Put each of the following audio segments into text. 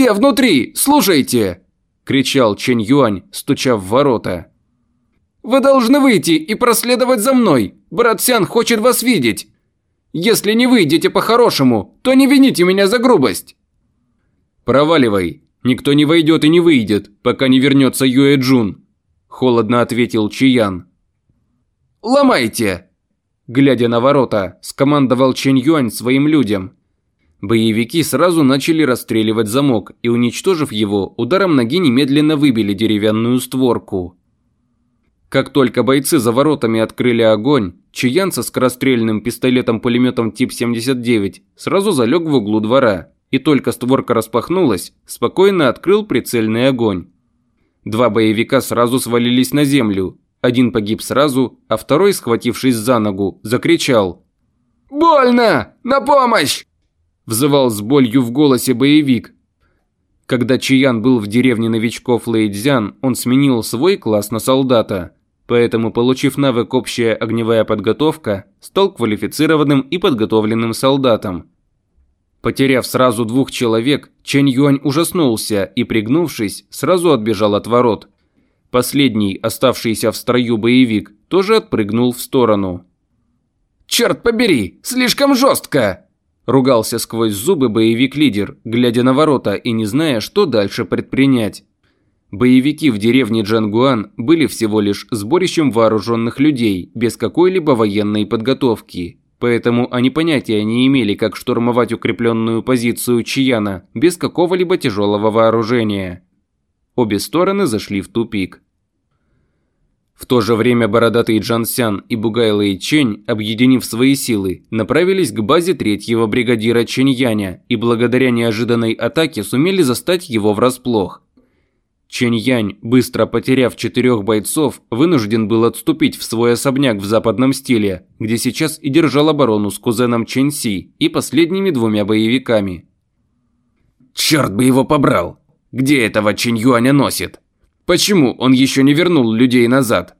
Все внутри, слушайте!» – кричал Чэнь Юань, стуча в ворота. «Вы должны выйти и проследовать за мной. Брат Сян хочет вас видеть. Если не выйдете по-хорошему, то не вините меня за грубость». «Проваливай. Никто не войдет и не выйдет, пока не вернется Юэ Джун», – холодно ответил Чиян. «Ломайте!» Глядя на ворота, скомандовал Чэнь Юань своим людям. Боевики сразу начали расстреливать замок и, уничтожив его, ударом ноги немедленно выбили деревянную створку. Как только бойцы за воротами открыли огонь, Чиян со скорострельным пистолетом-пулеметом тип 79 сразу залег в углу двора, и только створка распахнулась, спокойно открыл прицельный огонь. Два боевика сразу свалились на землю. Один погиб сразу, а второй, схватившись за ногу, закричал. «Больно! На помощь!» Взывал с болью в голосе боевик. Когда Чиян был в деревне новичков Лэйдзян, он сменил свой класс на солдата. Поэтому, получив навык «Общая огневая подготовка», стал квалифицированным и подготовленным солдатом. Потеряв сразу двух человек, Чэнь Юань ужаснулся и, пригнувшись, сразу отбежал от ворот. Последний, оставшийся в строю боевик, тоже отпрыгнул в сторону. «Черт побери, слишком жестко!» Ругался сквозь зубы боевик-лидер, глядя на ворота и не зная, что дальше предпринять. Боевики в деревне Джангуан были всего лишь сборищем вооруженных людей, без какой-либо военной подготовки. Поэтому они понятия не имели, как штурмовать укрепленную позицию Чияна без какого-либо тяжелого вооружения. Обе стороны зашли в тупик. В то же время бородатый Джан Сян и Бугай Лэй Чень, объединив свои силы, направились к базе третьего бригадира Чэнь Яня и благодаря неожиданной атаке сумели застать его врасплох – Чэнь Янь, быстро потеряв четырех бойцов, вынужден был отступить в свой особняк в западном стиле, где сейчас и держал оборону с кузеном Чэнь Си и последними двумя боевиками. «Черт бы его побрал! Где этого Чэнь Юаня носит? Почему он еще не вернул людей назад?»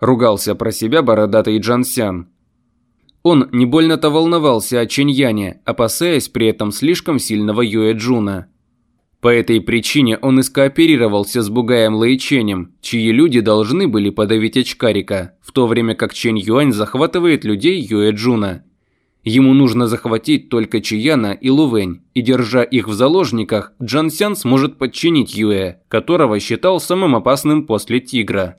Ругался про себя бородатый Джан Сян. Он не больно-то волновался о Чэнь Яне, опасаясь при этом слишком сильного Юэ Джуна. По этой причине он и скооперировался с Бугаем Лэйченем, чьи люди должны были подавить очкарика, в то время как Чэнь Юань захватывает людей Юэ Джуна. Ему нужно захватить только Чияна и Лувэнь, и держа их в заложниках, Джан Сян сможет подчинить Юэ, которого считал самым опасным после Тигра.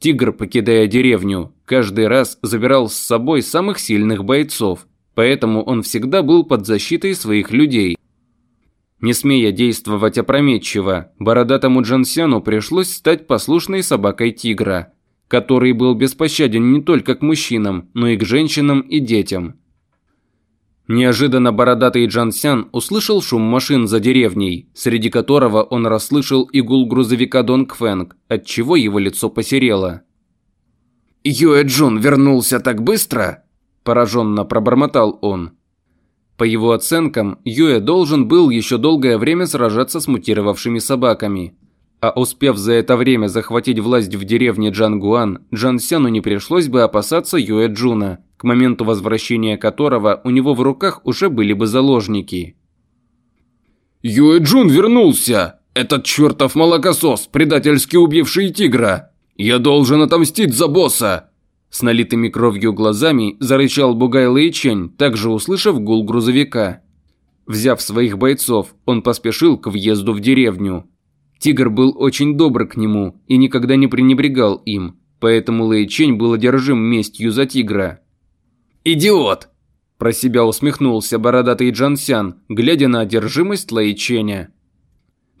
Тигр, покидая деревню, каждый раз забирал с собой самых сильных бойцов, поэтому он всегда был под защитой своих людей, не смея действовать опрометчиво, бородатому Джансяну пришлось стать послушной собакой тигра, который был беспощаден не только к мужчинам, но и к женщинам и детям. Неожиданно бородатый Джансян услышал шум машин за деревней, среди которого он расслышал и гул грузовика Донг Фэнг, отчего его лицо посерело. «Юэ Джун вернулся так быстро?» – пораженно пробормотал он. По его оценкам, Юэ должен был еще долгое время сражаться с мутировавшими собаками. А успев за это время захватить власть в деревне Джангуан, Джан Сяну не пришлось бы опасаться Юэ Джуна, к моменту возвращения которого у него в руках уже были бы заложники. «Юэ Джун вернулся! Этот чертов молокосос, предательски убивший тигра! Я должен отомстить за босса! С налитыми кровью глазами зарычал Бугай Лэйчень, также услышав гул грузовика. Взяв своих бойцов, он поспешил к въезду в деревню. Тигр был очень добр к нему и никогда не пренебрегал им, поэтому Лэйчень был одержим местью за тигра. «Идиот!» – про себя усмехнулся бородатый Джансян, глядя на одержимость Лэйченя.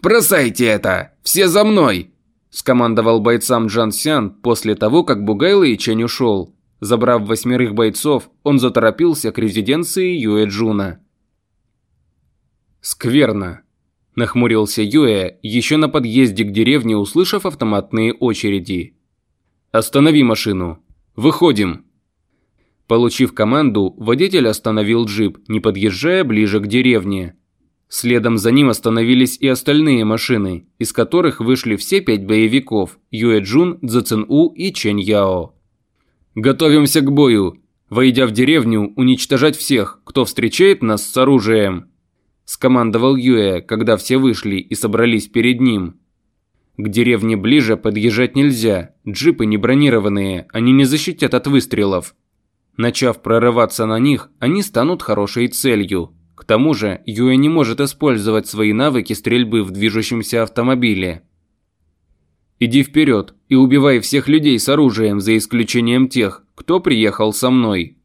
«Бросайте это! Все за мной!» скомандовал бойцам Джан Сян после того, как Бугай Лэйчень ушел. Забрав восьмерых бойцов, он заторопился к резиденции Юэ Джуна. «Скверно», – нахмурился Юэ, еще на подъезде к деревне, услышав автоматные очереди. «Останови машину. Выходим». Получив команду, водитель остановил джип, не подъезжая ближе к деревне. Следом за ним остановились и остальные машины, из которых вышли все пять боевиков – Юэ Джун, Цзэцэн У и Чэнь Яо. «Готовимся к бою. Войдя в деревню, уничтожать всех, кто встречает нас с оружием», – скомандовал Юэ, когда все вышли и собрались перед ним. К деревне ближе подъезжать нельзя, джипы не бронированные, они не защитят от выстрелов. Начав прорываться на них, они станут хорошей целью. К тому же, Юэ не может использовать свои навыки стрельбы в движущемся автомобиле. Иди вперед и убивай всех людей с оружием, за исключением тех, кто приехал со мной.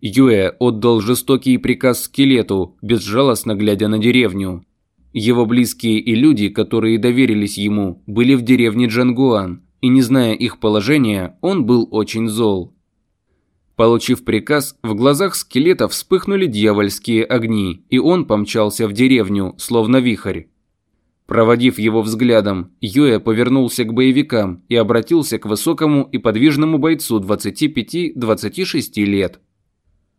Юэ отдал жестокий приказ скелету, безжалостно глядя на деревню. Его близкие и люди, которые доверились ему, были в деревне Джангуан, и не зная их положения, он был очень зол. Получив приказ, в глазах скелета вспыхнули дьявольские огни, и он помчался в деревню, словно вихрь. Проводив его взглядом, Юэ повернулся к боевикам и обратился к высокому и подвижному бойцу 25-26 лет.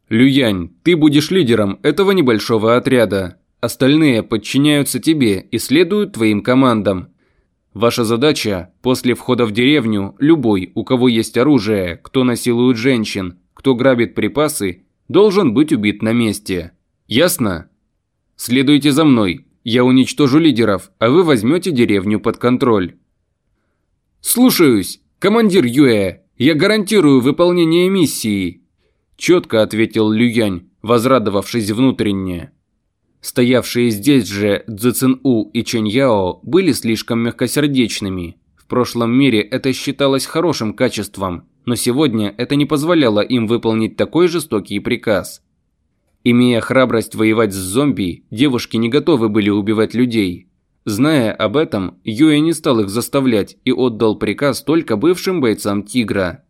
«Люянь, ты будешь лидером этого небольшого отряда. Остальные подчиняются тебе и следуют твоим командам. Ваша задача – после входа в деревню, любой, у кого есть оружие, кто насилует женщин, кто грабит припасы, должен быть убит на месте. Ясно? Следуйте за мной. Я уничтожу лидеров, а вы возьмете деревню под контроль. Слушаюсь, командир Юэ. Я гарантирую выполнение миссии. Четко ответил Люянь, возрадовавшись внутренне. Стоявшие здесь же Цзэцин У и Чэнь Яо были слишком мягкосердечными. В прошлом мире это считалось хорошим качеством, но сегодня это не позволяло им выполнить такой жестокий приказ. Имея храбрость воевать с зомби, девушки не готовы были убивать людей. Зная об этом, Юэ не стал их заставлять и отдал приказ только бывшим бойцам Тигра.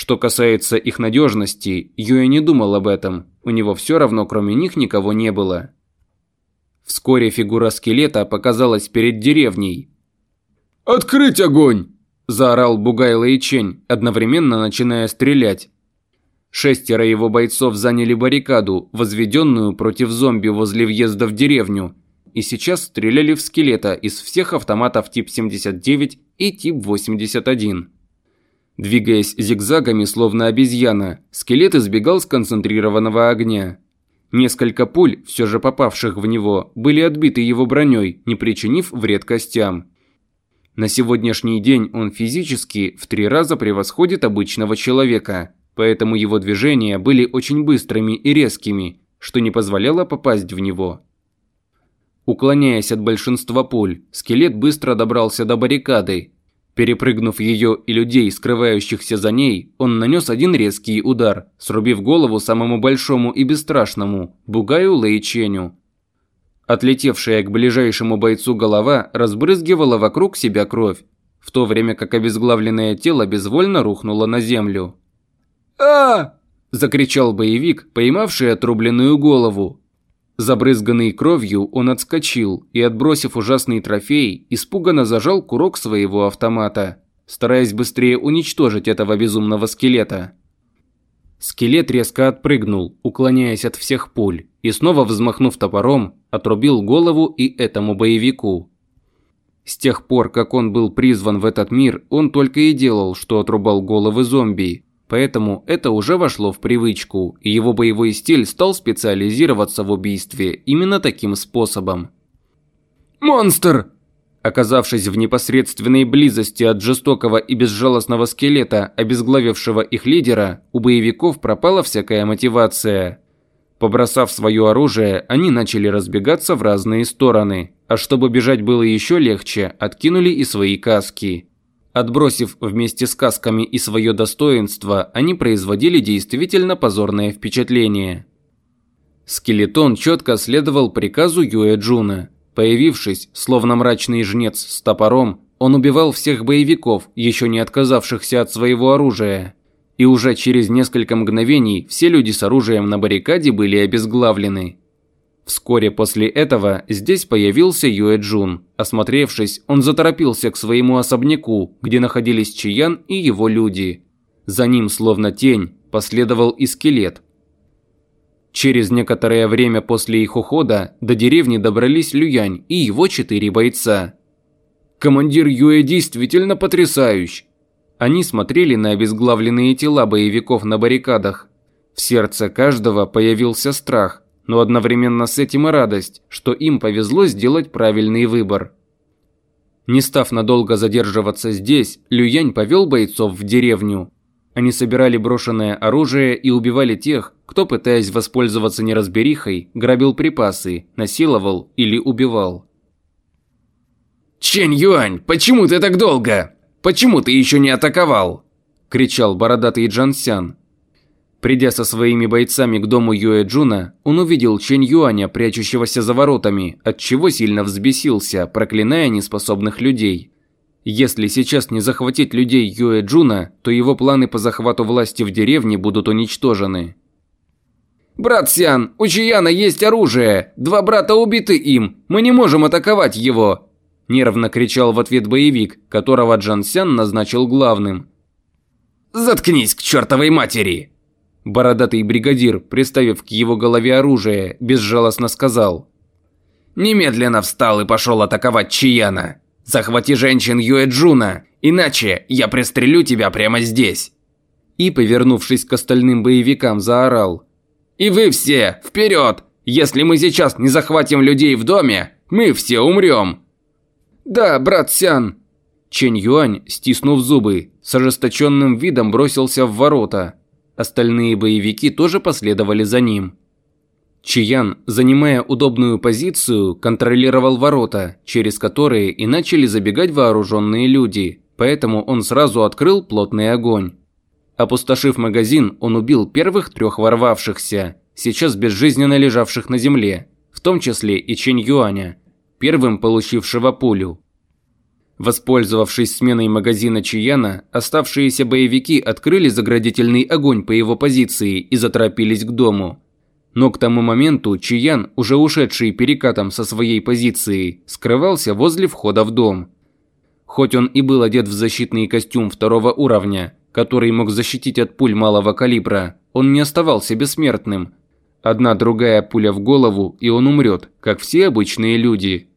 Что касается их надежности, Юэ не думал об этом, у него все равно кроме них никого не было. Вскоре фигура скелета показалась перед деревней. «Открыть огонь!» заорал Бугай Лэйчень, одновременно начиная стрелять. Шестеро его бойцов заняли баррикаду, возведенную против зомби возле въезда в деревню, и сейчас стреляли в скелета из всех автоматов тип 79 и тип 81. Двигаясь зигзагами, словно обезьяна, скелет избегал сконцентрированного огня. Несколько пуль, все же попавших в него, были отбиты его броней, не причинив вред костям. На сегодняшний день он физически в три раза превосходит обычного человека, поэтому его движения были очень быстрыми и резкими, что не позволяло попасть в него. Уклоняясь от большинства пуль, скелет быстро добрался до баррикады. Перепрыгнув ее и людей, скрывающихся за ней, он нанес один резкий удар, срубив голову самому большому и бесстрашному – Бугаю Лэйченю, Отлетевшая к ближайшему бойцу голова разбрызгивала вокруг себя кровь, в то время как обезглавленное тело безвольно рухнуло на землю. а закричал боевик, поймавший отрубленную голову. Забрызганный кровью, он отскочил и, отбросив ужасный трофей, испуганно зажал курок своего автомата, стараясь быстрее уничтожить этого безумного скелета. Скелет резко отпрыгнул, уклоняясь от всех пуль, и снова взмахнув топором, отрубил голову и этому боевику. С тех пор, как он был призван в этот мир, он только и делал, что отрубал головы зомби. Поэтому это уже вошло в привычку, и его боевой стиль стал специализироваться в убийстве именно таким способом. «Монстр!» Оказавшись в непосредственной близости от жестокого и безжалостного скелета, обезглавившего их лидера, у боевиков пропала всякая мотивация. Побросав свое оружие, они начали разбегаться в разные стороны, а чтобы бежать было еще легче, откинули и свои каски. Отбросив вместе с касками и свое достоинство, они производили действительно позорное впечатление. Скелетон четко следовал приказу Юэ Джуна – Появившись, словно мрачный жнец с топором, он убивал всех боевиков, еще не отказавшихся от своего оружия. И уже через несколько мгновений все люди с оружием на баррикаде были обезглавлены. Вскоре после этого здесь появился Юэ Джун. Осмотревшись, он заторопился к своему особняку, где находились Чиян и его люди. За ним, словно тень, последовал и скелет, Через некоторое время после их ухода до деревни добрались Люянь и его четыре бойца. Командир Юэ действительно потрясающий. Они смотрели на обезглавленные тела боевиков на баррикадах. В сердце каждого появился страх, но одновременно с этим и радость, что им повезло сделать правильный выбор. Не став надолго задерживаться здесь, Люянь повел бойцов в деревню. Они собирали брошенное оружие и убивали тех, кто, пытаясь воспользоваться неразберихой, грабил припасы, насиловал или убивал. «Чень Юань, почему ты так долго? Почему ты еще не атаковал?» – кричал бородатый Джансян. Придя со своими бойцами к дому Юэ Джуна, он увидел Чэнь Юаня, прячущегося за воротами, от чего сильно взбесился, проклиная неспособных людей. Если сейчас не захватить людей Юэ Джуна, то его планы по захвату власти в деревне будут уничтожены. «Брат Сян, у Чияна есть оружие! Два брата убиты им! Мы не можем атаковать его!» Нервно кричал в ответ боевик, которого Джан Сян назначил главным. «Заткнись к чертовой матери!» Бородатый бригадир, приставив к его голове оружие, безжалостно сказал. «Немедленно встал и пошел атаковать Чияна. Захвати женщин Юэджуна, иначе я пристрелю тебя прямо здесь». И, повернувшись к остальным боевикам, заорал. «И вы все, вперед! Если мы сейчас не захватим людей в доме, мы все умрем!» «Да, брат Сян!» Чэнь Юань, стиснув зубы, с ожесточенным видом бросился в ворота – Остальные боевики тоже последовали за ним. Чиян, занимая удобную позицию, контролировал ворота, через которые и начали забегать вооруженные люди, поэтому он сразу открыл плотный огонь. Опустошив магазин, он убил первых трех ворвавшихся, сейчас безжизненно лежавших на земле, в том числе и Чэнь Юаня, первым получившего пулю. Воспользовавшись сменой магазина Чияна, оставшиеся боевики открыли заградительный огонь по его позиции и заторопились к дому. Но к тому моменту Чиян, уже ушедший перекатом со своей позиции, скрывался возле входа в дом. Хоть он и был одет в защитный костюм второго уровня, который мог защитить от пуль малого калибра, он не оставался бессмертным. Одна другая пуля в голову, и он умрет, как все обычные люди.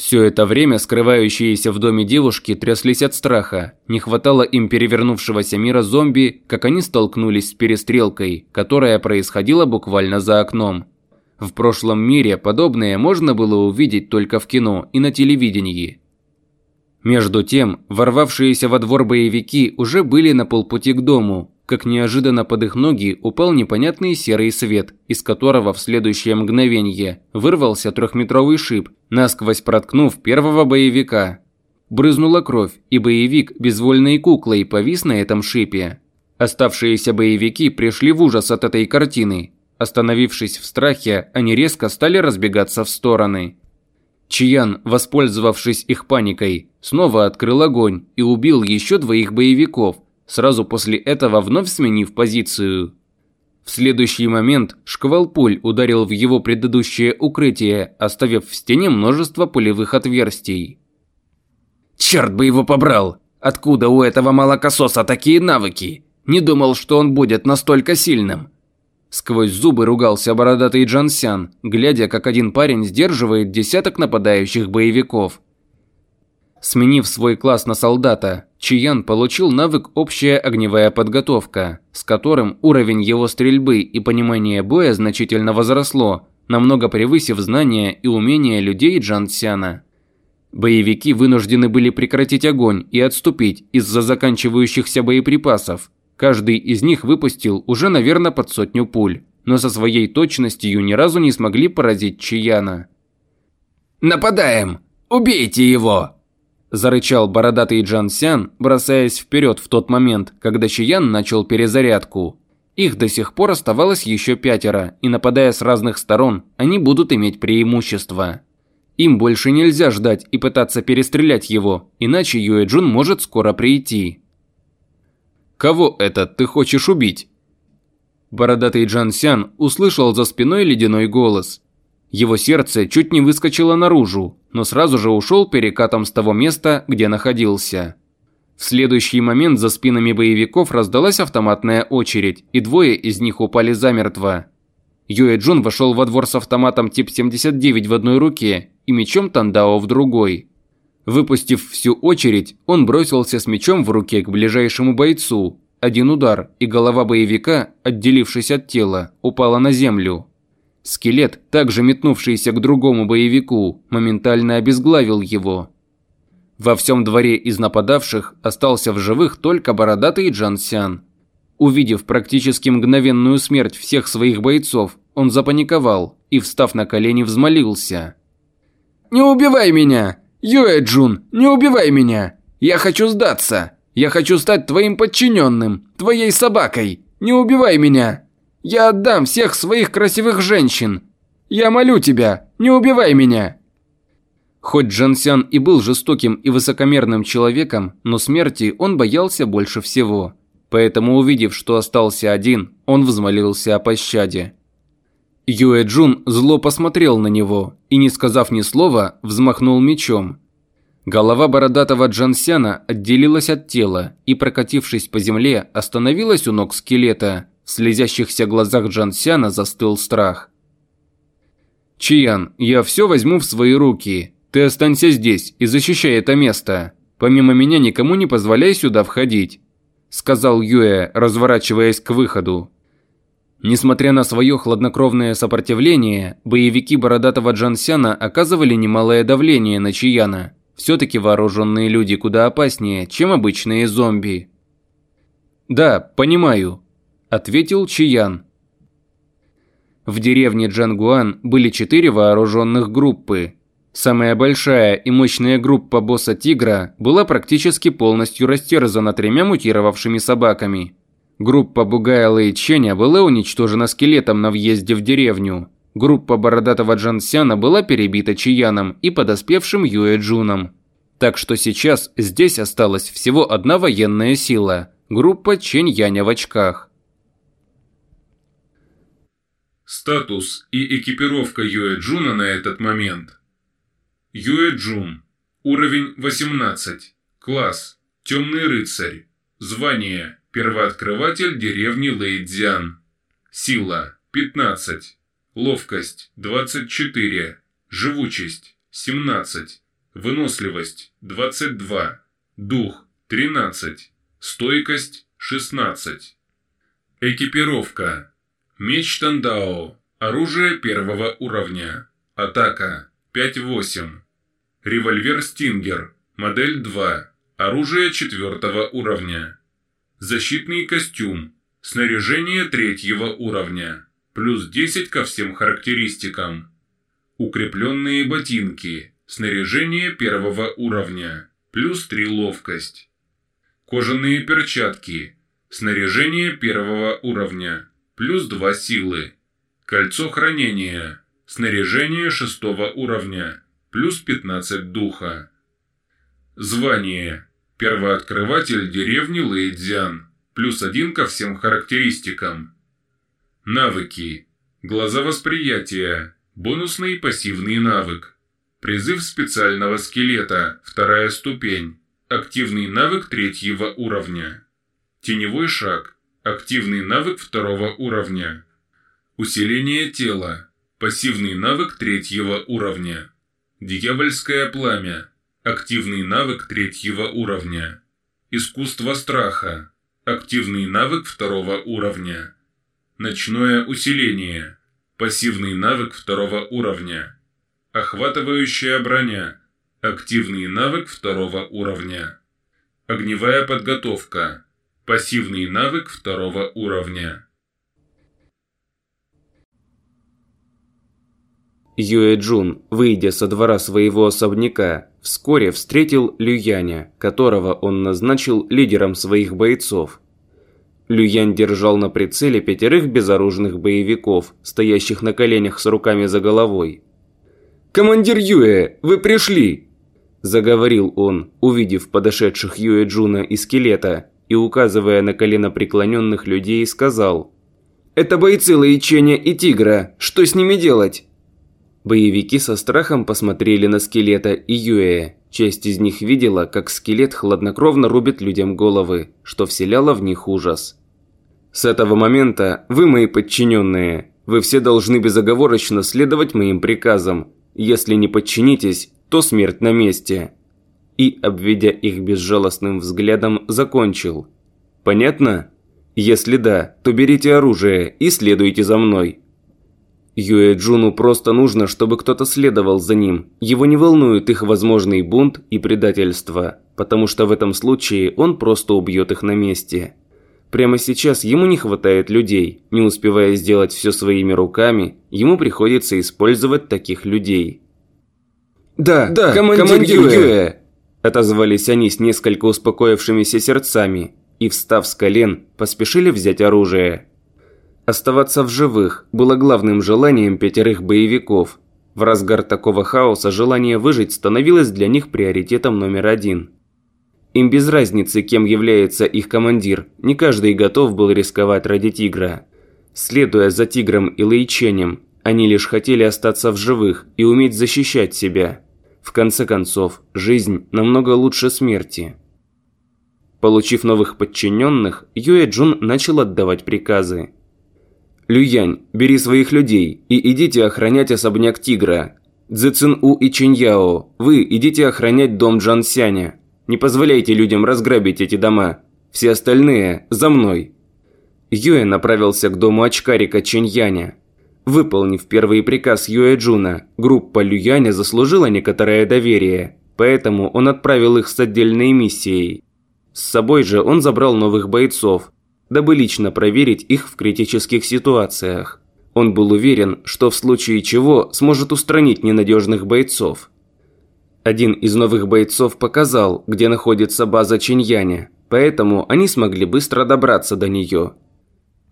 Все это время скрывающиеся в доме девушки тряслись от страха. Не хватало им перевернувшегося мира зомби, как они столкнулись с перестрелкой, которая происходила буквально за окном. В прошлом мире подобное можно было увидеть только в кино и на телевидении. Между тем, ворвавшиеся во двор боевики уже были на полпути к дому, как неожиданно под их ноги упал непонятный серый свет, из которого в следующее мгновение вырвался трехметровый шип, насквозь проткнув первого боевика. Брызнула кровь, и боевик безвольной куклой повис на этом шипе. Оставшиеся боевики пришли в ужас от этой картины. Остановившись в страхе, они резко стали разбегаться в стороны. Чиян, воспользовавшись их паникой, снова открыл огонь и убил еще двоих боевиков – сразу после этого вновь сменив позицию. В следующий момент шквал пуль ударил в его предыдущее укрытие, оставив в стене множество пулевых отверстий. «Черт бы его побрал! Откуда у этого молокососа такие навыки? Не думал, что он будет настолько сильным!» Сквозь зубы ругался бородатый Джансян, глядя, как один парень сдерживает десяток нападающих боевиков. Сменив свой класс на солдата, Чиян получил навык «Общая огневая подготовка», с которым уровень его стрельбы и понимание боя значительно возросло, намного превысив знания и умения людей Джан Цяна. Боевики вынуждены были прекратить огонь и отступить из-за заканчивающихся боеприпасов. Каждый из них выпустил уже, наверное, под сотню пуль, но со своей точностью ни разу не смогли поразить Чияна. «Нападаем! Убейте его!» Зарычал бородатый Джан Сян, бросаясь вперед в тот момент, когда Чиян начал перезарядку. Их до сих пор оставалось еще пятеро, и нападая с разных сторон, они будут иметь преимущество. Им больше нельзя ждать и пытаться перестрелять его, иначе Юэ Джун может скоро прийти. «Кого это ты хочешь убить?» Бородатый Джан Сян услышал за спиной ледяной голос. Его сердце чуть не выскочило наружу, но сразу же ушел перекатом с того места, где находился. В следующий момент за спинами боевиков раздалась автоматная очередь, и двое из них упали замертво. Юэ Джун вошел во двор с автоматом тип 79 в одной руке и мечом Тандао в другой. Выпустив всю очередь, он бросился с мечом в руке к ближайшему бойцу. Один удар, и голова боевика, отделившись от тела, упала на землю. Скелет, также метнувшийся к другому боевику, моментально обезглавил его. Во всем дворе из нападавших остался в живых только бородатый Джан Сян. Увидев практически мгновенную смерть всех своих бойцов, он запаниковал и, встав на колени, взмолился. «Не убивай меня! Юэ Джун, не убивай меня! Я хочу сдаться! Я хочу стать твоим подчиненным, твоей собакой! Не убивай меня!» Я отдам всех своих красивых женщин. Я молю тебя, не убивай меня. Хоть Джансян и был жестоким и высокомерным человеком, но смерти он боялся больше всего. Поэтому, увидев, что остался один, он взмолился о пощаде. Юэ Джун зло посмотрел на него и, не сказав ни слова, взмахнул мечом. Голова бородатого Джансяна отделилась от тела и, прокатившись по земле, остановилась у ног скелета – в слезящихся глазах Джансяна застыл страх. «Чиян, я все возьму в свои руки. Ты останься здесь и защищай это место. Помимо меня никому не позволяй сюда входить», – сказал Юэ, разворачиваясь к выходу. Несмотря на свое хладнокровное сопротивление, боевики бородатого Джансяна оказывали немалое давление на Чияна. Все-таки вооруженные люди куда опаснее, чем обычные зомби. «Да, понимаю», ответил Чиян. В деревне Джангуан были четыре вооруженных группы. Самая большая и мощная группа босса Тигра была практически полностью растерзана тремя мутировавшими собаками. Группа Бугая Лэйченя была уничтожена скелетом на въезде в деревню. Группа бородатого Джансяна была перебита Чияном и подоспевшим Юэ Джуном. Так что сейчас здесь осталась всего одна военная сила – группа Чень Яня в очках. Статус и экипировка Юэ Джуна на этот момент. Юэ Джун. Уровень 18. Класс. Темный рыцарь. Звание. Первооткрыватель деревни Лэйдзян. Сила. 15. Ловкость. 24. Живучесть. 17. Выносливость. 22. Дух. 13. Стойкость. 16. Экипировка. Меч Тандао. Оружие первого уровня. Атака 5-8. Револьвер Стингер. Модель 2. Оружие четвертого уровня. Защитный костюм. Снаряжение третьего уровня. Плюс 10 ко всем характеристикам. Укрепленные ботинки. Снаряжение первого уровня. Плюс 3 ловкость. Кожаные перчатки. Снаряжение первого уровня плюс 2 силы. Кольцо хранения. Снаряжение шестого уровня. Плюс 15 духа. Звание. Первооткрыватель деревни Лэйдзян. Плюс 1 ко всем характеристикам. Навыки. Глаза восприятия. Бонусный пассивный навык. Призыв специального скелета. Вторая ступень. Активный навык третьего уровня. Теневой шаг. Активный навык второго уровня. Усиление тела. Пассивный навык третьего уровня. Дьявольское пламя. Активный навык третьего уровня. Искусство страха. Активный навык второго уровня. Ночное усиление. Пассивный навык второго уровня. Охватывающая броня. Активный навык второго уровня. Огневая подготовка. Пассивный навык второго уровня. Юэ Джун, выйдя со двора своего особняка, вскоре встретил Люяня, которого он назначил лидером своих бойцов. Люянь держал на прицеле пятерых безоружных боевиков, стоящих на коленях с руками за головой. «Командир Юэ, вы пришли!» – заговорил он, увидев подошедших Юэ Джуна и скелета, и, указывая на колено преклоненных людей, сказал «Это бойцы Лаиченя и Тигра, что с ними делать?» Боевики со страхом посмотрели на скелета и Юэ. Часть из них видела, как скелет хладнокровно рубит людям головы, что вселяло в них ужас. «С этого момента вы мои подчиненные. Вы все должны безоговорочно следовать моим приказам. Если не подчинитесь, то смерть на месте и, обведя их безжалостным взглядом, закончил. «Понятно? Если да, то берите оружие и следуйте за мной». Юэ Джуну просто нужно, чтобы кто-то следовал за ним. Его не волнует их возможный бунт и предательство, потому что в этом случае он просто убьет их на месте. Прямо сейчас ему не хватает людей. Не успевая сделать все своими руками, ему приходится использовать таких людей. «Да, да командир, командир Юэ!», Юэ Отозвались они с несколько успокоившимися сердцами и, встав с колен, поспешили взять оружие. Оставаться в живых было главным желанием пятерых боевиков. В разгар такого хаоса желание выжить становилось для них приоритетом номер один. Им без разницы, кем является их командир, не каждый готов был рисковать ради тигра. Следуя за тигром и лейченем, они лишь хотели остаться в живых и уметь защищать себя. В конце концов, жизнь намного лучше смерти. Получив новых подчиненных, Юэ Джун начал отдавать приказы. «Люянь, бери своих людей и идите охранять особняк Тигра. Цзэцин У и Чиньяо, вы идите охранять дом Джан Сяня. Не позволяйте людям разграбить эти дома. Все остальные – за мной». Юэ направился к дому очкарика Чиньяня. Выполнив первый приказ Юэ Джуна, группа Люяня заслужила некоторое доверие, поэтому он отправил их с отдельной миссией. С собой же он забрал новых бойцов, дабы лично проверить их в критических ситуациях. Он был уверен, что в случае чего сможет устранить ненадежных бойцов. Один из новых бойцов показал, где находится база Чиньяня, поэтому они смогли быстро добраться до нее.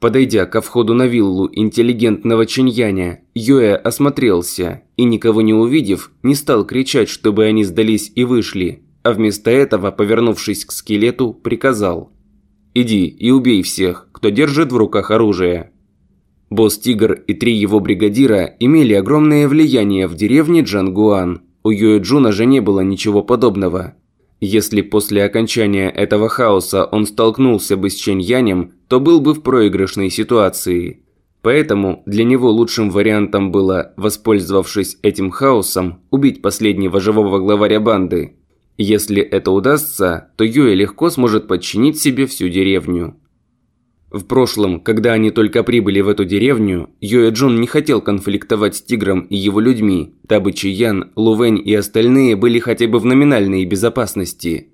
Подойдя ко входу на виллу интеллигентного Чиньяня, Юэ осмотрелся и, никого не увидев, не стал кричать, чтобы они сдались и вышли, а вместо этого, повернувшись к скелету, приказал «Иди и убей всех, кто держит в руках оружие». Босс Тигр и три его бригадира имели огромное влияние в деревне Джангуан – у Юэ Джуна же не было ничего подобного. Если после окончания этого хаоса он столкнулся бы с Чэнь Янем, то был бы в проигрышной ситуации. Поэтому для него лучшим вариантом было, воспользовавшись этим хаосом, убить последнего живого главаря банды. Если это удастся, то Юэ легко сможет подчинить себе всю деревню. В прошлом, когда они только прибыли в эту деревню, Йоэ Джун не хотел конфликтовать с Тигром и его людьми, дабы Чиян, Лувэнь и остальные были хотя бы в номинальной безопасности.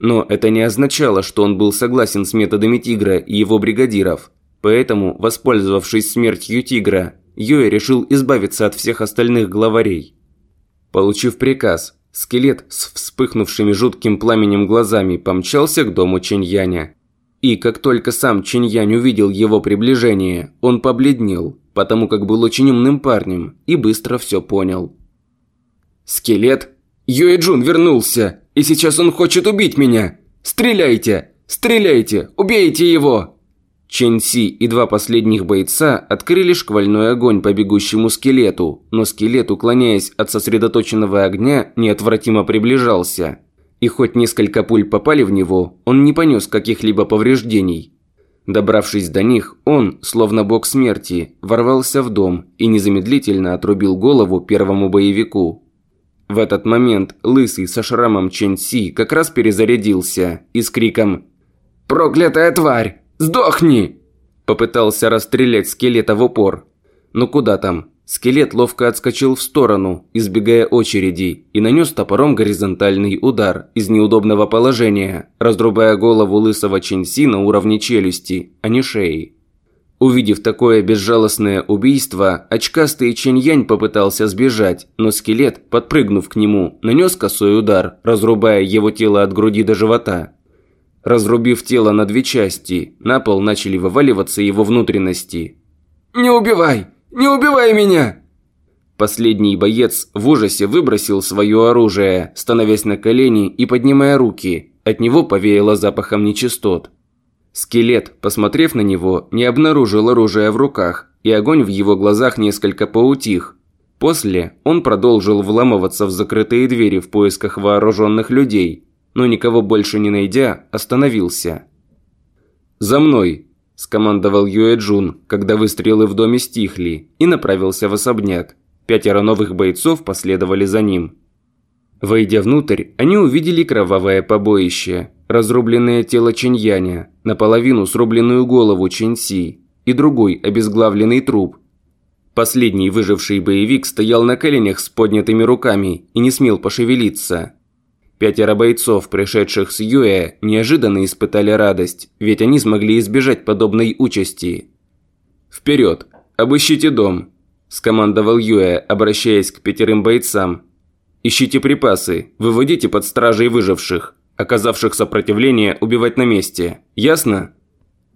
Но это не означало, что он был согласен с методами Тигра и его бригадиров. Поэтому, воспользовавшись смертью Тигра, Йоэ решил избавиться от всех остальных главарей. Получив приказ, скелет с вспыхнувшими жутким пламенем глазами помчался к дому Чэньяня. И как только сам Чиньянь увидел его приближение, он побледнел, потому как был очень умным парнем и быстро все понял. «Скелет? Юэджун вернулся, и сейчас он хочет убить меня! Стреляйте! Стреляйте! Убейте его!» Чен Си и два последних бойца открыли шквальной огонь по бегущему скелету, но скелет, уклоняясь от сосредоточенного огня, неотвратимо приближался – и хоть несколько пуль попали в него, он не понес каких-либо повреждений. Добравшись до них, он, словно бог смерти, ворвался в дом и незамедлительно отрубил голову первому боевику. В этот момент лысый со шрамом Чен Си как раз перезарядился и с криком «Проклятая тварь! Сдохни!» Попытался расстрелять скелета в упор. Но «Ну куда там? Скелет ловко отскочил в сторону, избегая очереди, и нанес топором горизонтальный удар из неудобного положения, разрубая голову лысого Чинси на уровне челюсти, а не шеи. Увидев такое безжалостное убийство, очкастый Чиньянь попытался сбежать, но скелет, подпрыгнув к нему, нанес косой удар, разрубая его тело от груди до живота. Разрубив тело на две части, на пол начали вываливаться его внутренности. «Не убивай!» Не убивай меня!» Последний боец в ужасе выбросил свое оружие, становясь на колени и поднимая руки. От него повеяло запахом нечистот. Скелет, посмотрев на него, не обнаружил оружия в руках, и огонь в его глазах несколько поутих. После он продолжил вламываться в закрытые двери в поисках вооруженных людей, но никого больше не найдя, остановился. «За мной!» – скомандовал Юэ Джун, когда выстрелы в доме стихли, и направился в особняк. Пятеро новых бойцов последовали за ним. Войдя внутрь, они увидели кровавое побоище, разрубленное тело Чиньяня, наполовину срубленную голову Чиньси и другой обезглавленный труп. Последний выживший боевик стоял на коленях с поднятыми руками и не смел пошевелиться. Пятеро бойцов, пришедших с Юэ, неожиданно испытали радость, ведь они смогли избежать подобной участи. «Вперед! Обыщите дом!» – скомандовал Юэ, обращаясь к пятерым бойцам. «Ищите припасы, выводите под стражей выживших, оказавших сопротивление убивать на месте. Ясно?»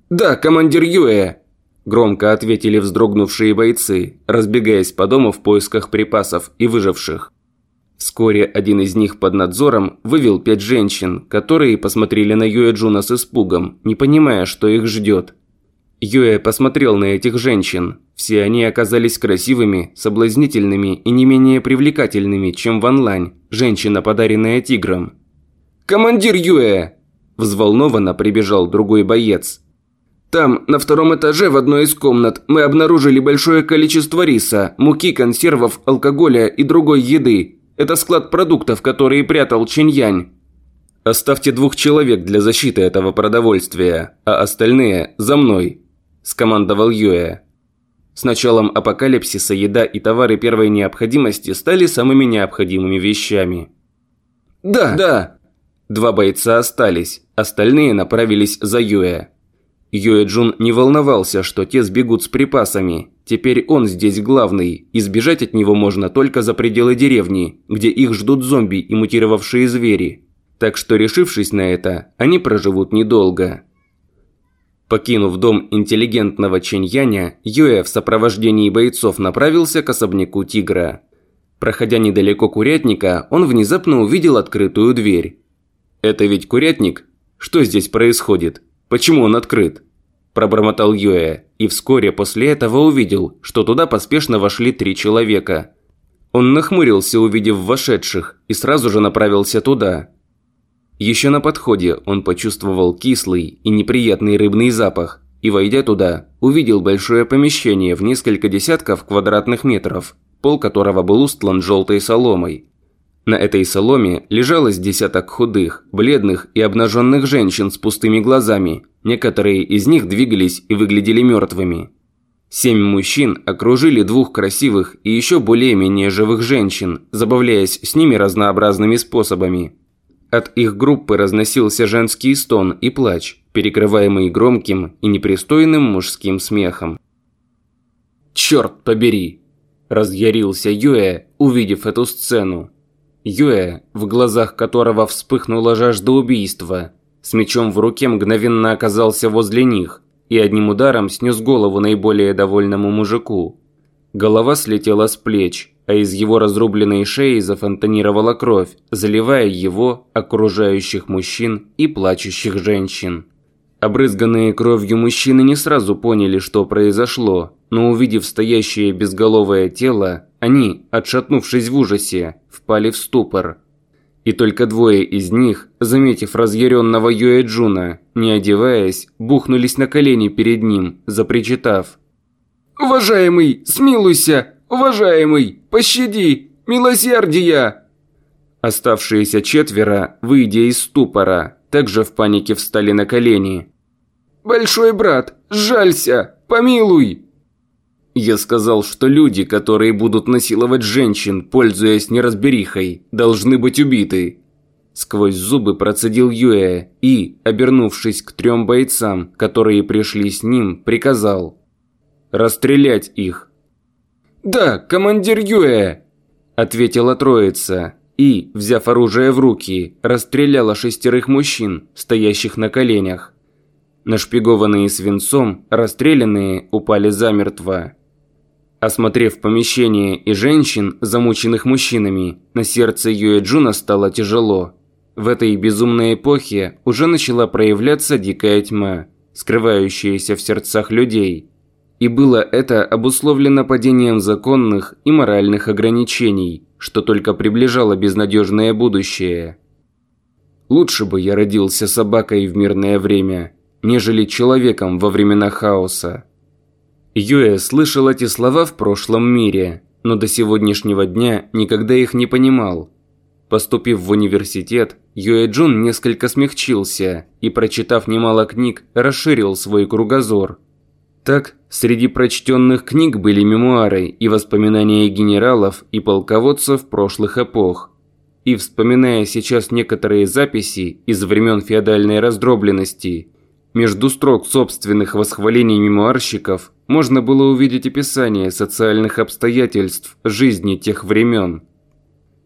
«Да, командир Юэ!» – громко ответили вздрогнувшие бойцы, разбегаясь по дому в поисках припасов и выживших. Вскоре один из них под надзором вывел пять женщин, которые посмотрели на Юэ Джуна с испугом, не понимая, что их ждет. Юэ посмотрел на этих женщин. Все они оказались красивыми, соблазнительными и не менее привлекательными, чем Ван Лань, женщина, подаренная тигром. «Командир Юэ!» – взволнованно прибежал другой боец. «Там, на втором этаже в одной из комнат, мы обнаружили большое количество риса, муки, консервов, алкоголя и другой еды. Это склад продуктов, которые прятал Чиньянь. Оставьте двух человек для защиты этого продовольствия, а остальные – за мной», – скомандовал Юэ. С началом апокалипсиса еда и товары первой необходимости стали самыми необходимыми вещами. «Да, да!» Два бойца остались, остальные направились за Юэ. Юэ Джун не волновался, что те сбегут с припасами. Теперь он здесь главный, и сбежать от него можно только за пределы деревни, где их ждут зомби и мутировавшие звери. Так что, решившись на это, они проживут недолго. Покинув дом интеллигентного Ченьяня, Юэ в сопровождении бойцов направился к особняку тигра. Проходя недалеко курятника, он внезапно увидел открытую дверь. «Это ведь курятник? Что здесь происходит? Почему он открыт?» Пробормотал Юэ, и вскоре после этого увидел, что туда поспешно вошли три человека. Он нахмурился, увидев вошедших, и сразу же направился туда. Еще на подходе он почувствовал кислый и неприятный рыбный запах и, войдя туда, увидел большое помещение в несколько десятков квадратных метров, пол которого был устлан желтой соломой. На этой соломе лежало с десяток худых, бледных и обнаженных женщин с пустыми глазами, некоторые из них двигались и выглядели мертвыми. Семь мужчин окружили двух красивых и еще более-менее живых женщин, забавляясь с ними разнообразными способами – от их группы разносился женский стон и плач, перекрываемый громким и непристойным мужским смехом. «Черт побери!» – разъярился Юэ, увидев эту сцену. Юэ, в глазах которого вспыхнула жажда убийства, с мечом в руке мгновенно оказался возле них и одним ударом снес голову наиболее довольному мужику. Голова слетела с плеч, а из его разрубленной шеи зафонтанировала кровь, заливая его, окружающих мужчин и плачущих женщин. Обрызганные кровью мужчины не сразу поняли, что произошло, но увидев стоящее безголовое тело, они, отшатнувшись в ужасе, впали в ступор. И только двое из них, заметив разъяренного Юэ Джуна, не одеваясь, бухнулись на колени перед ним, запричитав. «Уважаемый, смилуйся! Уважаемый, пощади! Милосердия!» Оставшиеся четверо, выйдя из ступора, также в панике встали на колени. «Большой брат, сжалься! Помилуй!» Я сказал, что люди, которые будут насиловать женщин, пользуясь неразберихой, должны быть убиты. Сквозь зубы процедил Юэ и, обернувшись к трем бойцам, которые пришли с ним, приказал «Расстрелять их!» «Да, командир Юэ!» – ответила троица и, взяв оружие в руки, расстреляла шестерых мужчин, стоящих на коленях. Нашпигованные свинцом, расстрелянные упали замертво. Осмотрев помещение и женщин, замученных мужчинами, на сердце Юэ Джуна стало тяжело. В этой безумной эпохе уже начала проявляться дикая тьма, скрывающаяся в сердцах людей – и было это обусловлено падением законных и моральных ограничений, что только приближало безнадежное будущее. Лучше бы я родился собакой в мирное время, нежели человеком во времена хаоса. Юэ слышал эти слова в прошлом мире, но до сегодняшнего дня никогда их не понимал. Поступив в университет, Юэ Джун несколько смягчился и, прочитав немало книг, расширил свой кругозор. Так, Среди прочтенных книг были мемуары и воспоминания генералов и полководцев прошлых эпох. И вспоминая сейчас некоторые записи из времен феодальной раздробленности, между строк собственных восхвалений мемуарщиков можно было увидеть описание социальных обстоятельств жизни тех времен.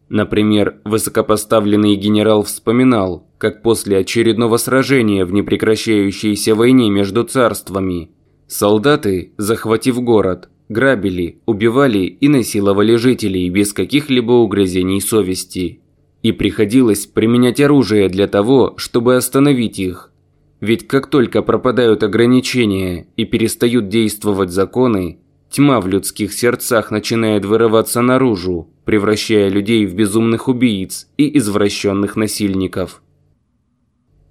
Например, высокопоставленный генерал вспоминал, как после очередного сражения в непрекращающейся войне между царствами солдаты, захватив город, грабили, убивали и насиловали жителей без каких-либо угрызений совести. И приходилось применять оружие для того, чтобы остановить их. Ведь как только пропадают ограничения и перестают действовать законы, тьма в людских сердцах начинает вырываться наружу, превращая людей в безумных убийц и извращенных насильников.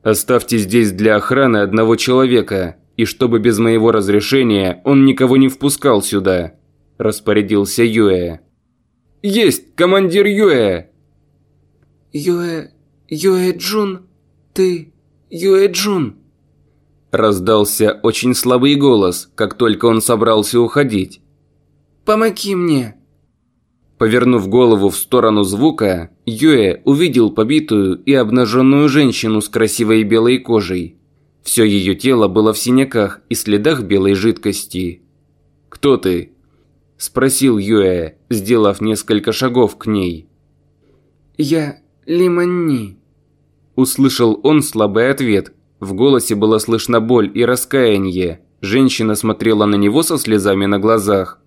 Оставьте здесь для охраны одного человека, и чтобы без моего разрешения он никого не впускал сюда», – распорядился Юэ. «Есть, командир Юэ!» «Юэ... Юэ Джун, ты... Юэ Джун!» Раздался очень слабый голос, как только он собрался уходить. «Помоги мне!» Повернув голову в сторону звука, Юэ увидел побитую и обнаженную женщину с красивой белой кожей. Все ее тело было в синяках и следах белой жидкости. «Кто ты?» – спросил Юэ, сделав несколько шагов к ней. «Я Лиманни», – услышал он слабый ответ. В голосе было слышно боль и раскаяние. Женщина смотрела на него со слезами на глазах.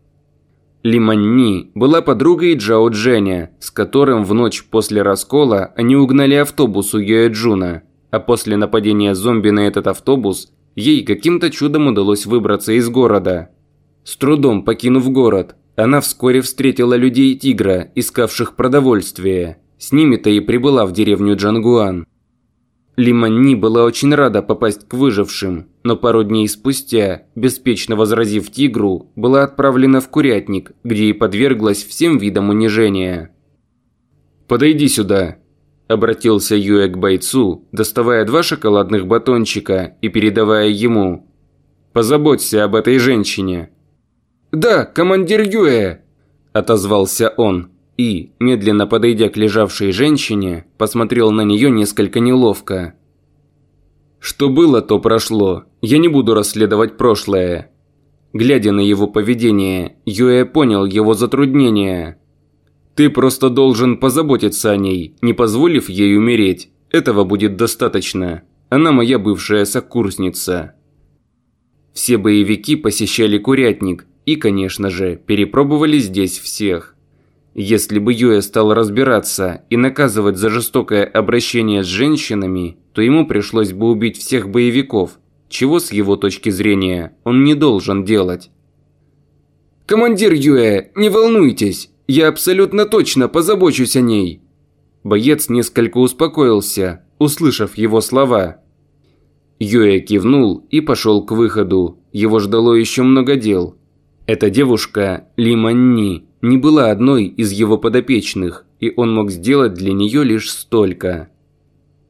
Лиманни была подругой Джао Дженя, с которым в ночь после раскола они угнали автобус у Юэджуна, а после нападения зомби на этот автобус ей каким-то чудом удалось выбраться из города. С трудом покинув город, она вскоре встретила людей Тигра, искавших продовольствие. С ними-то и прибыла в деревню Джангуан. Лиманни была очень рада попасть к выжившим, но пару дней спустя, беспечно возразив тигру, была отправлена в курятник, где и подверглась всем видам унижения. «Подойди сюда», – обратился Юэ к бойцу, доставая два шоколадных батончика и передавая ему. «Позаботься об этой женщине». «Да, командир Юэ», – отозвался он и, медленно подойдя к лежавшей женщине, посмотрел на нее несколько неловко. «Что было, то прошло. Я не буду расследовать прошлое». Глядя на его поведение, Юэ понял его затруднения. «Ты просто должен позаботиться о ней, не позволив ей умереть. Этого будет достаточно. Она моя бывшая сокурсница». Все боевики посещали курятник и, конечно же, перепробовали здесь всех. Если бы Юэ стал разбираться и наказывать за жестокое обращение с женщинами, то ему пришлось бы убить всех боевиков, чего с его точки зрения он не должен делать. «Командир Юэ, не волнуйтесь, я абсолютно точно позабочусь о ней!» Боец несколько успокоился, услышав его слова. Юэ кивнул и пошел к выходу, его ждало еще много дел. Эта девушка, Ли Манни, не была одной из его подопечных, и он мог сделать для нее лишь столько.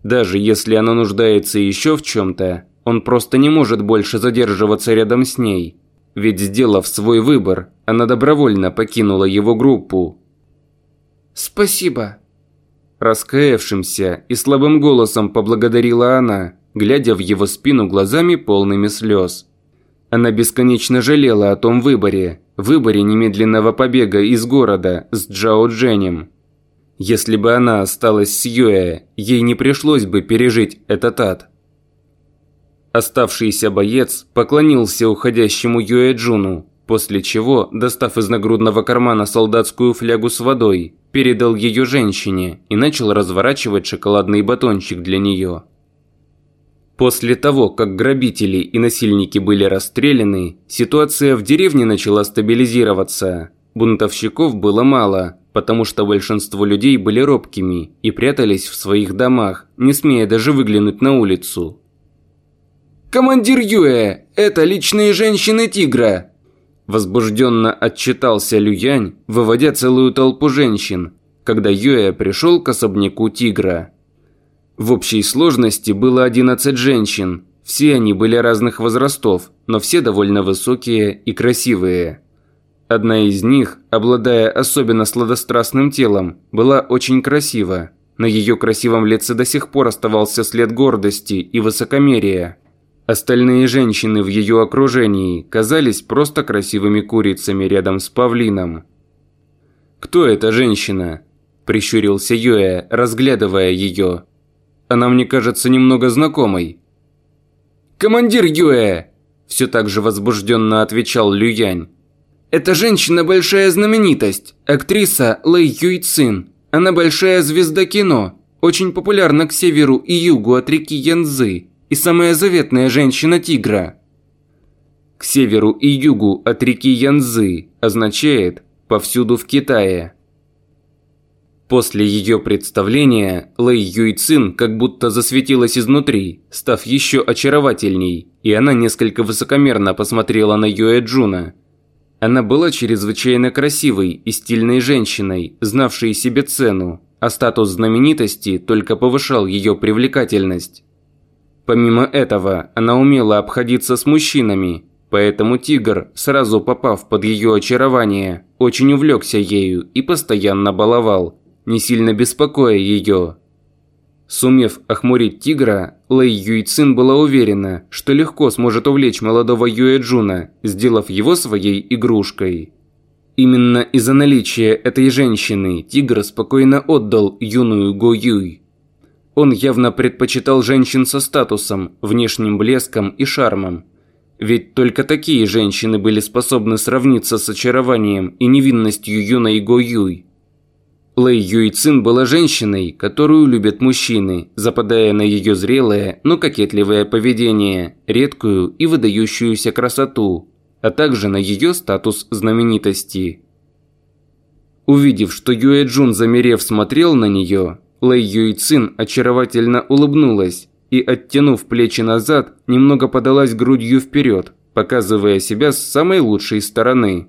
Даже если она нуждается еще в чем-то, он просто не может больше задерживаться рядом с ней. Ведь сделав свой выбор, она добровольно покинула его группу. «Спасибо», Раскаявшимся и слабым голосом поблагодарила она, глядя в его спину глазами полными слез. Она бесконечно жалела о том выборе, выборе немедленного побега из города с Джао Дженем. Если бы она осталась с Юэ, ей не пришлось бы пережить этот ад. Оставшийся боец поклонился уходящему Юэ Джуну, после чего, достав из нагрудного кармана солдатскую флягу с водой, передал ее женщине и начал разворачивать шоколадный батончик для нее. После того, как грабители и насильники были расстреляны, ситуация в деревне начала стабилизироваться. Бунтовщиков было мало, потому что большинство людей были робкими и прятались в своих домах, не смея даже выглянуть на улицу. «Командир Юэ, это личные женщины Тигра!» Возбужденно отчитался Люянь, выводя целую толпу женщин, когда Юэ пришел к особняку Тигра. В общей сложности было 11 женщин. Все они были разных возрастов, но все довольно высокие и красивые. Одна из них, обладая особенно сладострастным телом, была очень красива. На ее красивом лице до сих пор оставался след гордости и высокомерия. Остальные женщины в ее окружении казались просто красивыми курицами рядом с павлином. «Кто эта женщина?» – прищурился Юэ, разглядывая ее. «Она мне кажется немного знакомой». «Командир Юэ!» – все так же возбужденно отвечал Люянь. Эта женщина большая знаменитость, актриса Лэй Юйцин. Она большая звезда кино, очень популярна к северу и югу от реки Янзы и самая заветная женщина-тигра. К северу и югу от реки Янзы означает «повсюду в Китае». После ее представления Лэй Юйцин как будто засветилась изнутри, став еще очаровательней, и она несколько высокомерно посмотрела на Юэ Джуна – она была чрезвычайно красивой и стильной женщиной, знавшей себе цену, а статус знаменитости только повышал ее привлекательность. Помимо этого, она умела обходиться с мужчинами, поэтому тигр, сразу попав под ее очарование, очень увлекся ею и постоянно баловал, не сильно беспокоя ее. Сумев охмурить тигра, Лэй Юйцин была уверена, что легко сможет увлечь молодого Юэ Джуна, сделав его своей игрушкой. Именно из-за наличия этой женщины тигр спокойно отдал юную Го Юй. Он явно предпочитал женщин со статусом, внешним блеском и шармом. Ведь только такие женщины были способны сравниться с очарованием и невинностью юной Го Юй. Лэй Юйцин была женщиной, которую любят мужчины, западая на ее зрелое, но кокетливое поведение, редкую и выдающуюся красоту, а также на ее статус знаменитости. Увидев, что Юэ Джун замерев смотрел на нее, Лэй Юйцин очаровательно улыбнулась и, оттянув плечи назад, немного подалась грудью вперед, показывая себя с самой лучшей стороны.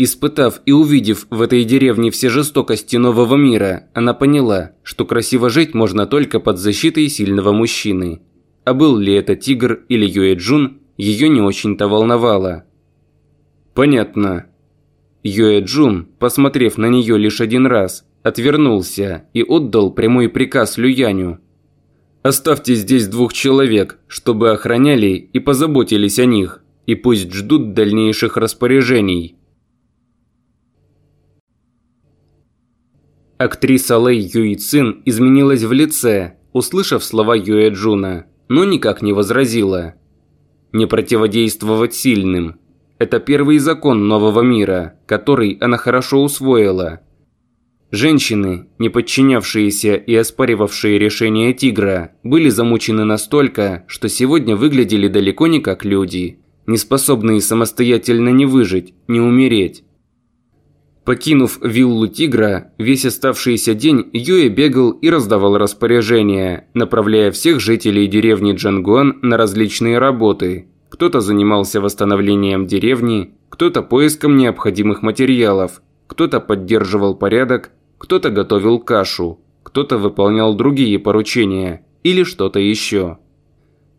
Испытав и увидев в этой деревне все жестокости нового мира, она поняла, что красиво жить можно только под защитой сильного мужчины. А был ли это тигр или Юэ Джун, ее не очень-то волновало. Понятно. Юэ Джун, посмотрев на нее лишь один раз, отвернулся и отдал прямой приказ Люяню. «Оставьте здесь двух человек, чтобы охраняли и позаботились о них, и пусть ждут дальнейших распоряжений». Актриса Лэй Юи Цин изменилась в лице, услышав слова Юэ Джуна, но никак не возразила. Не противодействовать сильным. Это первый закон нового мира, который она хорошо усвоила. Женщины, не подчинявшиеся и оспаривавшие решения тигра, были замучены настолько, что сегодня выглядели далеко не как люди, не способные самостоятельно не выжить, не умереть. Покинув виллу Тигра, весь оставшийся день Юэ бегал и раздавал распоряжения, направляя всех жителей деревни Джангуан на различные работы. Кто-то занимался восстановлением деревни, кто-то поиском необходимых материалов, кто-то поддерживал порядок, кто-то готовил кашу, кто-то выполнял другие поручения или что-то еще.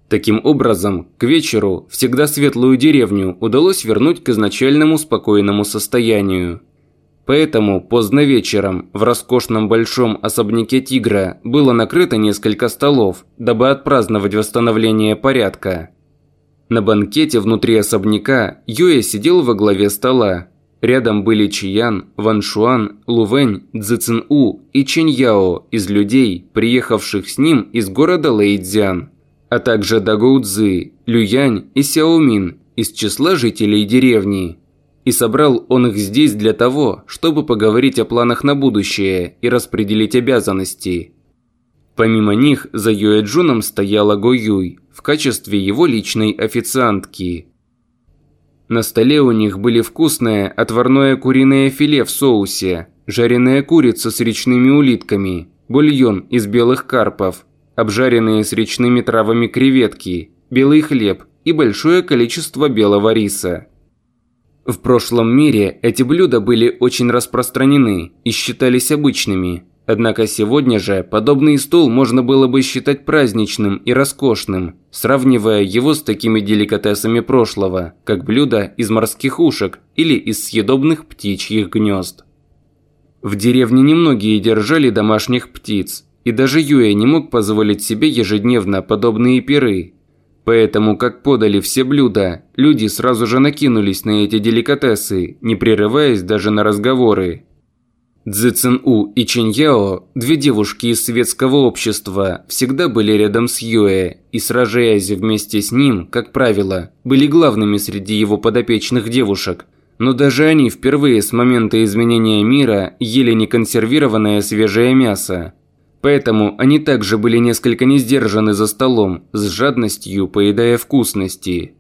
Таким образом, к вечеру всегда светлую деревню удалось вернуть к изначальному спокойному состоянию. Поэтому поздно вечером в роскошном большом особняке тигра было накрыто несколько столов, дабы отпраздновать восстановление порядка. На банкете внутри особняка Юэ сидел во главе стола. Рядом были Чиян, Ваншуан, Лувэнь, Цзэцин-У и Чэнь Яо из людей, приехавших с ним из города Лэйцзян, а также Дагоу Цзы, Люянь и Сяомин из числа жителей деревни. И собрал он их здесь для того, чтобы поговорить о планах на будущее и распределить обязанности. Помимо них, за Юэ Джуном стояла Го Юй в качестве его личной официантки. На столе у них были вкусное отварное куриное филе в соусе, жареная курица с речными улитками, бульон из белых карпов, обжаренные с речными травами креветки, белый хлеб и большое количество белого риса. В прошлом мире эти блюда были очень распространены и считались обычными, Однако сегодня же подобный стол можно было бы считать праздничным и роскошным, сравнивая его с такими деликатесами прошлого, как блюда из морских ушек или из съедобных птичьих гнезд. В деревне немногие держали домашних птиц, и даже Юэ не мог позволить себе ежедневно подобные пиры. Поэтому, как подали все блюда, люди сразу же накинулись на эти деликатесы, не прерываясь даже на разговоры. Цзы Цин У и Чэнь Яо, две девушки из светского общества, всегда были рядом с Юэ и, сражаясь вместе с ним, как правило, были главными среди его подопечных девушек – но даже они впервые с момента изменения мира ели неконсервированное свежее мясо. Поэтому они также были несколько несдержаны за столом, с жадностью поедая вкусности.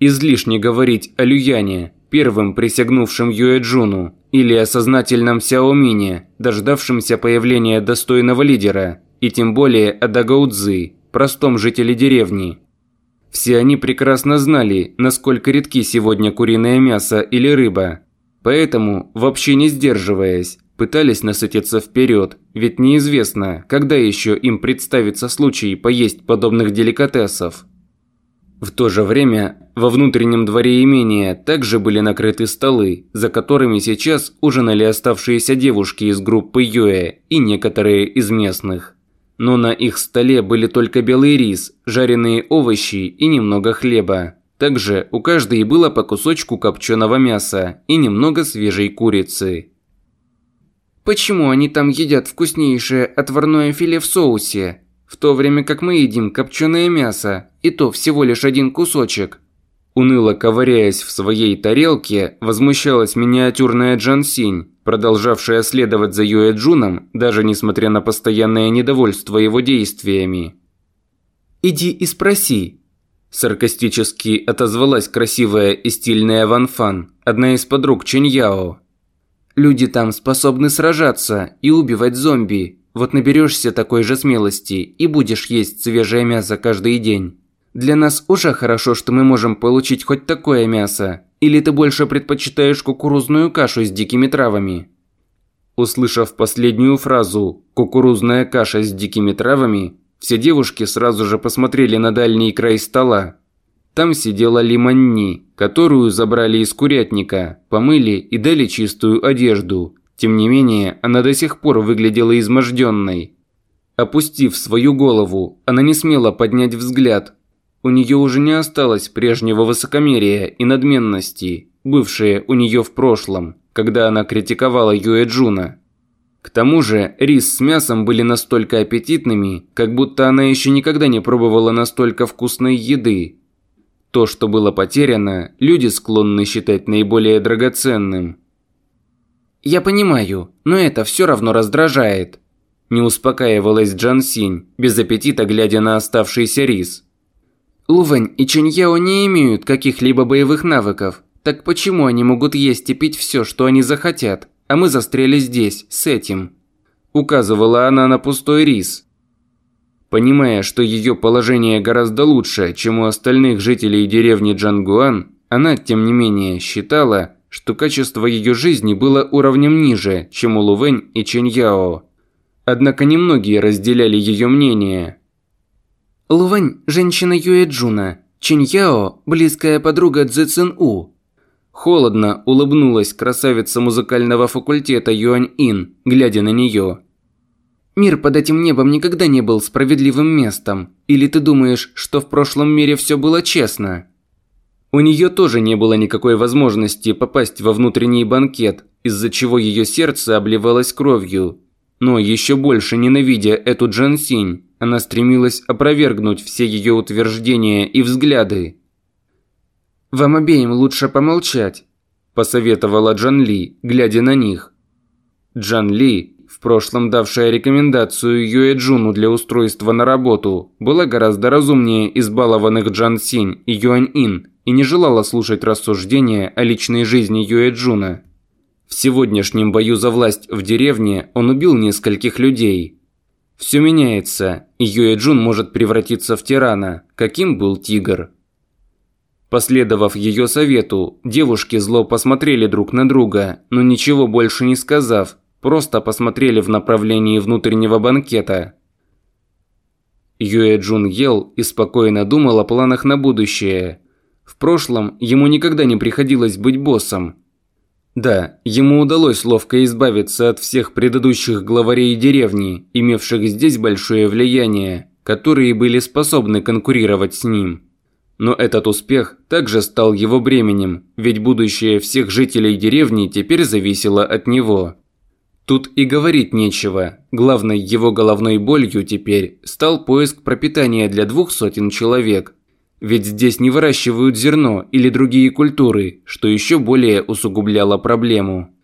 Излишне говорить о Люяне, первым присягнувшем Юэджуну, или о сознательном Сяомине, дождавшемся появления достойного лидера, и тем более о Дагаудзи, простом жителе деревни. Все они прекрасно знали, насколько редки сегодня куриное мясо или рыба. Поэтому, вообще не сдерживаясь, пытались насытиться вперед, ведь неизвестно, когда еще им представится случай поесть подобных деликатесов. В то же время, во внутреннем дворе имения также были накрыты столы, за которыми сейчас ужинали оставшиеся девушки из группы Юэ и некоторые из местных но на их столе были только белый рис, жареные овощи и немного хлеба. Также у каждой было по кусочку копченого мяса и немного свежей курицы. Почему они там едят вкуснейшее отварное филе в соусе, в то время как мы едим копченое мясо, и то всего лишь один кусочек? Уныло ковыряясь в своей тарелке, возмущалась миниатюрная Джан Синь, продолжавшая следовать за Юэ Джуном, даже несмотря на постоянное недовольство его действиями. «Иди и спроси», – саркастически отозвалась красивая и стильная Ван Фан, одна из подруг Чэнь Яо. «Люди там способны сражаться и убивать зомби. Вот наберешься такой же смелости и будешь есть свежее мясо каждый день». Для нас уже хорошо, что мы можем получить хоть такое мясо. Или ты больше предпочитаешь кукурузную кашу с дикими травами?» Услышав последнюю фразу «кукурузная каша с дикими травами», все девушки сразу же посмотрели на дальний край стола. Там сидела Лиманни, которую забрали из курятника, помыли и дали чистую одежду. Тем не менее, она до сих пор выглядела изможденной. Опустив свою голову, она не смела поднять взгляд, у нее уже не осталось прежнего высокомерия и надменности, бывшие у нее в прошлом, когда она критиковала Юэ Джуна. К тому же рис с мясом были настолько аппетитными, как будто она еще никогда не пробовала настолько вкусной еды. То, что было потеряно, люди склонны считать наиболее драгоценным. «Я понимаю, но это все равно раздражает», – не успокаивалась Джан Синь, без аппетита глядя на оставшийся рис. Лувэнь и Чэньяо не имеют каких-либо боевых навыков. Так почему они могут есть и пить все, что они захотят, а мы застряли здесь, с этим?» Указывала она на пустой рис. Понимая, что ее положение гораздо лучше, чем у остальных жителей деревни Джангуан, она, тем не менее, считала, что качество ее жизни было уровнем ниже, чем у Лувэнь и Чэньяо. Однако немногие разделяли ее мнение. Лувань – женщина Юэ Джуна, Чин Яо – близкая подруга Цзэ Цин У. Холодно улыбнулась красавица музыкального факультета Юань Ин, глядя на нее. Мир под этим небом никогда не был справедливым местом. Или ты думаешь, что в прошлом мире все было честно? У нее тоже не было никакой возможности попасть во внутренний банкет, из-за чего ее сердце обливалось кровью. Но еще больше ненавидя эту Джан Синь, она стремилась опровергнуть все ее утверждения и взгляды. «Вам обеим лучше помолчать», – посоветовала Джан Ли, глядя на них. Джан Ли, в прошлом давшая рекомендацию Юэ Джуну для устройства на работу, была гораздо разумнее избалованных Джан Синь и Юань Ин и не желала слушать рассуждения о личной жизни Юэ Джуна. В сегодняшнем бою за власть в деревне он убил нескольких людей – все меняется, и Юэ Джун может превратиться в тирана, каким был тигр. Последовав ее совету, девушки зло посмотрели друг на друга, но ничего больше не сказав, просто посмотрели в направлении внутреннего банкета. Юэ Джун ел и спокойно думал о планах на будущее. В прошлом ему никогда не приходилось быть боссом. Да, ему удалось ловко избавиться от всех предыдущих главарей деревни, имевших здесь большое влияние, которые были способны конкурировать с ним. Но этот успех также стал его бременем, ведь будущее всех жителей деревни теперь зависело от него. Тут и говорить нечего. Главной его головной болью теперь стал поиск пропитания для двух сотен человек. Ведь здесь не выращивают зерно или другие культуры, что еще более усугубляло проблему.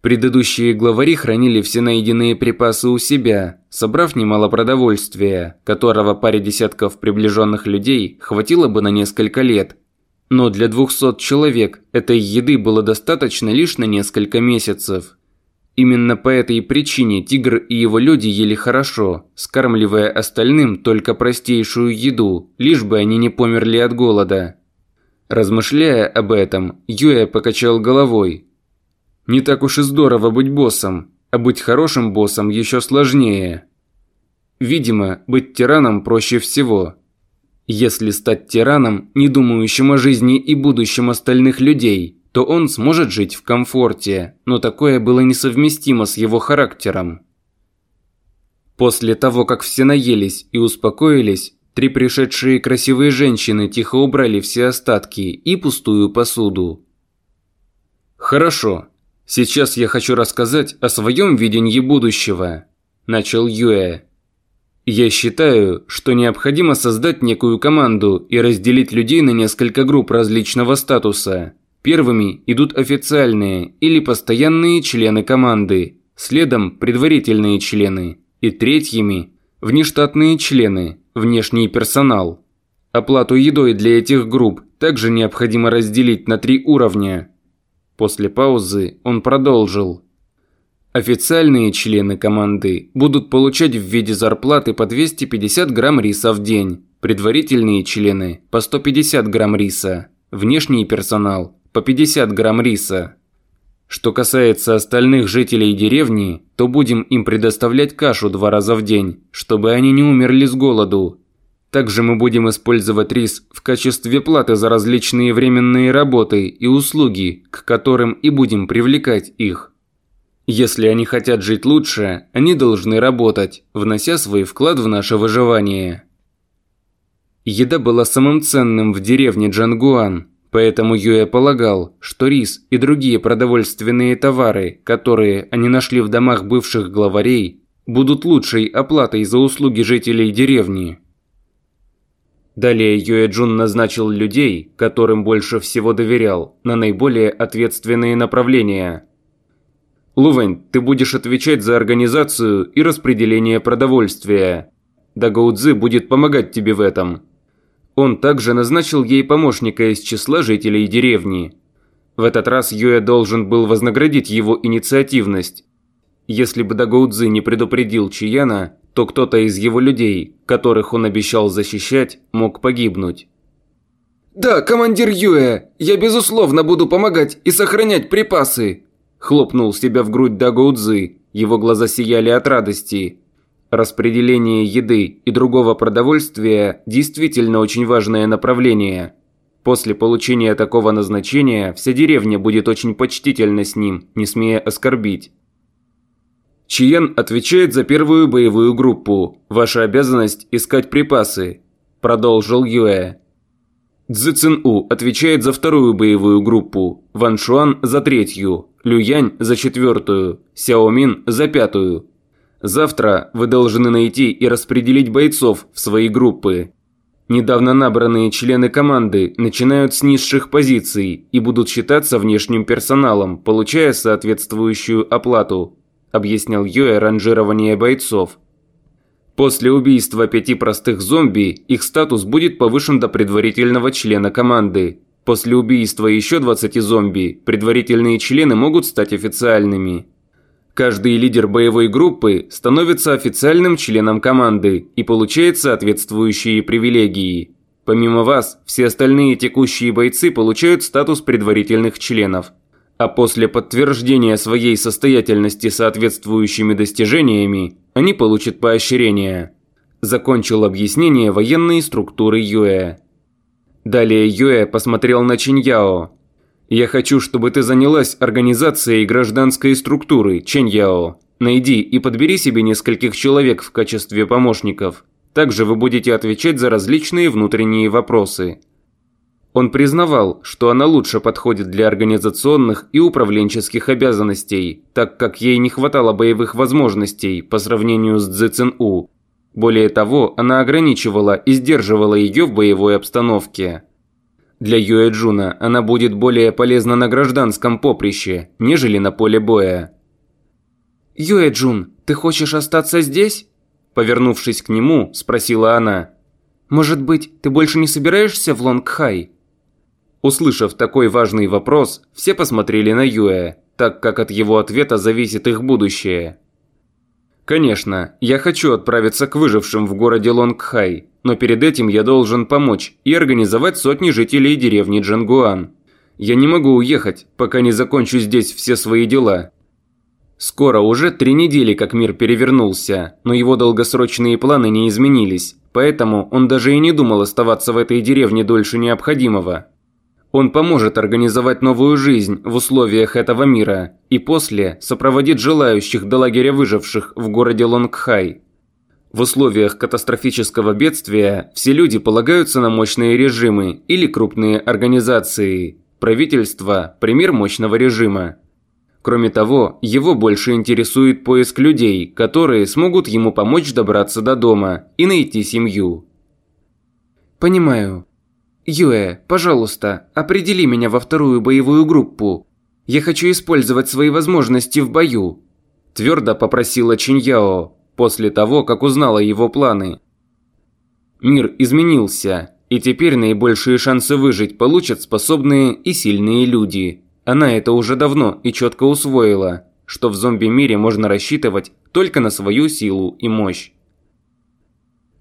Предыдущие главари хранили все найденные припасы у себя, собрав немало продовольствия, которого паре десятков приближенных людей хватило бы на несколько лет. Но для 200 человек этой еды было достаточно лишь на несколько месяцев. Именно по этой причине тигр и его люди ели хорошо, скармливая остальным только простейшую еду, лишь бы они не померли от голода. Размышляя об этом, Юэ покачал головой. Не так уж и здорово быть боссом, а быть хорошим боссом еще сложнее. Видимо, быть тираном проще всего. Если стать тираном, не думающим о жизни и будущем остальных людей – то он сможет жить в комфорте, но такое было несовместимо с его характером. После того, как все наелись и успокоились, три пришедшие красивые женщины тихо убрали все остатки и пустую посуду. «Хорошо, сейчас я хочу рассказать о своем видении будущего», – начал Юэ. «Я считаю, что необходимо создать некую команду и разделить людей на несколько групп различного статуса – Первыми идут официальные или постоянные члены команды, следом предварительные члены и третьими – внештатные члены, внешний персонал. Оплату едой для этих групп также необходимо разделить на три уровня. После паузы он продолжил. Официальные члены команды будут получать в виде зарплаты по 250 грамм риса в день, предварительные члены – по 150 грамм риса, внешний персонал по 50 грамм риса. Что касается остальных жителей деревни, то будем им предоставлять кашу два раза в день, чтобы они не умерли с голоду. Также мы будем использовать рис в качестве платы за различные временные работы и услуги, к которым и будем привлекать их. Если они хотят жить лучше, они должны работать, внося свой вклад в наше выживание. Еда была самым ценным в деревне Джангуан – Поэтому Юэ полагал, что рис и другие продовольственные товары, которые они нашли в домах бывших главарей, будут лучшей оплатой за услуги жителей деревни. Далее Юэ Джун назначил людей, которым больше всего доверял, на наиболее ответственные направления. Лувэнь, ты будешь отвечать за организацию и распределение продовольствия. Дагаудзи будет помогать тебе в этом. Он также назначил ей помощника из числа жителей деревни. В этот раз Юэ должен был вознаградить его инициативность. Если бы Дагоудзи не предупредил Чияна, то кто-то из его людей, которых он обещал защищать, мог погибнуть. «Да, командир Юэ, я безусловно буду помогать и сохранять припасы!» Хлопнул себя в грудь Дагоудзи, его глаза сияли от радости. Распределение еды и другого продовольствия действительно очень важное направление. После получения такого назначения вся деревня будет очень почтительна с ним, не смея оскорбить. Чиен отвечает за первую боевую группу. Ваша обязанность – искать припасы», – продолжил Юэ. Цзы Цин У отвечает за вторую боевую группу, Ван Шуан – за третью, Лю Янь – за четвертую, Сяо Мин – за пятую. Завтра вы должны найти и распределить бойцов в свои группы. Недавно набранные члены команды начинают с низших позиций и будут считаться внешним персоналом, получая соответствующую оплату, объяснял Йоэ ранжирование бойцов. После убийства пяти простых зомби их статус будет повышен до предварительного члена команды. После убийства еще 20 зомби предварительные члены могут стать официальными. Каждый лидер боевой группы становится официальным членом команды и получает соответствующие привилегии. Помимо вас, все остальные текущие бойцы получают статус предварительных членов. а после подтверждения своей состоятельности соответствующими достижениями они получат поощрение. Закончил объяснение военной структуры Юэ. Далее Юэ посмотрел на Чиньяо. «Я хочу, чтобы ты занялась организацией гражданской структуры, Чиньяо. Найди и подбери себе нескольких человек в качестве помощников. Также вы будете отвечать за различные внутренние вопросы». Он признавал, что она лучше подходит для организационных и управленческих обязанностей, так как ей не хватало боевых возможностей по сравнению с Цзэцэн У. Более того, она ограничивала и сдерживала ее в боевой обстановке. Для Юэ Джуна она будет более полезна на гражданском поприще, нежели на поле боя. «Юэ Джун, ты хочешь остаться здесь?» Повернувшись к нему, спросила она. «Может быть, ты больше не собираешься в Лонгхай?» Услышав такой важный вопрос, все посмотрели на Юэ, так как от его ответа зависит их будущее. Конечно, я хочу отправиться к выжившим в городе Лонгхай, но перед этим я должен помочь и организовать сотни жителей деревни Джангуан. Я не могу уехать, пока не закончу здесь все свои дела. Скоро уже три недели, как мир перевернулся, но его долгосрочные планы не изменились, поэтому он даже и не думал оставаться в этой деревне дольше необходимого. Он поможет организовать новую жизнь в условиях этого мира и после сопроводит желающих до лагеря выживших в городе Лонгхай. В условиях катастрофического бедствия все люди полагаются на мощные режимы или крупные организации. Правительство – пример мощного режима. Кроме того, его больше интересует поиск людей, которые смогут ему помочь добраться до дома и найти семью. «Понимаю», «Юэ, пожалуйста, определи меня во вторую боевую группу. Я хочу использовать свои возможности в бою», – твердо попросила Чиньяо после того, как узнала его планы. Мир изменился, и теперь наибольшие шансы выжить получат способные и сильные люди. Она это уже давно и четко усвоила, что в зомби-мире можно рассчитывать только на свою силу и мощь.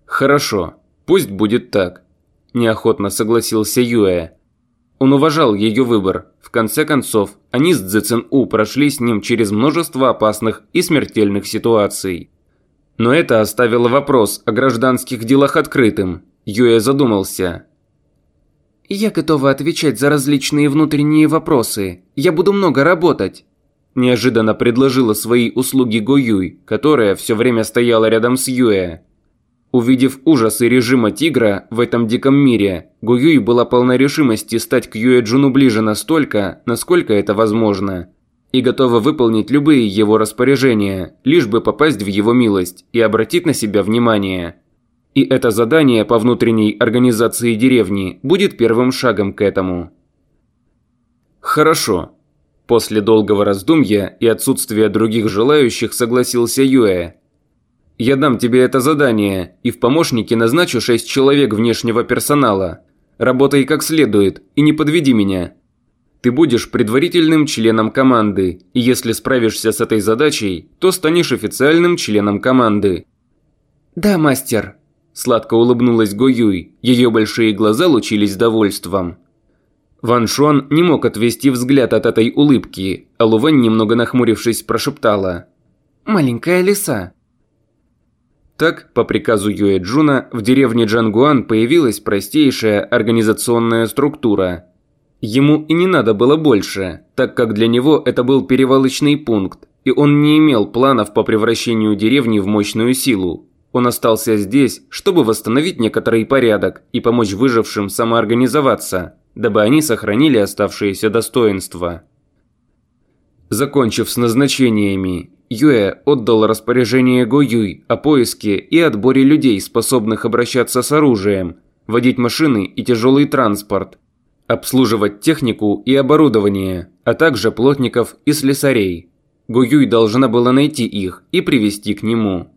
Хорошо, пусть будет так. – неохотно согласился Юэ. Он уважал ее выбор. В конце концов, они с Цзэцэн У прошли с ним через множество опасных и смертельных ситуаций. Но это оставило вопрос о гражданских делах открытым. Юэ задумался. «Я готова отвечать за различные внутренние вопросы. Я буду много работать», – неожиданно предложила свои услуги Го Юй, которая все время стояла рядом с Юэ. Увидев ужасы режима Тигра в этом диком мире, Гуюй была полна решимости стать к Юэджуну ближе настолько, насколько это возможно, и готова выполнить любые его распоряжения, лишь бы попасть в его милость и обратить на себя внимание. И это задание по внутренней организации деревни будет первым шагом к этому. Хорошо. После долгого раздумья и отсутствия других желающих согласился Юэ, я дам тебе это задание, и в помощники назначу шесть человек внешнего персонала. Работай как следует, и не подведи меня. Ты будешь предварительным членом команды, и если справишься с этой задачей, то станешь официальным членом команды». «Да, мастер», – сладко улыбнулась Го Юй, ее большие глаза лучились довольством. Ван Шуан не мог отвести взгляд от этой улыбки, а Лувань, немного нахмурившись, прошептала. «Маленькая лиса». Так, по приказу Юэ Джуна, в деревне Джангуан появилась простейшая организационная структура. Ему и не надо было больше, так как для него это был перевалочный пункт, и он не имел планов по превращению деревни в мощную силу. Он остался здесь, чтобы восстановить некоторый порядок и помочь выжившим самоорганизоваться, дабы они сохранили оставшиеся достоинства. Закончив с назначениями Юэ отдал распоряжение Го Юй о поиске и отборе людей, способных обращаться с оружием, водить машины и тяжелый транспорт, обслуживать технику и оборудование, а также плотников и слесарей. Го Юй должна была найти их и привести к нему.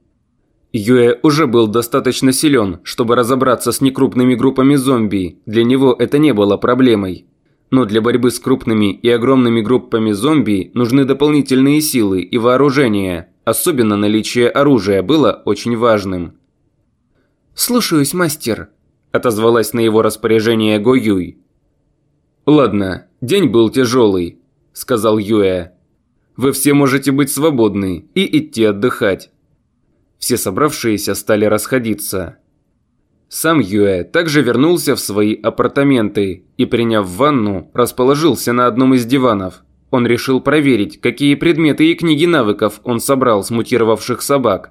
Юэ уже был достаточно силен, чтобы разобраться с некрупными группами зомби, для него это не было проблемой. Но для борьбы с крупными и огромными группами зомби нужны дополнительные силы и вооружение. Особенно наличие оружия было очень важным. «Слушаюсь, мастер», – отозвалась на его распоряжение Го Юй. «Ладно, день был тяжелый. сказал Юэ. «Вы все можете быть свободны и идти отдыхать». Все собравшиеся стали расходиться. Сам Юэ также вернулся в свои апартаменты и, приняв ванну, расположился на одном из диванов. Он решил проверить, какие предметы и книги навыков он собрал с мутировавших собак.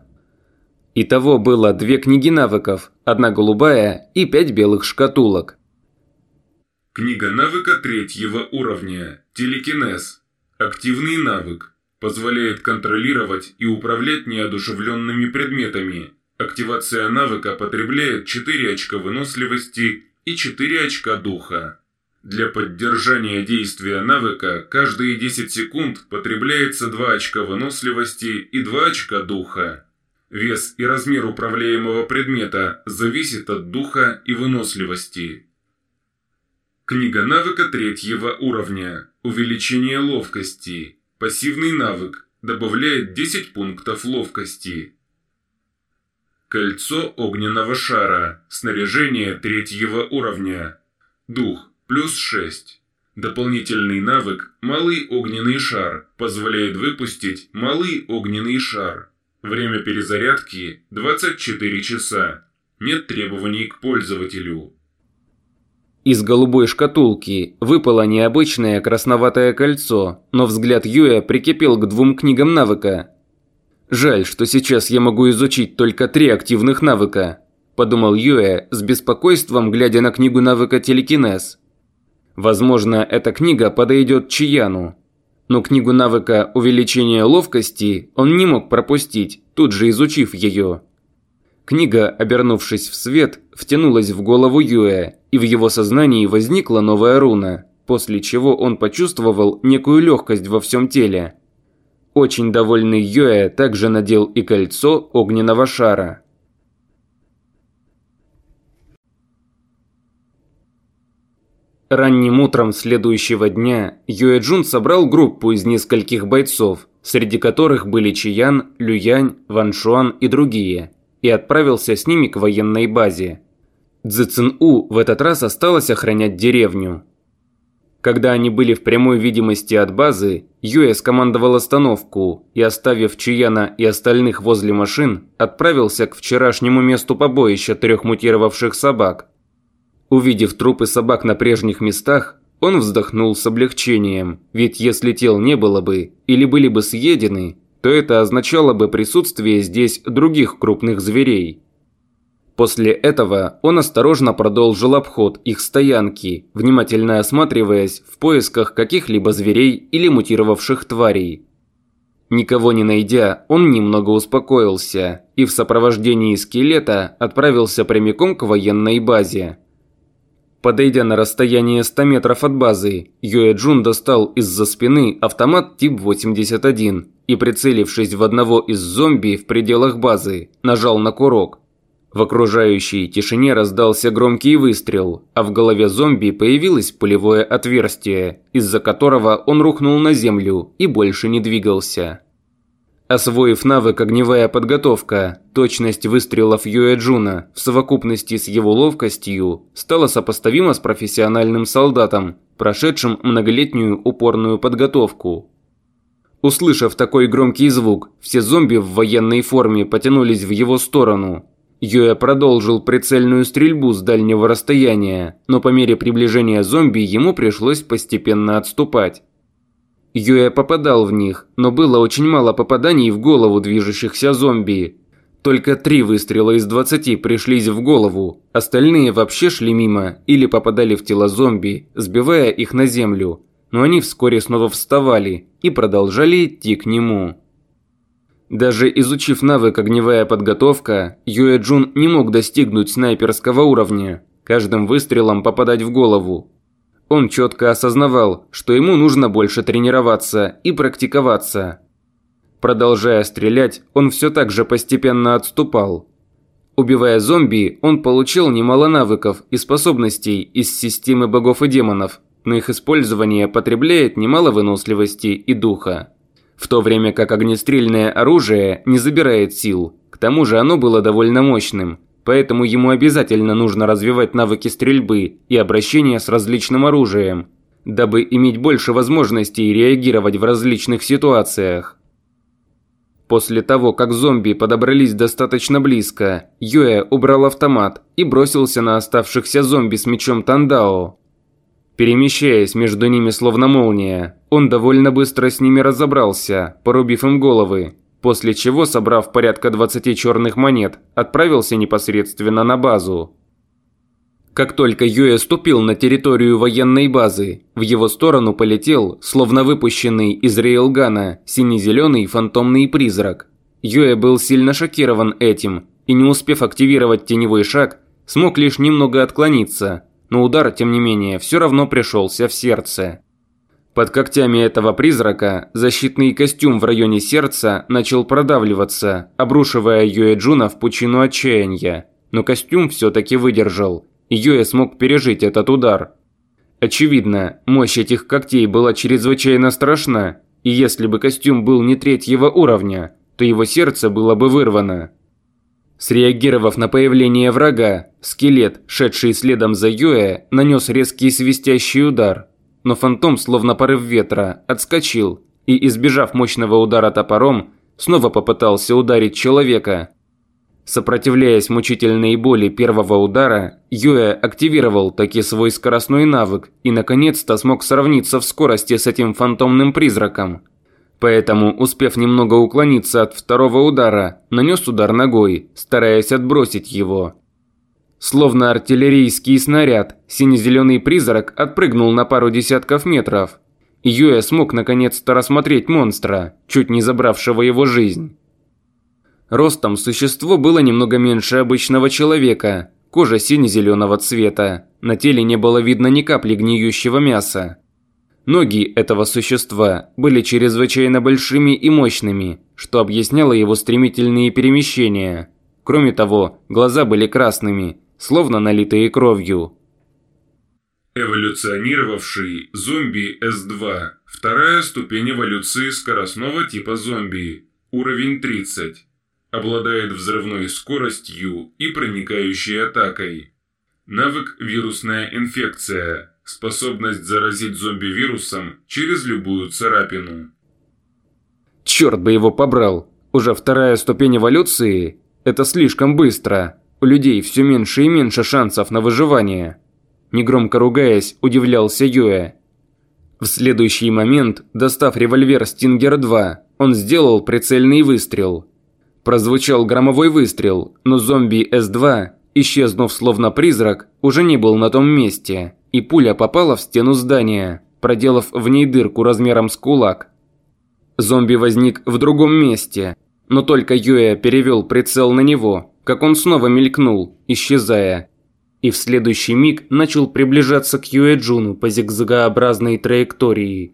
Итого было две книги навыков, одна голубая и пять белых шкатулок. Книга навыка третьего уровня. Телекинез. Активный навык. Позволяет контролировать и управлять неодушевленными предметами. Активация навыка потребляет 4 очка выносливости и 4 очка духа. Для поддержания действия навыка каждые 10 секунд потребляется 2 очка выносливости и 2 очка духа. Вес и размер управляемого предмета зависит от духа и выносливости. Книга навыка третьего уровня. Увеличение ловкости. Пассивный навык. Добавляет 10 пунктов ловкости. Кольцо огненного шара. Снаряжение третьего уровня. Дух. Плюс 6. Дополнительный навык «Малый огненный шар» позволяет выпустить «Малый огненный шар». Время перезарядки – 24 часа. Нет требований к пользователю. Из голубой шкатулки выпало необычное красноватое кольцо, но взгляд Юя прикипел к двум книгам навыка. «Жаль, что сейчас я могу изучить только три активных навыка», – подумал Юэ с беспокойством, глядя на книгу навыка телекинез. Возможно, эта книга подойдет Чияну. Но книгу навыка увеличения ловкости он не мог пропустить, тут же изучив ее. Книга, обернувшись в свет, втянулась в голову Юэ, и в его сознании возникла новая руна, после чего он почувствовал некую легкость во всем теле. Очень довольный Юэ также надел и кольцо огненного шара. Ранним утром следующего дня Юэ Джун собрал группу из нескольких бойцов, среди которых были Чиян, Люянь, Ван Шуан и другие – и отправился с ними к военной базе. Цзэцин-У в этот раз осталось охранять деревню. Когда они были в прямой видимости от базы, Юэ скомандовал остановку и, оставив Чияна и остальных возле машин, отправился к вчерашнему месту побоища трех мутировавших собак. Увидев трупы собак на прежних местах, он вздохнул с облегчением, ведь если тел не было бы или были бы съедены, то это означало бы присутствие здесь других крупных зверей. После этого он осторожно продолжил обход их стоянки, внимательно осматриваясь в поисках каких-либо зверей или мутировавших тварей. Никого не найдя, он немного успокоился и в сопровождении скелета отправился прямиком к военной базе. Подойдя на расстояние 100 метров от базы, Юэ Джун достал из-за спины автомат тип 81 и, прицелившись в одного из зомби в пределах базы, нажал на курок. В окружающей тишине раздался громкий выстрел, а в голове зомби появилось пулевое отверстие, из-за которого он рухнул на землю и больше не двигался. Освоив навык «Огневая подготовка», точность выстрелов Юэ Джуна в совокупности с его ловкостью стала сопоставима с профессиональным солдатом, прошедшим многолетнюю упорную подготовку. Услышав такой громкий звук, все зомби в военной форме потянулись в его сторону. Юэ продолжил прицельную стрельбу с дальнего расстояния, но по мере приближения зомби ему пришлось постепенно отступать. Юэ попадал в них, но было очень мало попаданий в голову движущихся зомби. Только три выстрела из двадцати пришлись в голову, остальные вообще шли мимо или попадали в тела зомби, сбивая их на землю, но они вскоре снова вставали и продолжали идти к нему. Даже изучив навык «Огневая подготовка», Юэ Джун не мог достигнуть снайперского уровня, каждым выстрелом попадать в голову. Он четко осознавал, что ему нужно больше тренироваться и практиковаться. Продолжая стрелять, он все так же постепенно отступал. Убивая зомби, он получил немало навыков и способностей из системы богов и демонов, но их использование потребляет немало выносливости и духа. В то время как огнестрельное оружие не забирает сил, к тому же оно было довольно мощным, поэтому ему обязательно нужно развивать навыки стрельбы и обращения с различным оружием. дабы иметь больше возможностей реагировать в различных ситуациях. После того, как зомби подобрались достаточно близко, Юэ убрал автомат и бросился на оставшихся зомби с мечом Тандао. Перемещаясь между ними словно молния, он довольно быстро с ними разобрался, порубив им головы, после чего, собрав порядка 20 черных монет, отправился непосредственно на базу. Как только Юэ ступил на территорию военной базы, в его сторону полетел, словно выпущенный из рейлгана, сине-зеленый фантомный призрак. Юэ был сильно шокирован этим и, не успев активировать теневой шаг, смог лишь немного отклониться, но удар, тем не менее, все равно пришелся в сердце. Под когтями этого призрака защитный костюм в районе сердца начал продавливаться, обрушивая Юэ Джуна в пучину отчаяния, но костюм все-таки выдержал – Юэ смог пережить этот удар. Очевидно, мощь этих когтей была чрезвычайно страшна, и если бы костюм был не третьего уровня, то его сердце было бы вырвано. Среагировав на появление врага, скелет, шедший следом за Юэ, нанес резкий свистящий удар. Но фантом, словно порыв ветра, отскочил и, избежав мощного удара топором, снова попытался ударить человека, Сопротивляясь мучительной боли первого удара, Юэ активировал таки свой скоростной навык и наконец-то смог сравниться в скорости с этим фантомным призраком. Поэтому, успев немного уклониться от второго удара, нанес удар ногой, стараясь отбросить его. Словно артиллерийский снаряд, сине-зеленый призрак отпрыгнул на пару десятков метров. Юэ смог наконец-то рассмотреть монстра, чуть не забравшего его жизнь. Ростом существо было немного меньше обычного человека, кожа сине-зеленого цвета, на теле не было видно ни капли гниющего мяса. Ноги этого существа были чрезвычайно большими и мощными, что объясняло его стремительные перемещения. Кроме того, глаза были красными, словно налитые кровью. Эволюционировавший зомби С2. Вторая ступень эволюции скоростного типа зомби. Уровень 30 обладает взрывной скоростью и проникающей атакой. Навык «Вирусная инфекция» – способность заразить зомби вирусом через любую царапину. Черт бы его побрал! Уже вторая ступень эволюции? Это слишком быстро. У людей все меньше и меньше шансов на выживание. Негромко ругаясь, удивлялся Юэ. В следующий момент, достав револьвер Стингер-2, он сделал прицельный выстрел – Прозвучал громовой выстрел, но зомби С-2, исчезнув словно призрак, уже не был на том месте, и пуля попала в стену здания, проделав в ней дырку размером с кулак. Зомби возник в другом месте, но только Юэ перевел прицел на него, как он снова мелькнул, исчезая. И в следующий миг начал приближаться к Юэ Джуну по зигзагообразной траектории.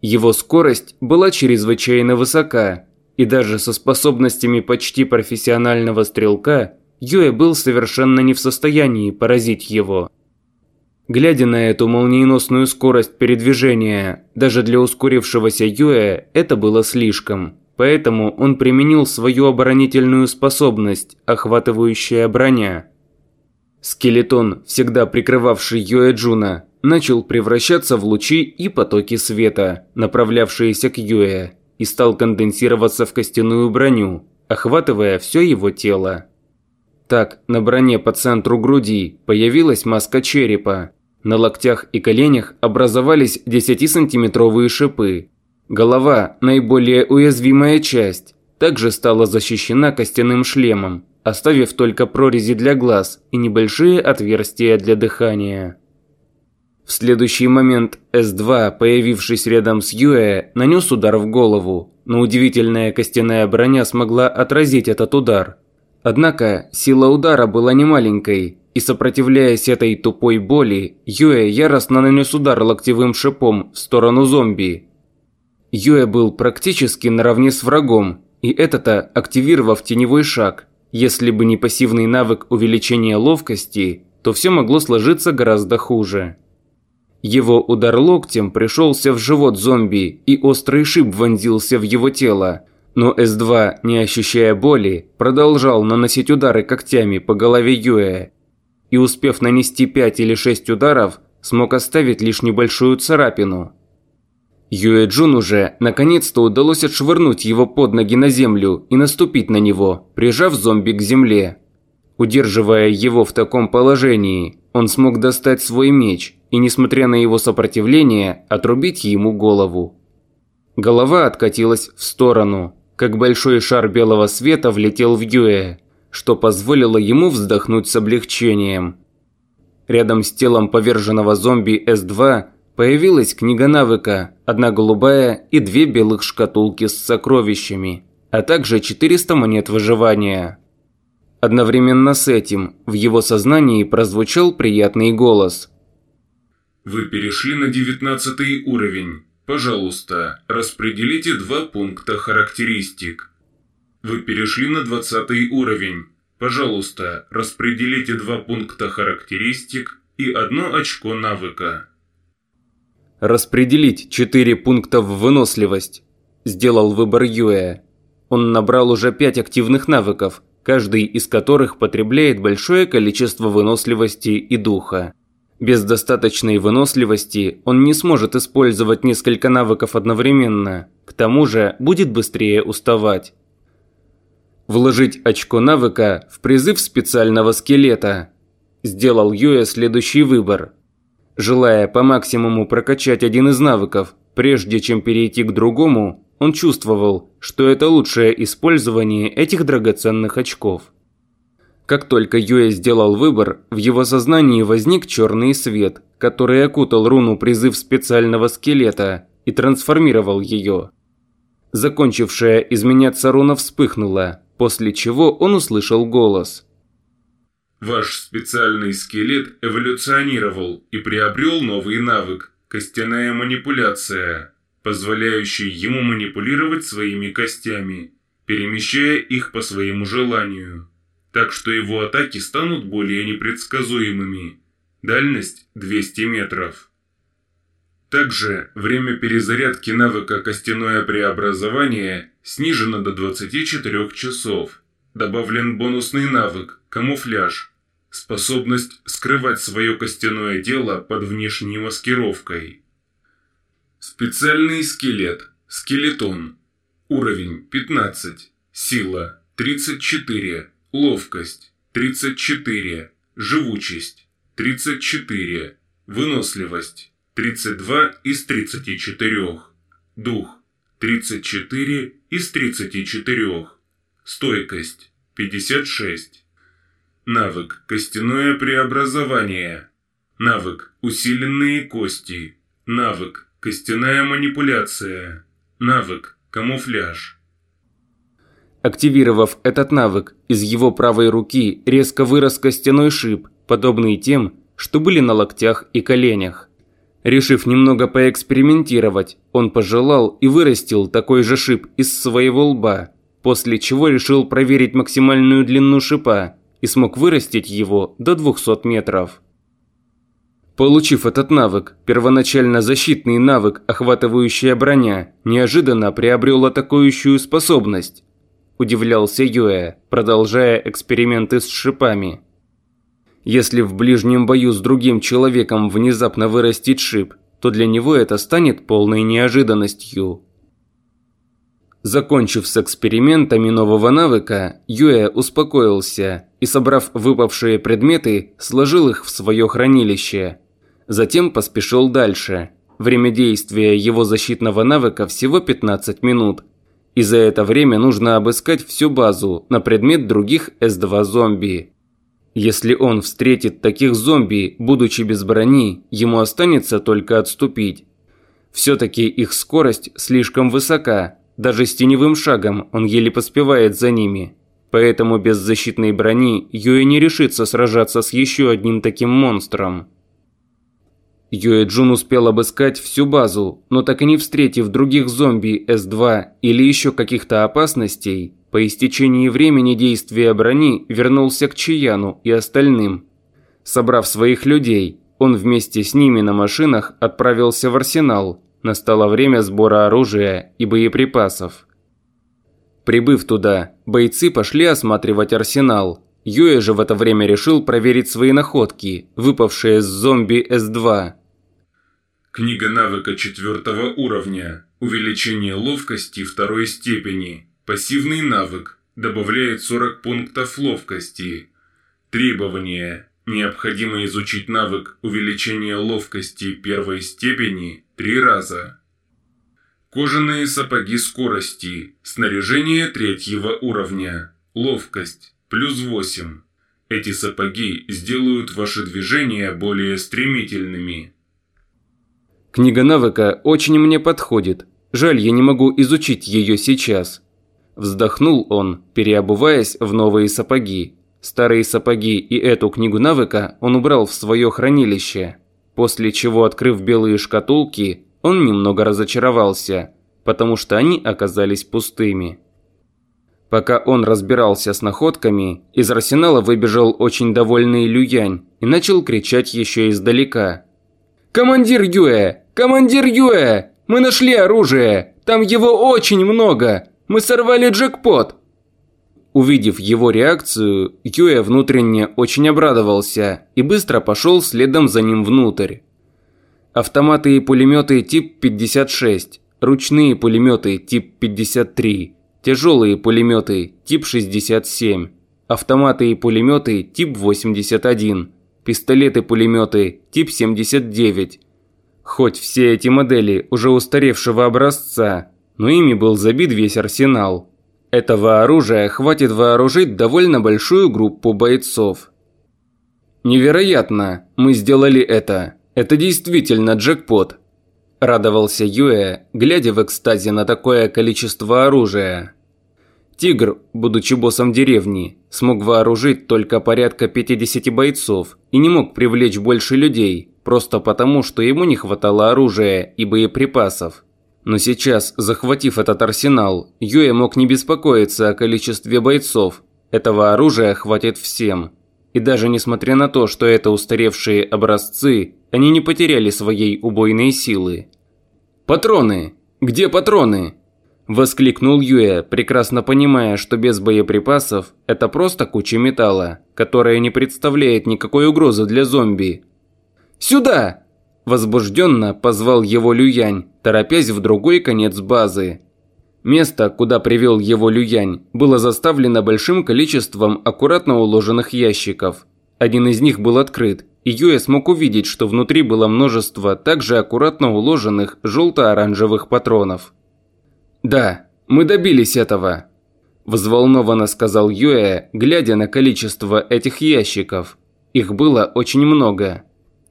Его скорость была чрезвычайно высока, и даже со способностями почти профессионального стрелка, Юэ был совершенно не в состоянии поразить его. Глядя на эту молниеносную скорость передвижения, даже для ускорившегося Юэ это было слишком. Поэтому он применил свою оборонительную способность, охватывающая броня. Скелетон, всегда прикрывавший Юэ Джуна, начал превращаться в лучи и потоки света, направлявшиеся к Юэ и стал конденсироваться в костяную броню, охватывая все его тело. Так, на броне по центру груди появилась маска черепа. На локтях и коленях образовались 10-сантиметровые шипы. Голова, наиболее уязвимая часть, также стала защищена костяным шлемом, оставив только прорези для глаз и небольшие отверстия для дыхания. В следующий момент С-2, появившись рядом с Юэ, нанес удар в голову, но удивительная костяная броня смогла отразить этот удар. Однако сила удара была немаленькой, и сопротивляясь этой тупой боли, Юэ яростно нанес удар локтевым шипом в сторону зомби. Юэ был практически наравне с врагом, и это-то активировав теневой шаг. Если бы не пассивный навык увеличения ловкости, то все могло сложиться гораздо хуже. Его удар локтем пришелся в живот зомби, и острый шип вонзился в его тело. Но С-2, не ощущая боли, продолжал наносить удары когтями по голове Юэ. И успев нанести 5 или 6 ударов, смог оставить лишь небольшую царапину. Юэ Джун уже наконец-то удалось отшвырнуть его под ноги на землю и наступить на него, прижав зомби к земле. Удерживая его в таком положении, он смог достать свой меч и, несмотря на его сопротивление, отрубить ему голову. Голова откатилась в сторону, как большой шар белого света влетел в Юэ, что позволило ему вздохнуть с облегчением. Рядом с телом поверженного зомби С-2 появилась книга навыка, одна голубая и две белых шкатулки с сокровищами, а также 400 монет выживания. Одновременно с этим в его сознании прозвучал приятный голос. «Вы перешли на 19 уровень. Пожалуйста, распределите два пункта характеристик. Вы перешли на 20 уровень. Пожалуйста, распределите два пункта характеристик и одно очко навыка». Распределить 4 пункта в выносливость. Сделал выбор Юэ. Он набрал уже 5 активных навыков – каждый из которых потребляет большое количество выносливости и духа. Без достаточной выносливости он не сможет использовать несколько навыков одновременно, к тому же будет быстрее уставать. Вложить очко навыка в призыв специального скелета. Сделал Юэ следующий выбор. Желая по максимуму прокачать один из навыков, прежде чем перейти к другому, он чувствовал, что это лучшее использование этих драгоценных очков. Как только Юэ сделал выбор, в его сознании возник черный свет, который окутал руну призыв специального скелета и трансформировал ее. Закончившая изменяться руна вспыхнула, после чего он услышал голос. Ваш специальный скелет эволюционировал и приобрел новый навык – костяная манипуляция позволяющий ему манипулировать своими костями, перемещая их по своему желанию, так что его атаки станут более непредсказуемыми. Дальность 200 метров. Также время перезарядки навыка «Костяное преобразование» снижено до 24 часов. Добавлен бонусный навык «Камуфляж», способность скрывать свое костяное тело под внешней маскировкой. Специальный скелет. Скелетон. Уровень 15. Сила 34. Ловкость 34. Живучесть 34. Выносливость 32 из 34. Дух 34 из 34. Стойкость 56. Навык «Костяное преобразование». Навык «Усиленные кости». Навык Костяная манипуляция. Навык. Камуфляж. Активировав этот навык, из его правой руки резко вырос костяной шип, подобный тем, что были на локтях и коленях. Решив немного поэкспериментировать, он пожелал и вырастил такой же шип из своего лба, после чего решил проверить максимальную длину шипа и смог вырастить его до 200 метров. Получив этот навык, первоначально защитный навык, охватывающая броня, неожиданно приобрел атакующую способность. Удивлялся Юэ, продолжая эксперименты с шипами. Если в ближнем бою с другим человеком внезапно вырастет шип, то для него это станет полной неожиданностью. Закончив с экспериментами нового навыка, Юэ успокоился и, собрав выпавшие предметы, сложил их в свое хранилище – Затем поспешил дальше. Время действия его защитного навыка всего 15 минут. И за это время нужно обыскать всю базу на предмет других С2 зомби. Если он встретит таких зомби, будучи без брони, ему останется только отступить. Все-таки их скорость слишком высока, даже с теневым шагом он еле поспевает за ними. Поэтому без защитной брони Юэ не решится сражаться с еще одним таким монстром. Юэ Джун успел обыскать всю базу, но так и не встретив других зомби С-2 или еще каких-то опасностей, по истечении времени действия брони вернулся к Чияну и остальным. Собрав своих людей, он вместе с ними на машинах отправился в арсенал. Настало время сбора оружия и боеприпасов. Прибыв туда, бойцы пошли осматривать арсенал. Юэ же в это время решил проверить свои находки, выпавшие с зомби С-2. Книга навыка четвертого уровня. Увеличение ловкости второй степени. Пассивный навык. Добавляет 40 пунктов ловкости. Требования. Необходимо изучить навык увеличения ловкости первой степени три раза. Кожаные сапоги скорости. Снаряжение третьего уровня. Ловкость. Плюс 8. Эти сапоги сделают ваши движения более стремительными. Книга навыка очень мне подходит. Жаль, я не могу изучить ее сейчас. Вздохнул он, переобуваясь в новые сапоги. Старые сапоги и эту книгу навыка он убрал в свое хранилище. После чего, открыв белые шкатулки, он немного разочаровался, потому что они оказались пустыми. Пока он разбирался с находками, из арсенала выбежал очень довольный Люянь и начал кричать еще издалека. «Командир Юэ! Командир Юэ! Мы нашли оружие! Там его очень много! Мы сорвали джекпот!» Увидев его реакцию, Юэ внутренне очень обрадовался и быстро пошел следом за ним внутрь. Автоматы и пулеметы тип 56, ручные пулеметы тип 53, тяжелые пулеметы тип 67, автоматы и пулеметы тип 81, пистолеты-пулеметы тип 79. Хоть все эти модели уже устаревшего образца, но ими был забит весь арсенал. Этого оружия хватит вооружить довольно большую группу бойцов. Невероятно, мы сделали это. Это действительно джекпот. Радовался Юэ, глядя в экстазе на такое количество оружия. Тигр, будучи боссом деревни, смог вооружить только порядка 50 бойцов и не мог привлечь больше людей, просто потому, что ему не хватало оружия и боеприпасов. Но сейчас, захватив этот арсенал, Юэ мог не беспокоиться о количестве бойцов. Этого оружия хватит всем. И даже несмотря на то, что это устаревшие образцы, они не потеряли своей убойной силы. «Патроны! Где патроны?» Воскликнул Юэ, прекрасно понимая, что без боеприпасов это просто куча металла, которая не представляет никакой угрозы для зомби. «Сюда!» Возбужденно позвал его Люянь, торопясь в другой конец базы. Место, куда привел его Люянь, было заставлено большим количеством аккуратно уложенных ящиков. Один из них был открыт, и Юэ смог увидеть, что внутри было множество также аккуратно уложенных желто-оранжевых патронов. «Да, мы добились этого», – взволнованно сказал Юэ, глядя на количество этих ящиков. Их было очень много.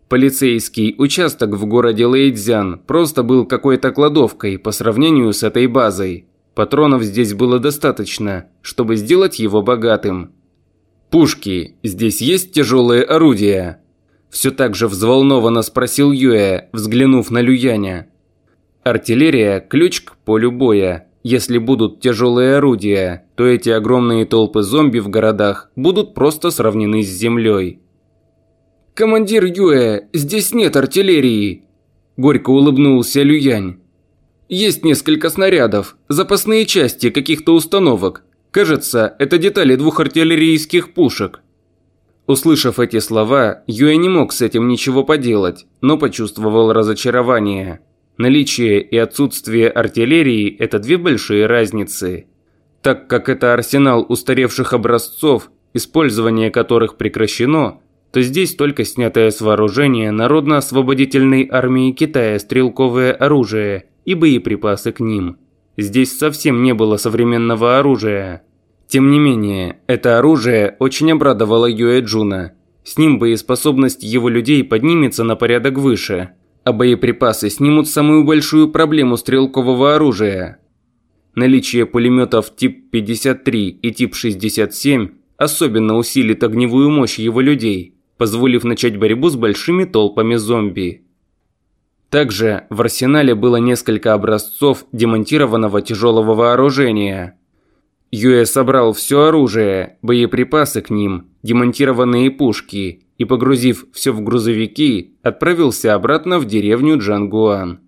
Полицейский участок в городе Лэйцзян просто был какой-то кладовкой по сравнению с этой базой. Патронов здесь было достаточно, чтобы сделать его богатым. «Пушки, здесь есть тяжелые орудия?» Все так же взволнованно спросил Юэ, взглянув на Люяня. Артиллерия – ключ к полю боя. Если будут тяжелые орудия, то эти огромные толпы зомби в городах будут просто сравнены с землей. «Командир Юэ, здесь нет артиллерии!» Горько улыбнулся Люянь. «Есть несколько снарядов, запасные части каких-то установок. Кажется, это детали двух артиллерийских пушек». Услышав эти слова, Юэ не мог с этим ничего поделать, но почувствовал разочарование. Наличие и отсутствие артиллерии – это две большие разницы. Так как это арсенал устаревших образцов, использование которых прекращено, то здесь только снятое с вооружения Народно-освободительной армии Китая стрелковое оружие и боеприпасы к ним. Здесь совсем не было современного оружия. Тем не менее, это оружие очень обрадовало Юэ Джуна. С ним боеспособность его людей поднимется на порядок выше, а боеприпасы снимут самую большую проблему стрелкового оружия. Наличие пулеметов тип 53 и тип 67 особенно усилит огневую мощь его людей – позволив начать борьбу с большими толпами зомби. Также в арсенале было несколько образцов демонтированного тяжелого вооружения. Юэ собрал все оружие, боеприпасы к ним, демонтированные пушки и, погрузив все в грузовики, отправился обратно в деревню Джангуан.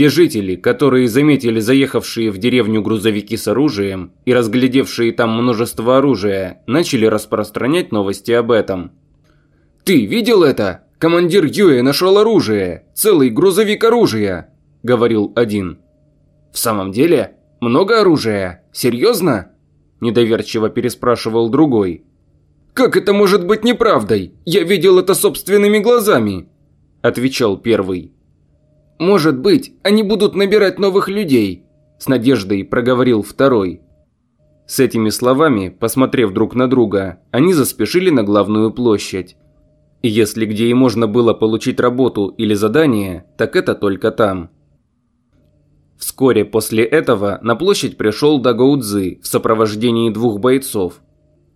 Те жители, которые заметили заехавшие в деревню грузовики с оружием и разглядевшие там множество оружия, начали распространять новости об этом. «Ты видел это? Командир Юэ нашел оружие, целый грузовик оружия», – говорил один. «В самом деле? Много оружия? Серьезно?» – недоверчиво переспрашивал другой. «Как это может быть неправдой? Я видел это собственными глазами», – отвечал первый. «Может быть, они будут набирать новых людей», – с надеждой проговорил второй. С этими словами, посмотрев друг на друга, они заспешили на главную площадь. Если где и можно было получить работу или задание, так это только там. Вскоре после этого на площадь пришел Дагоудзы в сопровождении двух бойцов.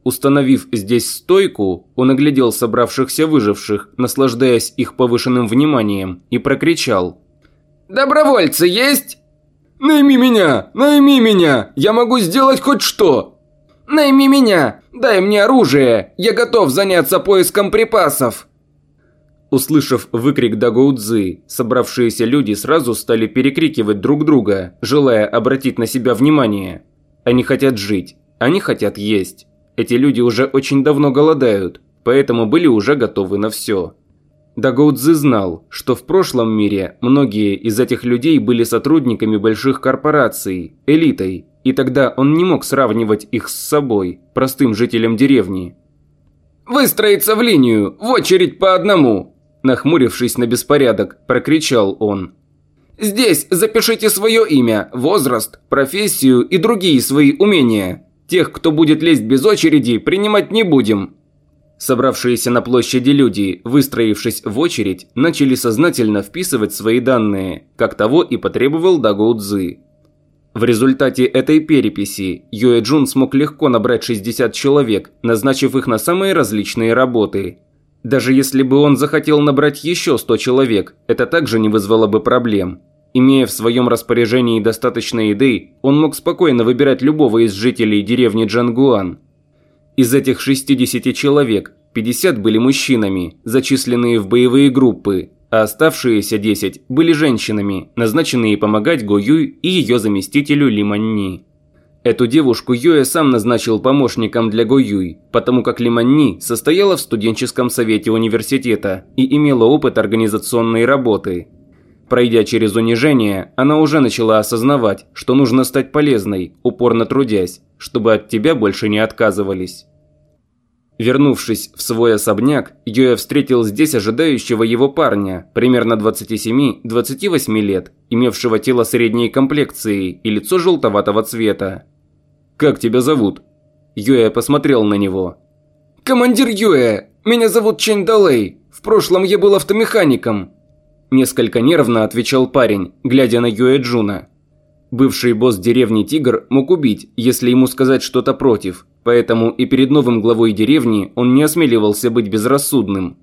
Установив здесь стойку, он оглядел собравшихся выживших, наслаждаясь их повышенным вниманием, и прокричал. «Добровольцы есть?» «Найми меня! Найми меня! Я могу сделать хоть что!» «Найми меня! Дай мне оружие! Я готов заняться поиском припасов!» Услышав выкрик Дагоудзы, собравшиеся люди сразу стали перекрикивать друг друга, желая обратить на себя внимание. Они хотят жить, они хотят есть. Эти люди уже очень давно голодают, поэтому были уже готовы на все. Дагоудзы знал, что в прошлом мире многие из этих людей были сотрудниками больших корпораций, элитой, и тогда он не мог сравнивать их с собой, простым жителем деревни. «Выстроиться в линию, в очередь по одному!» Нахмурившись на беспорядок, прокричал он. «Здесь запишите свое имя, возраст, профессию и другие свои умения. Тех, кто будет лезть без очереди, принимать не будем». Собравшиеся на площади люди, выстроившись в очередь, начали сознательно вписывать свои данные, как того и потребовал Дагоу Цзы. В результате этой переписи Юэ Джун смог легко набрать 60 человек, назначив их на самые различные работы. Даже если бы он захотел набрать еще 100 человек, это также не вызвало бы проблем. Имея в своем распоряжении достаточно еды, он мог спокойно выбирать любого из жителей деревни Джангуан. Из этих 60 человек 50 были мужчинами, зачисленные в боевые группы, а оставшиеся 10 были женщинами, назначенные помогать Го Юй и ее заместителю Ли Манни. Эту девушку Юэ сам назначил помощником для Го Юй, потому как Ли Манни состояла в студенческом совете университета и имела опыт организационной работы. Пройдя через унижение, она уже начала осознавать, что нужно стать полезной, упорно трудясь, чтобы от тебя больше не отказывались. Вернувшись в свой особняк, Юэ встретил здесь ожидающего его парня, примерно 27-28 лет, имевшего тело средней комплекции и лицо желтоватого цвета. «Как тебя зовут?» Юэ посмотрел на него. «Командир Юэ, меня зовут Чэнь Далей. В прошлом я был автомехаником». Несколько нервно отвечал парень, глядя на Юэ Джуна. Бывший босс деревни Тигр мог убить, если ему сказать что-то против, поэтому и перед новым главой деревни он не осмеливался быть безрассудным.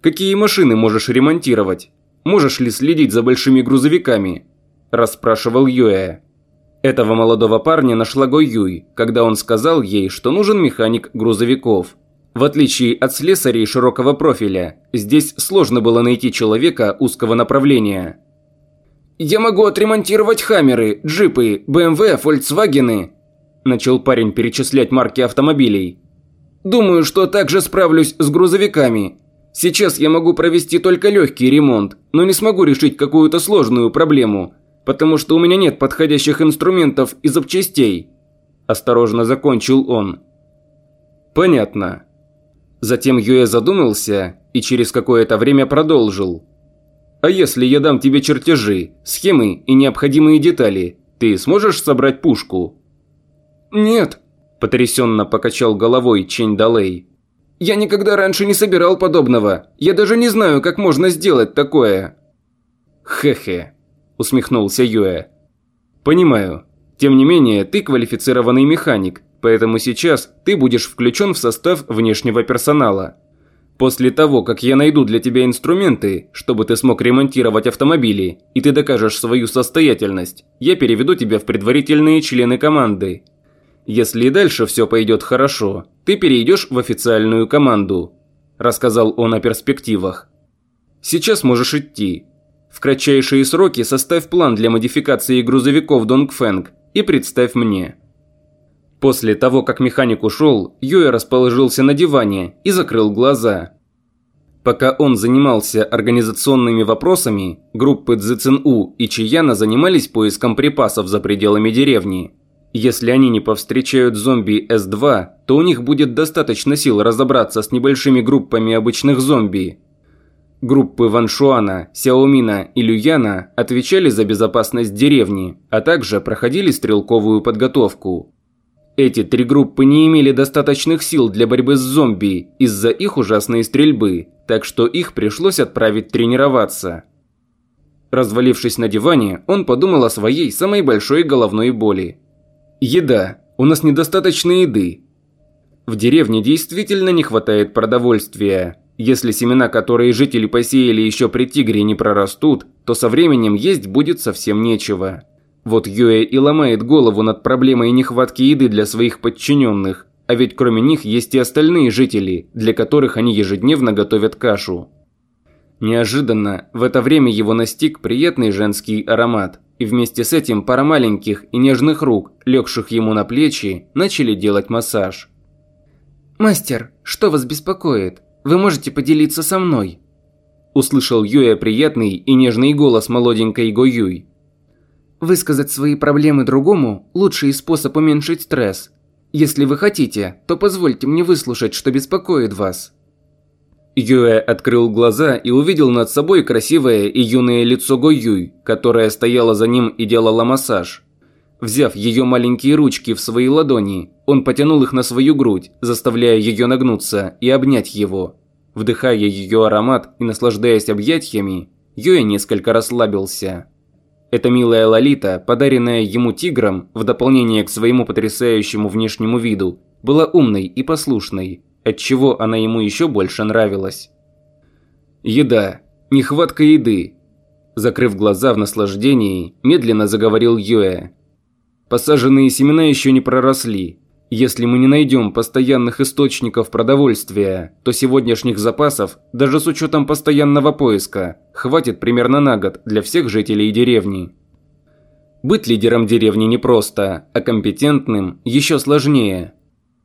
«Какие машины можешь ремонтировать? Можешь ли следить за большими грузовиками?» – расспрашивал Юэ. Этого молодого парня нашла Го когда он сказал ей, что нужен механик грузовиков. В отличие от слесарей широкого профиля, здесь сложно было найти человека узкого направления – «Я могу отремонтировать хаммеры, джипы, БМВ, Фольксвагены», – начал парень перечислять марки автомобилей. «Думаю, что также справлюсь с грузовиками. Сейчас я могу провести только легкий ремонт, но не смогу решить какую-то сложную проблему, потому что у меня нет подходящих инструментов и запчастей», – осторожно закончил он. «Понятно». Затем Юэ задумался и через какое-то время продолжил – а если я дам тебе чертежи, схемы и необходимые детали, ты сможешь собрать пушку? Нет, потрясенно покачал головой Чень Далей. Я никогда раньше не собирал подобного. Я даже не знаю, как можно сделать такое. Хе-хе, усмехнулся Юэ. Понимаю. Тем не менее, ты квалифицированный механик, поэтому сейчас ты будешь включен в состав внешнего персонала. После того, как я найду для тебя инструменты, чтобы ты смог ремонтировать автомобили, и ты докажешь свою состоятельность, я переведу тебя в предварительные члены команды. Если и дальше все пойдет хорошо, ты перейдешь в официальную команду», – рассказал он о перспективах. «Сейчас можешь идти. В кратчайшие сроки составь план для модификации грузовиков Донгфэнг и представь мне». После того, как механик ушел, Юэ расположился на диване и закрыл глаза. Пока он занимался организационными вопросами, группы ЦЗНУ и Чияна занимались поиском припасов за пределами деревни. Если они не повстречают зомби С-2, то у них будет достаточно сил разобраться с небольшими группами обычных зомби. Группы Ваншуана, Сяомина и Люяна отвечали за безопасность деревни, а также проходили стрелковую подготовку. Эти три группы не имели достаточных сил для борьбы с зомби из-за их ужасной стрельбы, так что их пришлось отправить тренироваться. Развалившись на диване, он подумал о своей самой большой головной боли. Еда. У нас недостаточно еды. В деревне действительно не хватает продовольствия. Если семена, которые жители посеяли еще при тигре, не прорастут, то со временем есть будет совсем нечего. Вот Юэ и ломает голову над проблемой нехватки еды для своих подчиненных, а ведь кроме них есть и остальные жители, для которых они ежедневно готовят кашу. Неожиданно в это время его настиг приятный женский аромат, и вместе с этим пара маленьких и нежных рук, легших ему на плечи, начали делать массаж. «Мастер, что вас беспокоит? Вы можете поделиться со мной?» Услышал Юэ приятный и нежный голос молоденькой Го Юй. Высказать свои проблемы другому – лучший способ уменьшить стресс. Если вы хотите, то позвольте мне выслушать, что беспокоит вас. Юэ открыл глаза и увидел над собой красивое и юное лицо Го Юй, которая стояла за ним и делала массаж. Взяв ее маленькие ручки в свои ладони, он потянул их на свою грудь, заставляя ее нагнуться и обнять его. Вдыхая ее аромат и наслаждаясь объятиями, Юэ несколько расслабился. Эта милая Лолита, подаренная ему тигром, в дополнение к своему потрясающему внешнему виду, была умной и послушной, отчего она ему еще больше нравилась. Еда. Нехватка еды. Закрыв глаза в наслаждении, медленно заговорил Юэ. Посаженные семена еще не проросли. Если мы не найдем постоянных источников продовольствия, то сегодняшних запасов, даже с учетом постоянного поиска, хватит примерно на год для всех жителей деревни. Быть лидером деревни непросто, а компетентным еще сложнее.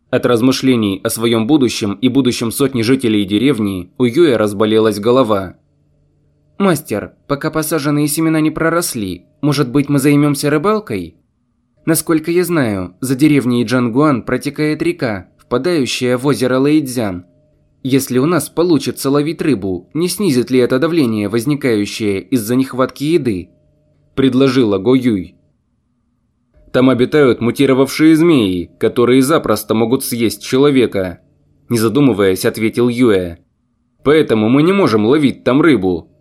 От размышлений о своем будущем и будущем сотни жителей деревни у Юя разболелась голова. «Мастер, пока посаженные семена не проросли, может быть мы займемся рыбалкой?» Насколько я знаю, за деревней Джангуан протекает река, впадающая в озеро Лэйдзян. Если у нас получится ловить рыбу, не снизит ли это давление, возникающее из-за нехватки еды? Предложила Го Юй. Там обитают мутировавшие змеи, которые запросто могут съесть человека. Не задумываясь, ответил Юэ. Поэтому мы не можем ловить там рыбу.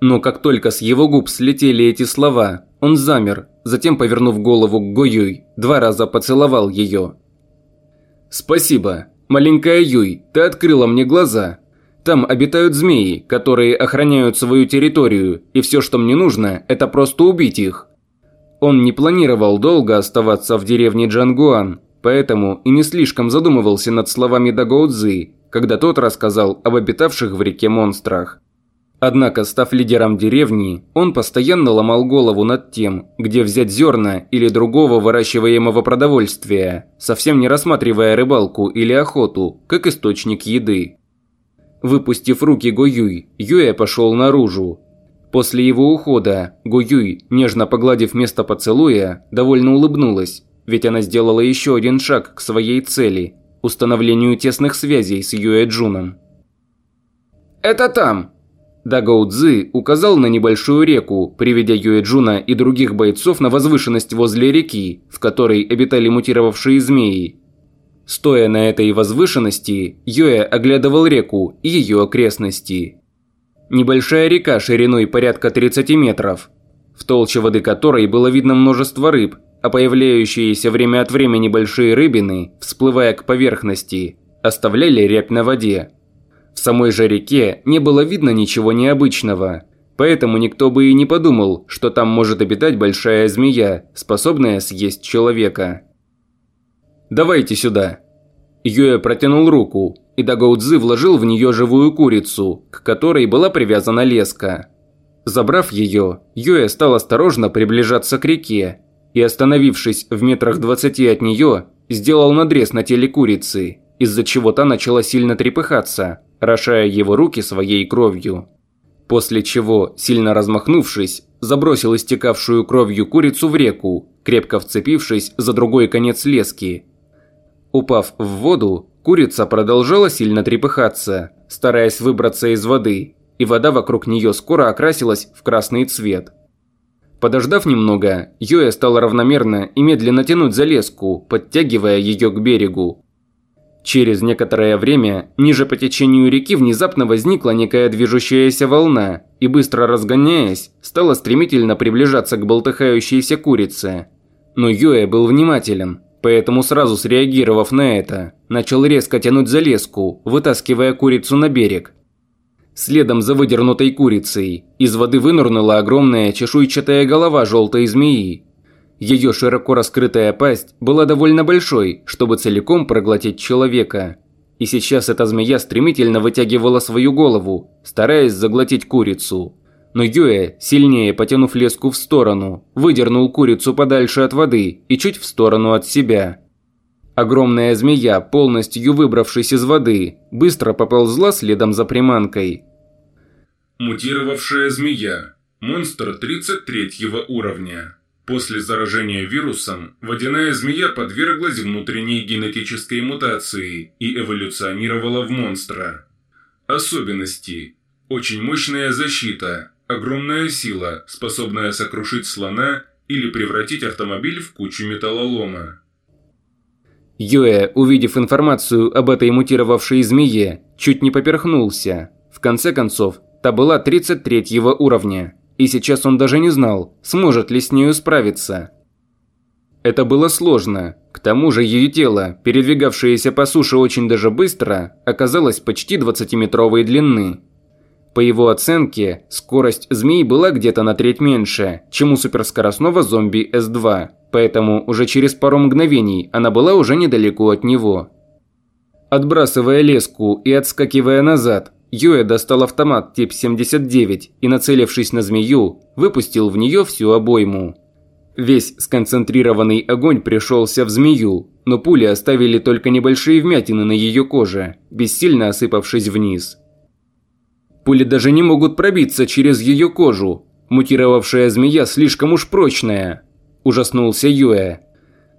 Но как только с его губ слетели эти слова, он замер, затем, повернув голову к Го Юй, два раза поцеловал ее. «Спасибо, маленькая Юй, ты открыла мне глаза. Там обитают змеи, которые охраняют свою территорию, и все, что мне нужно, это просто убить их». Он не планировал долго оставаться в деревне Джангуан, поэтому и не слишком задумывался над словами Дагоудзы, когда тот рассказал об обитавших в реке монстрах. Однако, став лидером деревни, он постоянно ломал голову над тем, где взять зерна или другого выращиваемого продовольствия, совсем не рассматривая рыбалку или охоту, как источник еды. Выпустив руки Гоюй, Юэ пошел наружу. После его ухода, Гоюй, нежно погладив место поцелуя, довольно улыбнулась, ведь она сделала еще один шаг к своей цели – установлению тесных связей с Юэ Джуном. «Это там!» Дагао Цзы указал на небольшую реку, приведя Юэджуна и других бойцов на возвышенность возле реки, в которой обитали мутировавшие змеи. Стоя на этой возвышенности, Юэ оглядывал реку и ее окрестности. Небольшая река шириной порядка 30 метров, в толще воды которой было видно множество рыб, а появляющиеся время от времени большие рыбины, всплывая к поверхности, оставляли рябь на воде. В самой же реке не было видно ничего необычного, поэтому никто бы и не подумал, что там может обитать большая змея, способная съесть человека. «Давайте сюда». Юэ протянул руку, и Дагоудзы вложил в нее живую курицу, к которой была привязана леска. Забрав ее, Юэ стал осторожно приближаться к реке и, остановившись в метрах двадцати от нее, сделал надрез на теле курицы, из-за чего та начала сильно трепыхаться – орошая его руки своей кровью. После чего, сильно размахнувшись, забросил истекавшую кровью курицу в реку, крепко вцепившись за другой конец лески. Упав в воду, курица продолжала сильно трепыхаться, стараясь выбраться из воды, и вода вокруг нее скоро окрасилась в красный цвет. Подождав немного, Йоя стал равномерно и медленно тянуть за леску, подтягивая ее к берегу. Через некоторое время ниже по течению реки внезапно возникла некая движущаяся волна и, быстро разгоняясь, стала стремительно приближаться к болтыхающейся курице. Но Йоэ был внимателен, поэтому сразу среагировав на это, начал резко тянуть за леску, вытаскивая курицу на берег. Следом за выдернутой курицей из воды вынырнула огромная чешуйчатая голова желтой змеи, ее широко раскрытая пасть была довольно большой, чтобы целиком проглотить человека. И сейчас эта змея стремительно вытягивала свою голову, стараясь заглотить курицу. Но Юэ, сильнее потянув леску в сторону, выдернул курицу подальше от воды и чуть в сторону от себя. Огромная змея, полностью выбравшись из воды, быстро поползла следом за приманкой. Мутировавшая змея. Монстр 33 уровня. После заражения вирусом водяная змея подверглась внутренней генетической мутации и эволюционировала в монстра. Особенности. Очень мощная защита, огромная сила, способная сокрушить слона или превратить автомобиль в кучу металлолома. Юэ, увидев информацию об этой мутировавшей змее, чуть не поперхнулся. В конце концов, та была 33 уровня и сейчас он даже не знал, сможет ли с нею справиться. Это было сложно. К тому же ее тело, передвигавшееся по суше очень даже быстро, оказалось почти 20-метровой длины. По его оценке, скорость змей была где-то на треть меньше, чем у суперскоростного зомби С-2, поэтому уже через пару мгновений она была уже недалеко от него. Отбрасывая леску и отскакивая назад, Юэ достал автомат тип 79 и, нацелившись на змею, выпустил в нее всю обойму. Весь сконцентрированный огонь пришелся в змею, но пули оставили только небольшие вмятины на ее коже, бессильно осыпавшись вниз. Пули даже не могут пробиться через ее кожу. Мутировавшая змея слишком уж прочная. Ужаснулся Юэ.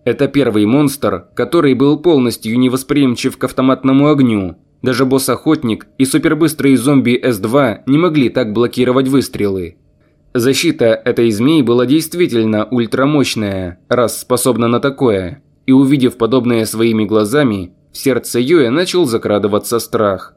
Это первый монстр, который был полностью невосприимчив к автоматному огню, даже босс-охотник и супербыстрые зомби С-2 не могли так блокировать выстрелы. Защита этой змеи была действительно ультрамощная, раз способна на такое. И увидев подобное своими глазами, в сердце Юэ начал закрадываться страх.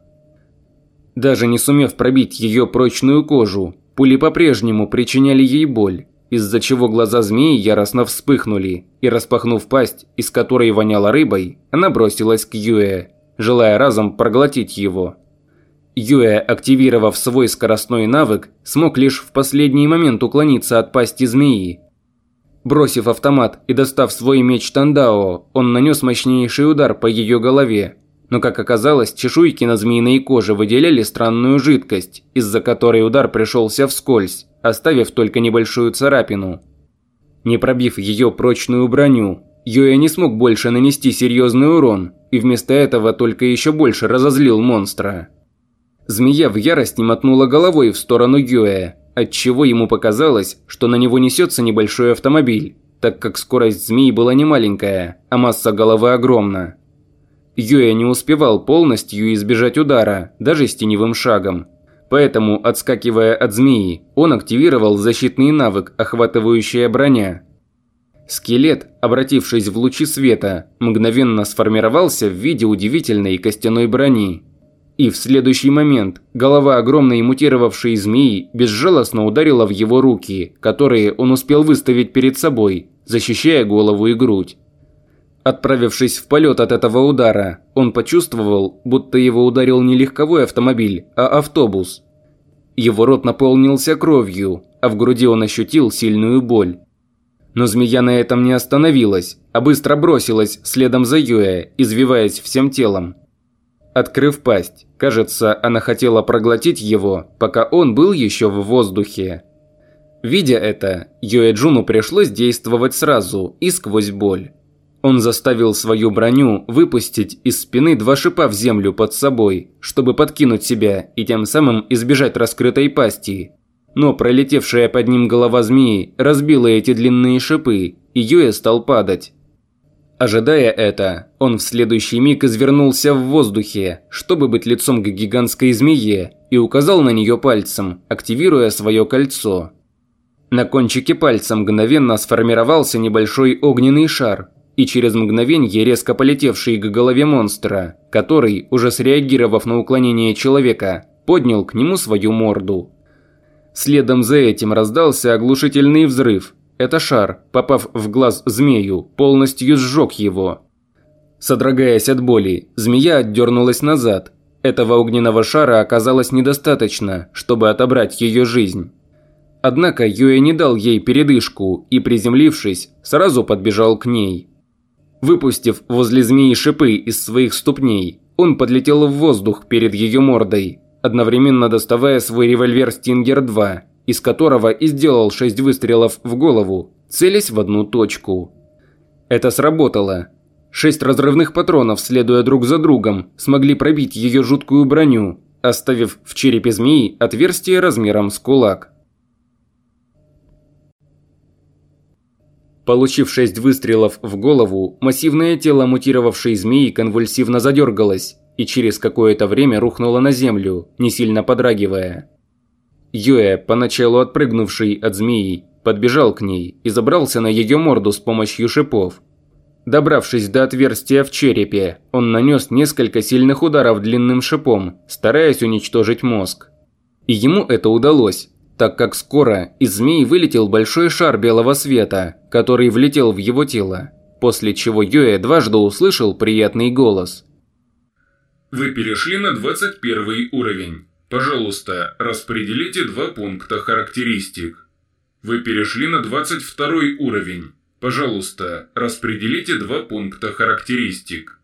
Даже не сумев пробить ее прочную кожу, пули по-прежнему причиняли ей боль, из-за чего глаза змеи яростно вспыхнули, и распахнув пасть, из которой воняло рыбой, она бросилась к Юэ желая разом проглотить его. Юэ, активировав свой скоростной навык, смог лишь в последний момент уклониться от пасти змеи. Бросив автомат и достав свой меч Тандао, он нанес мощнейший удар по ее голове. Но, как оказалось, чешуйки на змеиной коже выделяли странную жидкость, из-за которой удар пришелся вскользь, оставив только небольшую царапину. Не пробив ее прочную броню, Юэ не смог больше нанести серьезный урон, и вместо этого только еще больше разозлил монстра. Змея в ярости мотнула головой в сторону Юэ, отчего ему показалось, что на него несется небольшой автомобиль, так как скорость змеи была не маленькая, а масса головы огромна. Юэ не успевал полностью избежать удара, даже с теневым шагом. Поэтому, отскакивая от змеи, он активировал защитный навык «Охватывающая броня», Скелет, обратившись в лучи света, мгновенно сформировался в виде удивительной костяной брони. И в следующий момент голова огромной мутировавшей змеи безжалостно ударила в его руки, которые он успел выставить перед собой, защищая голову и грудь. Отправившись в полет от этого удара, он почувствовал, будто его ударил не легковой автомобиль, а автобус. Его рот наполнился кровью, а в груди он ощутил сильную боль. Но змея на этом не остановилась, а быстро бросилась следом за Юэ, извиваясь всем телом. Открыв пасть, кажется, она хотела проглотить его, пока он был еще в воздухе. Видя это, Юэ Джуну пришлось действовать сразу и сквозь боль. Он заставил свою броню выпустить из спины два шипа в землю под собой, чтобы подкинуть себя и тем самым избежать раскрытой пасти. Но пролетевшая под ним голова змеи разбила эти длинные шипы, и Юэ стал падать. Ожидая это, он в следующий миг извернулся в воздухе, чтобы быть лицом к гигантской змее, и указал на нее пальцем, активируя свое кольцо. На кончике пальца мгновенно сформировался небольшой огненный шар, и через мгновенье резко полетевший к голове монстра, который, уже среагировав на уклонение человека, поднял к нему свою морду. Следом за этим раздался оглушительный взрыв. Это шар, попав в глаз змею, полностью сжег его. Содрогаясь от боли, змея отдернулась назад. Этого огненного шара оказалось недостаточно, чтобы отобрать ее жизнь. Однако Юэ не дал ей передышку и, приземлившись, сразу подбежал к ней. Выпустив возле змеи шипы из своих ступней, он подлетел в воздух перед ее мордой, одновременно доставая свой револьвер «Стингер-2», из которого и сделал шесть выстрелов в голову, целясь в одну точку. Это сработало. Шесть разрывных патронов, следуя друг за другом, смогли пробить ее жуткую броню, оставив в черепе змеи отверстие размером с кулак. Получив шесть выстрелов в голову, массивное тело мутировавшей змеи конвульсивно задергалось и через какое-то время рухнуло на землю, не сильно подрагивая. Юэ, поначалу отпрыгнувший от змеи, подбежал к ней и забрался на ее морду с помощью шипов. Добравшись до отверстия в черепе, он нанес несколько сильных ударов длинным шипом, стараясь уничтожить мозг. И ему это удалось, так как скоро из змеи вылетел большой шар белого света, который влетел в его тело, после чего Юэ дважды услышал приятный голос. Вы перешли на 21 уровень. Пожалуйста, распределите два пункта характеристик. Вы перешли на 22 уровень. Пожалуйста, распределите два пункта характеристик.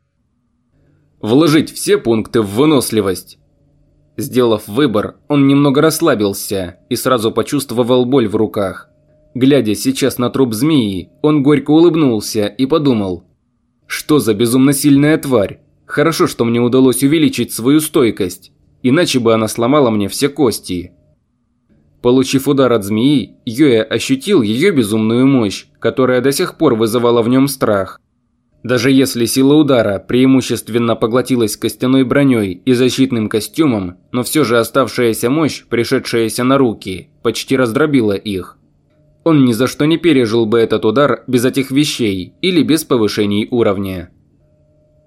Вложить все пункты в выносливость. Сделав выбор, он немного расслабился и сразу почувствовал боль в руках. Глядя сейчас на труп змеи, он горько улыбнулся и подумал. Что за безумно сильная тварь? Хорошо, что мне удалось увеличить свою стойкость, иначе бы она сломала мне все кости. Получив удар от змеи, Йоя ощутил ее безумную мощь, которая до сих пор вызывала в нем страх. Даже если сила удара преимущественно поглотилась костяной броней и защитным костюмом, но все же оставшаяся мощь, пришедшаяся на руки, почти раздробила их. Он ни за что не пережил бы этот удар без этих вещей или без повышений уровня.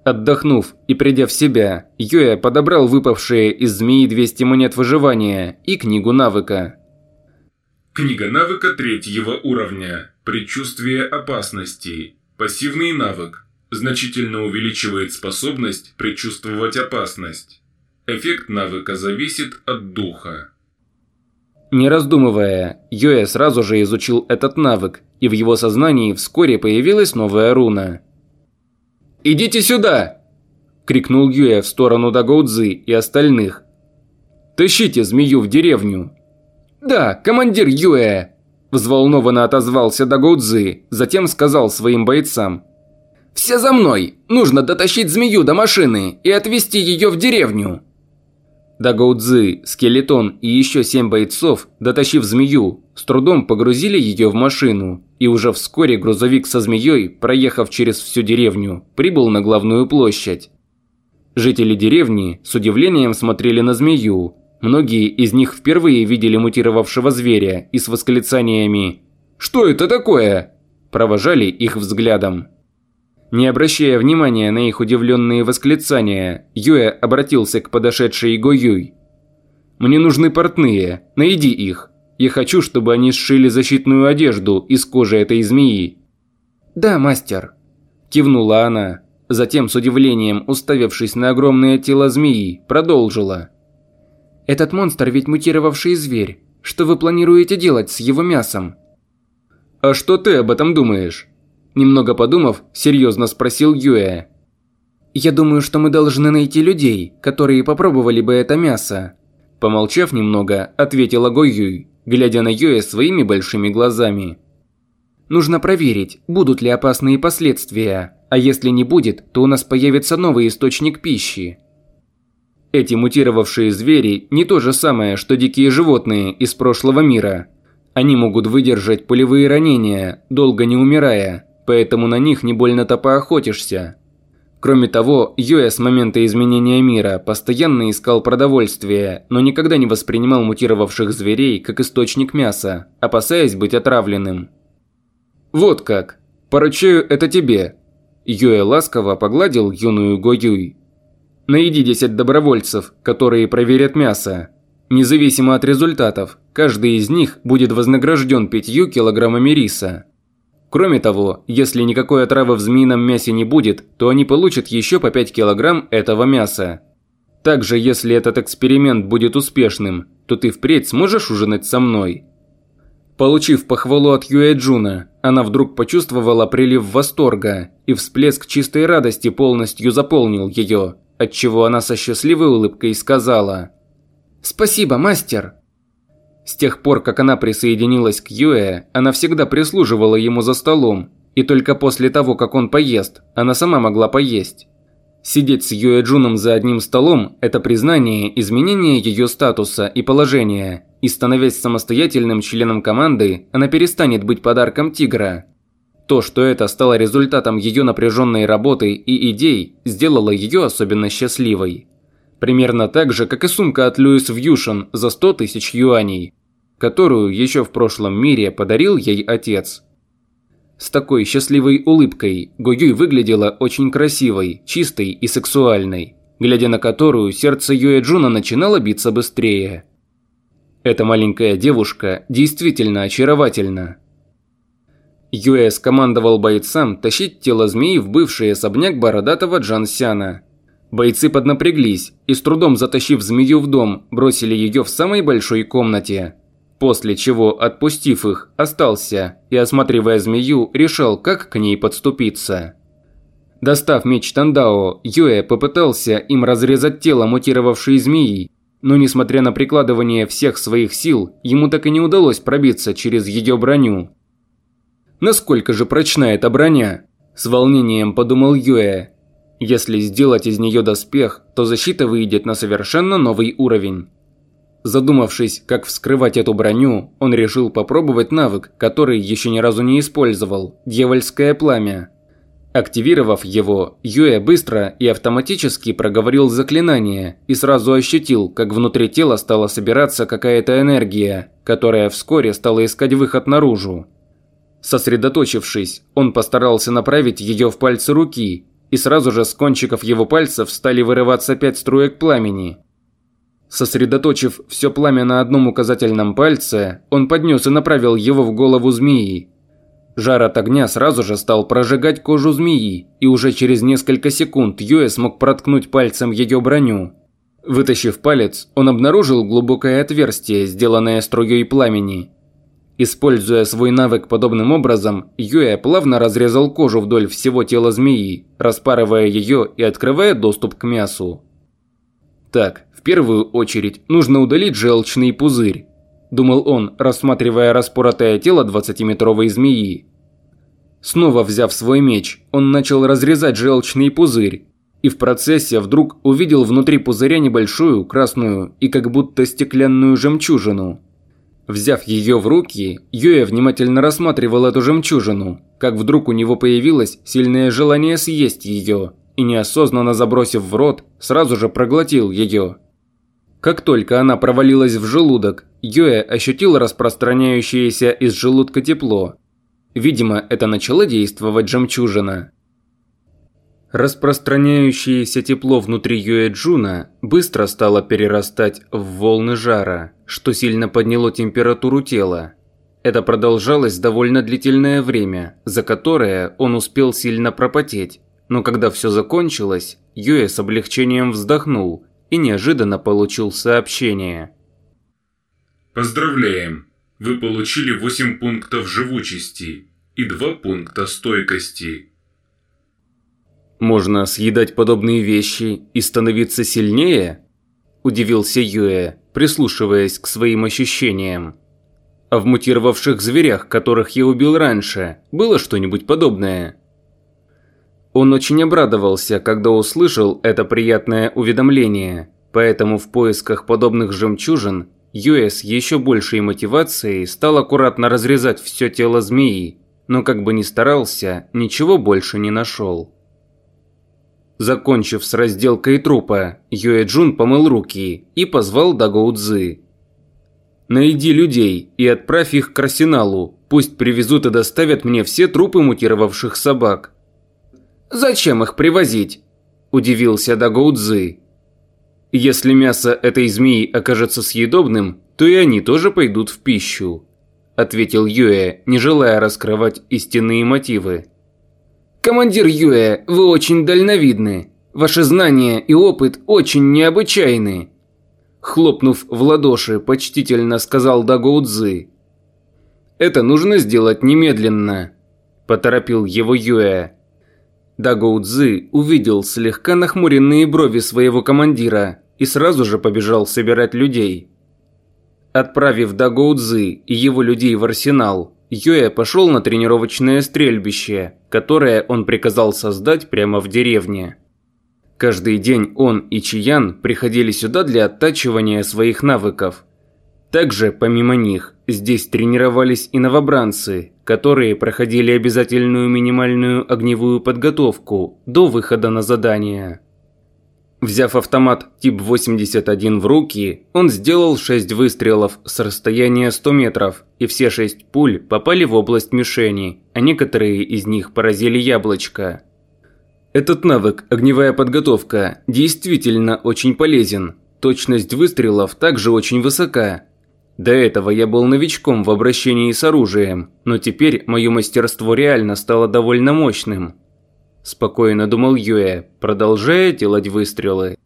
Отдохнув и придя в себя, Йоя подобрал выпавшие из змеи 200 монет выживания и книгу навыка. Книга навыка третьего уровня. Предчувствие опасности. Пассивный навык значительно увеличивает способность предчувствовать опасность. Эффект навыка зависит от духа. Не раздумывая, Йоя сразу же изучил этот навык, и в его сознании вскоре появилась новая руна. «Идите сюда!» – крикнул Юэ в сторону Дагоудзы и остальных. «Тащите змею в деревню!» «Да, командир Юэ!» – взволнованно отозвался Дагоудзы, затем сказал своим бойцам – «Все за мной! Нужно дотащить змею до машины и отвезти ее в деревню!» Дагоудзы, Скелетон и еще семь бойцов, дотащив змею, с трудом погрузили ее в машину, и уже вскоре грузовик со змеей, проехав через всю деревню, прибыл на главную площадь. Жители деревни с удивлением смотрели на змею. Многие из них впервые видели мутировавшего зверя и с восклицаниями «Что это такое?» провожали их взглядом. Не обращая внимания на их удивленные восклицания, Юэ обратился к подошедшей Го Юй. «Мне нужны портные, найди их. Я хочу, чтобы они сшили защитную одежду из кожи этой змеи». «Да, мастер», – кивнула она. Затем, с удивлением, уставившись на огромное тело змеи, продолжила. «Этот монстр ведь мутировавший зверь. Что вы планируете делать с его мясом?» «А что ты об этом думаешь?» Немного подумав, серьезно спросил Юэ. «Я думаю, что мы должны найти людей, которые попробовали бы это мясо». Помолчав немного, ответила Го Юй, глядя на Юэ своими большими глазами. Нужно проверить, будут ли опасные последствия, а если не будет, то у нас появится новый источник пищи. Эти мутировавшие звери не то же самое, что дикие животные из прошлого мира. Они могут выдержать пулевые ранения, долго не умирая, поэтому на них не больно-то поохотишься. Кроме того, Юэ с момента изменения мира постоянно искал продовольствие, но никогда не воспринимал мутировавших зверей как источник мяса, опасаясь быть отравленным. «Вот как. Поручаю это тебе». Юэ ласково погладил юную Го Юй. «Найди 10 добровольцев, которые проверят мясо. Независимо от результатов, каждый из них будет вознагражден пятью килограммами риса. Кроме того, если никакой отравы в змеином мясе не будет, то они получат еще по 5 килограмм этого мяса. Также, если этот эксперимент будет успешным, то ты впредь сможешь ужинать со мной. Получив похвалу от Юэ Джуна, она вдруг почувствовала прилив восторга, и всплеск чистой радости полностью заполнил ее, отчего она со счастливой улыбкой сказала «Спасибо, мастер!» С тех пор, как она присоединилась к Юэ, она всегда прислуживала ему за столом, и только после того, как он поест, она сама могла поесть. Сидеть с Юэ Джуном за одним столом – это признание изменения ее статуса и положения, и становясь самостоятельным членом команды, она перестанет быть подарком тигра. То, что это стало результатом ее напряженной работы и идей, сделало ее особенно счастливой. Примерно так же, как и сумка от Louis Vuitton за 100 тысяч юаней, которую еще в прошлом мире подарил ей отец. С такой счастливой улыбкой Гуюй выглядела очень красивой, чистой и сексуальной, глядя на которую сердце Юэ Джуна начинало биться быстрее. Эта маленькая девушка действительно очаровательна. Юэ скомандовал бойцам тащить тело змеи в бывший особняк бородатого Джан Сяна – Бойцы поднапряглись и, с трудом затащив змею в дом, бросили ее в самой большой комнате. После чего, отпустив их, остался и, осматривая змею, решал, как к ней подступиться. Достав меч Тандао, Юэ попытался им разрезать тело мутировавшей змеи, но несмотря на прикладывание всех своих сил, ему так и не удалось пробиться через ее броню. Насколько же прочна эта броня? С волнением подумал Юэ, если сделать из нее доспех, то защита выйдет на совершенно новый уровень. Задумавшись, как вскрывать эту броню, он решил попробовать навык, который еще ни разу не использовал – дьявольское пламя. Активировав его, Юэ быстро и автоматически проговорил заклинание и сразу ощутил, как внутри тела стала собираться какая-то энергия, которая вскоре стала искать выход наружу. Сосредоточившись, он постарался направить ее в пальцы руки и сразу же с кончиков его пальцев стали вырываться пять струек пламени. Сосредоточив все пламя на одном указательном пальце, он поднес и направил его в голову змеи. Жар от огня сразу же стал прожигать кожу змеи, и уже через несколько секунд Юэ смог проткнуть пальцем ее броню. Вытащив палец, он обнаружил глубокое отверстие, сделанное струей пламени. Используя свой навык подобным образом, Юэ плавно разрезал кожу вдоль всего тела змеи, распарывая ее и открывая доступ к мясу. Так, в первую очередь нужно удалить желчный пузырь, думал он, рассматривая распоротое тело 20-метровой змеи. Снова взяв свой меч, он начал разрезать желчный пузырь, и в процессе вдруг увидел внутри пузыря небольшую красную и как будто стеклянную жемчужину – Взяв ее в руки, Юэ внимательно рассматривал эту жемчужину, как вдруг у него появилось сильное желание съесть ее, и неосознанно забросив в рот, сразу же проглотил ее. Как только она провалилась в желудок, Юэ ощутил распространяющееся из желудка тепло. Видимо, это начало действовать жемчужина. Распространяющееся тепло внутри Юэджуна быстро стало перерастать в волны жара, что сильно подняло температуру тела. Это продолжалось довольно длительное время, за которое он успел сильно пропотеть. Но когда все закончилось, Юэ с облегчением вздохнул и неожиданно получил сообщение. Поздравляем! Вы получили 8 пунктов живучести и 2 пункта стойкости. «Можно съедать подобные вещи и становиться сильнее?» – удивился Юэ, прислушиваясь к своим ощущениям. А в мутировавших зверях, которых я убил раньше, было что-нибудь подобное? Он очень обрадовался, когда услышал это приятное уведомление, поэтому в поисках подобных жемчужин Юэ с еще большей мотивацией стал аккуратно разрезать все тело змеи, но как бы ни старался, ничего больше не нашел. Закончив с разделкой трупа, Юэ Джун помыл руки и позвал Дагоу Цзы. Найди людей и отправь их к арсеналу. Пусть привезут и доставят мне все трупы мутировавших собак. Зачем их привозить? Удивился Дагоудзы. Если мясо этой змеи окажется съедобным, то и они тоже пойдут в пищу. Ответил Юэ, не желая раскрывать истинные мотивы. Командир Юэ, вы очень дальновидны. Ваши знания и опыт очень необычайны. Хлопнув в ладоши, почтительно сказал Дагоудзы. «Это нужно сделать немедленно», – поторопил его Юэ. Дагоудзы увидел слегка нахмуренные брови своего командира и сразу же побежал собирать людей. Отправив Дагоудзы и его людей в арсенал, Юэ пошел на тренировочное стрельбище, которое он приказал создать прямо в деревне. Каждый день он и Чиян приходили сюда для оттачивания своих навыков. Также, помимо них, здесь тренировались и новобранцы, которые проходили обязательную минимальную огневую подготовку до выхода на задание. Взяв автомат тип 81 в руки, он сделал 6 выстрелов с расстояния 100 метров, и все 6 пуль попали в область мишени, а некоторые из них поразили яблочко. Этот навык, огневая подготовка, действительно очень полезен. Точность выстрелов также очень высока. До этого я был новичком в обращении с оружием, но теперь мое мастерство реально стало довольно мощным. Спокойно думал Юэ, продолжая делать выстрелы.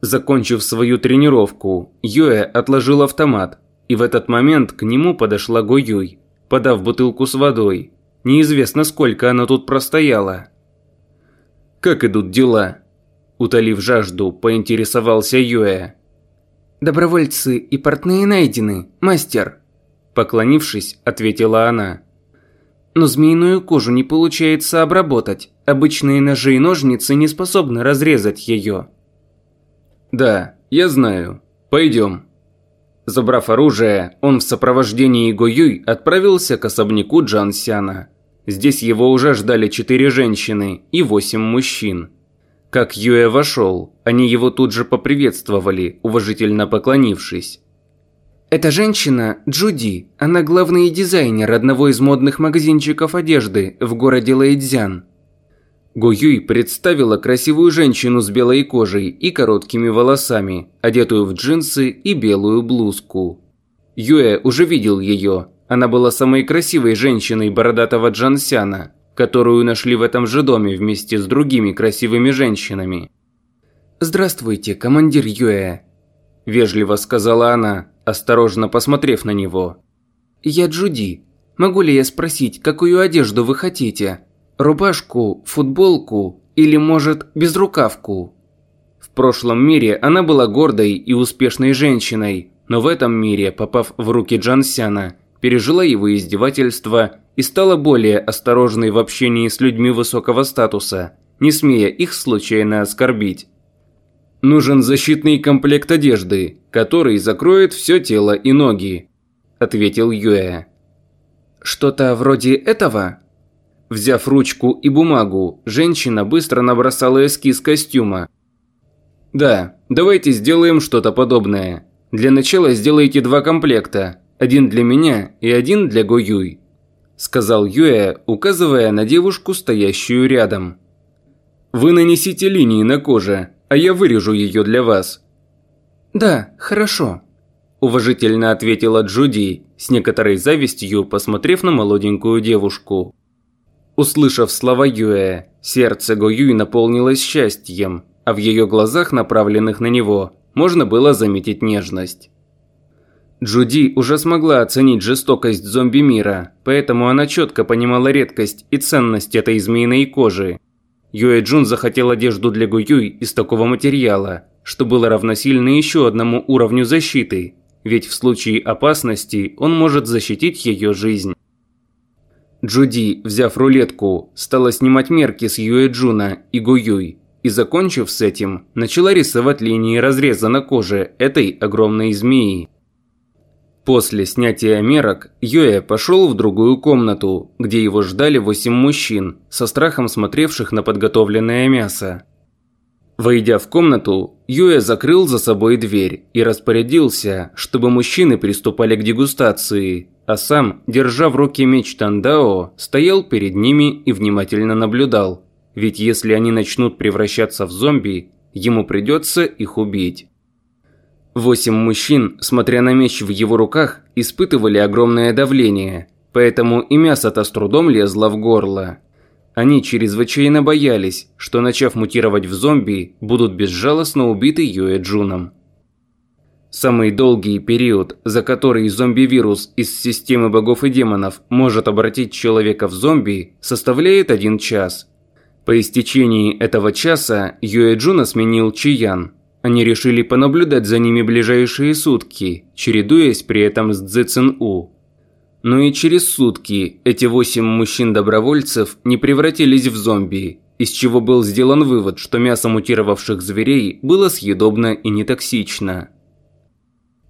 Закончив свою тренировку, Юэ отложил автомат, и в этот момент к нему подошла Го Юй, подав бутылку с водой. Неизвестно, сколько она тут простояла. «Как идут дела?» Утолив жажду, поинтересовался Юэ. «Добровольцы и портные найдены, мастер», Поклонившись, ответила она. «Но змеиную кожу не получается обработать. Обычные ножи и ножницы не способны разрезать ее». «Да, я знаю. Пойдем». Забрав оружие, он в сопровождении Гоюй отправился к особняку Джансяна. Здесь его уже ждали четыре женщины и восемь мужчин. Как Юэ вошел, они его тут же поприветствовали, уважительно поклонившись. «Эта женщина – Джуди. Она главный дизайнер одного из модных магазинчиков одежды в городе Лэйдзян». Го Юй представила красивую женщину с белой кожей и короткими волосами, одетую в джинсы и белую блузку. Юэ уже видел ее, она была самой красивой женщиной бородатого Джансяна, которую нашли в этом же доме вместе с другими красивыми женщинами. «Здравствуйте, командир Юэ», – вежливо сказала она, осторожно посмотрев на него. «Я Джуди. Могу ли я спросить, какую одежду вы хотите? Рубашку, футболку или, может, безрукавку?» В прошлом мире она была гордой и успешной женщиной, но в этом мире, попав в руки Джансяна, пережила его издевательства и стала более осторожной в общении с людьми высокого статуса, не смея их случайно оскорбить. «Нужен защитный комплект одежды, который закроет все тело и ноги», – ответил Юэ. «Что-то вроде этого?» Взяв ручку и бумагу, женщина быстро набросала эскиз костюма. «Да, давайте сделаем что-то подобное. Для начала сделайте два комплекта, один для меня и один для Го Юй», – сказал Юэ, указывая на девушку, стоящую рядом. «Вы нанесите линии на коже, а я вырежу ее для вас». «Да, хорошо», – уважительно ответила Джуди, с некоторой завистью посмотрев на молоденькую девушку. Услышав слова Юэ, сердце Го Юй наполнилось счастьем, а в ее глазах, направленных на него, можно было заметить нежность. Джуди уже смогла оценить жестокость зомби-мира, поэтому она четко понимала редкость и ценность этой змеиной кожи. Юэ Джун захотел одежду для Гуюй из такого материала, что было равносильно еще одному уровню защиты, ведь в случае опасности он может защитить ее жизнь. Джуди, взяв рулетку, стала снимать мерки с Юэ Джуна и Гуюй, и, закончив с этим, начала рисовать линии разреза на коже этой огромной змеи. После снятия мерок Юэ пошел в другую комнату, где его ждали восемь мужчин, со страхом смотревших на подготовленное мясо. Войдя в комнату, Юэ закрыл за собой дверь и распорядился, чтобы мужчины приступали к дегустации, а сам, держа в руке меч Тандао, стоял перед ними и внимательно наблюдал. Ведь если они начнут превращаться в зомби, ему придется их убить. Восемь мужчин, смотря на меч в его руках, испытывали огромное давление, поэтому и мясо-то с трудом лезло в горло. Они чрезвычайно боялись, что начав мутировать в зомби, будут безжалостно убиты Юэ Джуном. Самый долгий период, за который зомби-вирус из системы богов и демонов может обратить человека в зомби, составляет один час. По истечении этого часа Юэ Джуна сменил Чиян. Они решили понаблюдать за ними ближайшие сутки, чередуясь при этом с Цзэцэн У. Но и через сутки эти восемь мужчин-добровольцев не превратились в зомби, из чего был сделан вывод, что мясо мутировавших зверей было съедобно и нетоксично.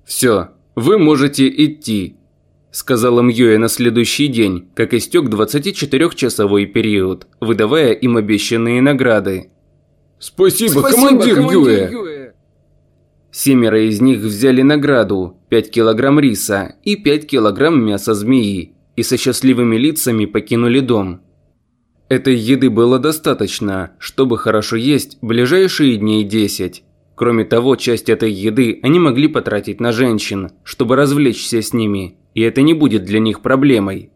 «Все, вы можете идти», – сказал им Юэ на следующий день, как истек 24-часовой период, выдавая им обещанные награды. «Спасибо, Спасибо командир, командир Юэ!» Семеро из них взяли награду – 5 килограмм риса и 5 килограмм мяса змеи, и со счастливыми лицами покинули дом. Этой еды было достаточно, чтобы хорошо есть ближайшие дней 10. Кроме того, часть этой еды они могли потратить на женщин, чтобы развлечься с ними, и это не будет для них проблемой.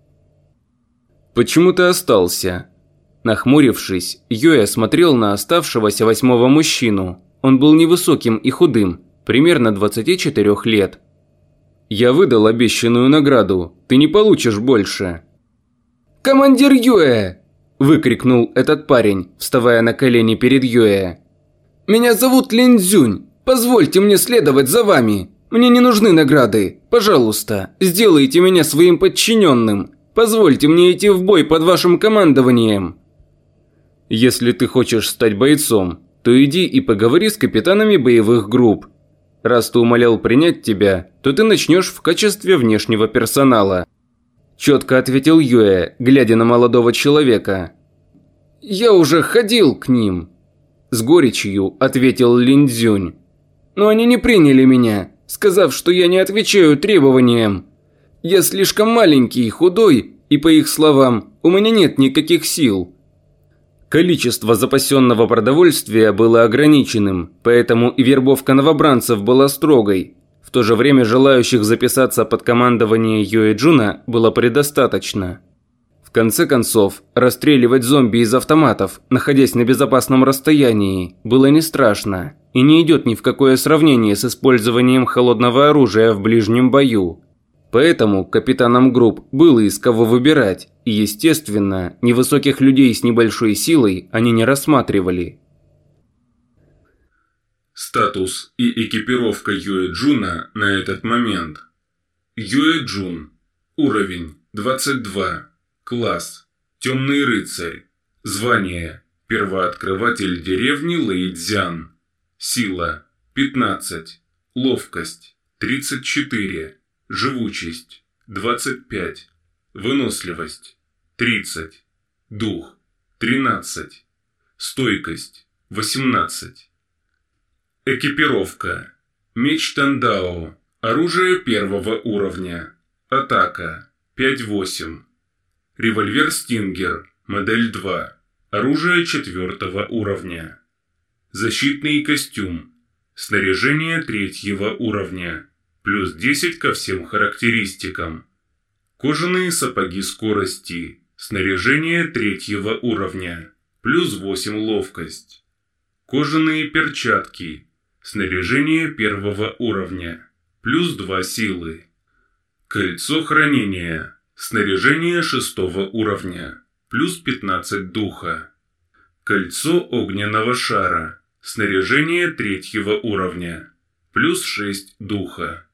«Почему ты остался?» Нахмурившись, Йоя смотрел на оставшегося восьмого мужчину. Он был невысоким и худым, примерно 24 лет. «Я выдал обещанную награду, ты не получишь больше». «Командир Юэ!» – выкрикнул этот парень, вставая на колени перед Юэ. «Меня зовут Лин Цзюнь. Позвольте мне следовать за вами. Мне не нужны награды. Пожалуйста, сделайте меня своим подчиненным. Позвольте мне идти в бой под вашим командованием». «Если ты хочешь стать бойцом, то иди и поговори с капитанами боевых групп. Раз ты умолял принять тебя, то ты начнешь в качестве внешнего персонала. Четко ответил Юэ, глядя на молодого человека. Я уже ходил к ним. С горечью ответил Линдзюнь. Но они не приняли меня, сказав, что я не отвечаю требованиям. Я слишком маленький, худой, и по их словам, у меня нет никаких сил. Количество запасенного продовольствия было ограниченным, поэтому и вербовка новобранцев была строгой. В то же время желающих записаться под командование Юэ Джуна было предостаточно. В конце концов, расстреливать зомби из автоматов, находясь на безопасном расстоянии, было не страшно и не идет ни в какое сравнение с использованием холодного оружия в ближнем бою. Поэтому капитанам групп было из кого выбирать, и, естественно, невысоких людей с небольшой силой они не рассматривали. Статус и экипировка Юэ Джуна на этот момент. Юэ Джун. Уровень 22. Класс. Темный рыцарь. Звание. Первооткрыватель деревни Лэйцзян. Сила. 15. Ловкость. 34. Живучесть – 25. Выносливость – 30. Дух – 13. Стойкость – 18. Экипировка. Меч Тандао. Оружие первого уровня. Атака. 5-8. Револьвер Стингер. Модель 2. Оружие четвертого уровня. Защитный костюм. Снаряжение третьего уровня плюс 10 ко всем характеристикам. Кожаные сапоги скорости, снаряжение третьего уровня, плюс 8 ловкость. Кожаные перчатки, снаряжение первого уровня, плюс 2 силы. Кольцо хранения, снаряжение шестого уровня, плюс 15 духа. Кольцо огненного шара, снаряжение третьего уровня, плюс 6 духа.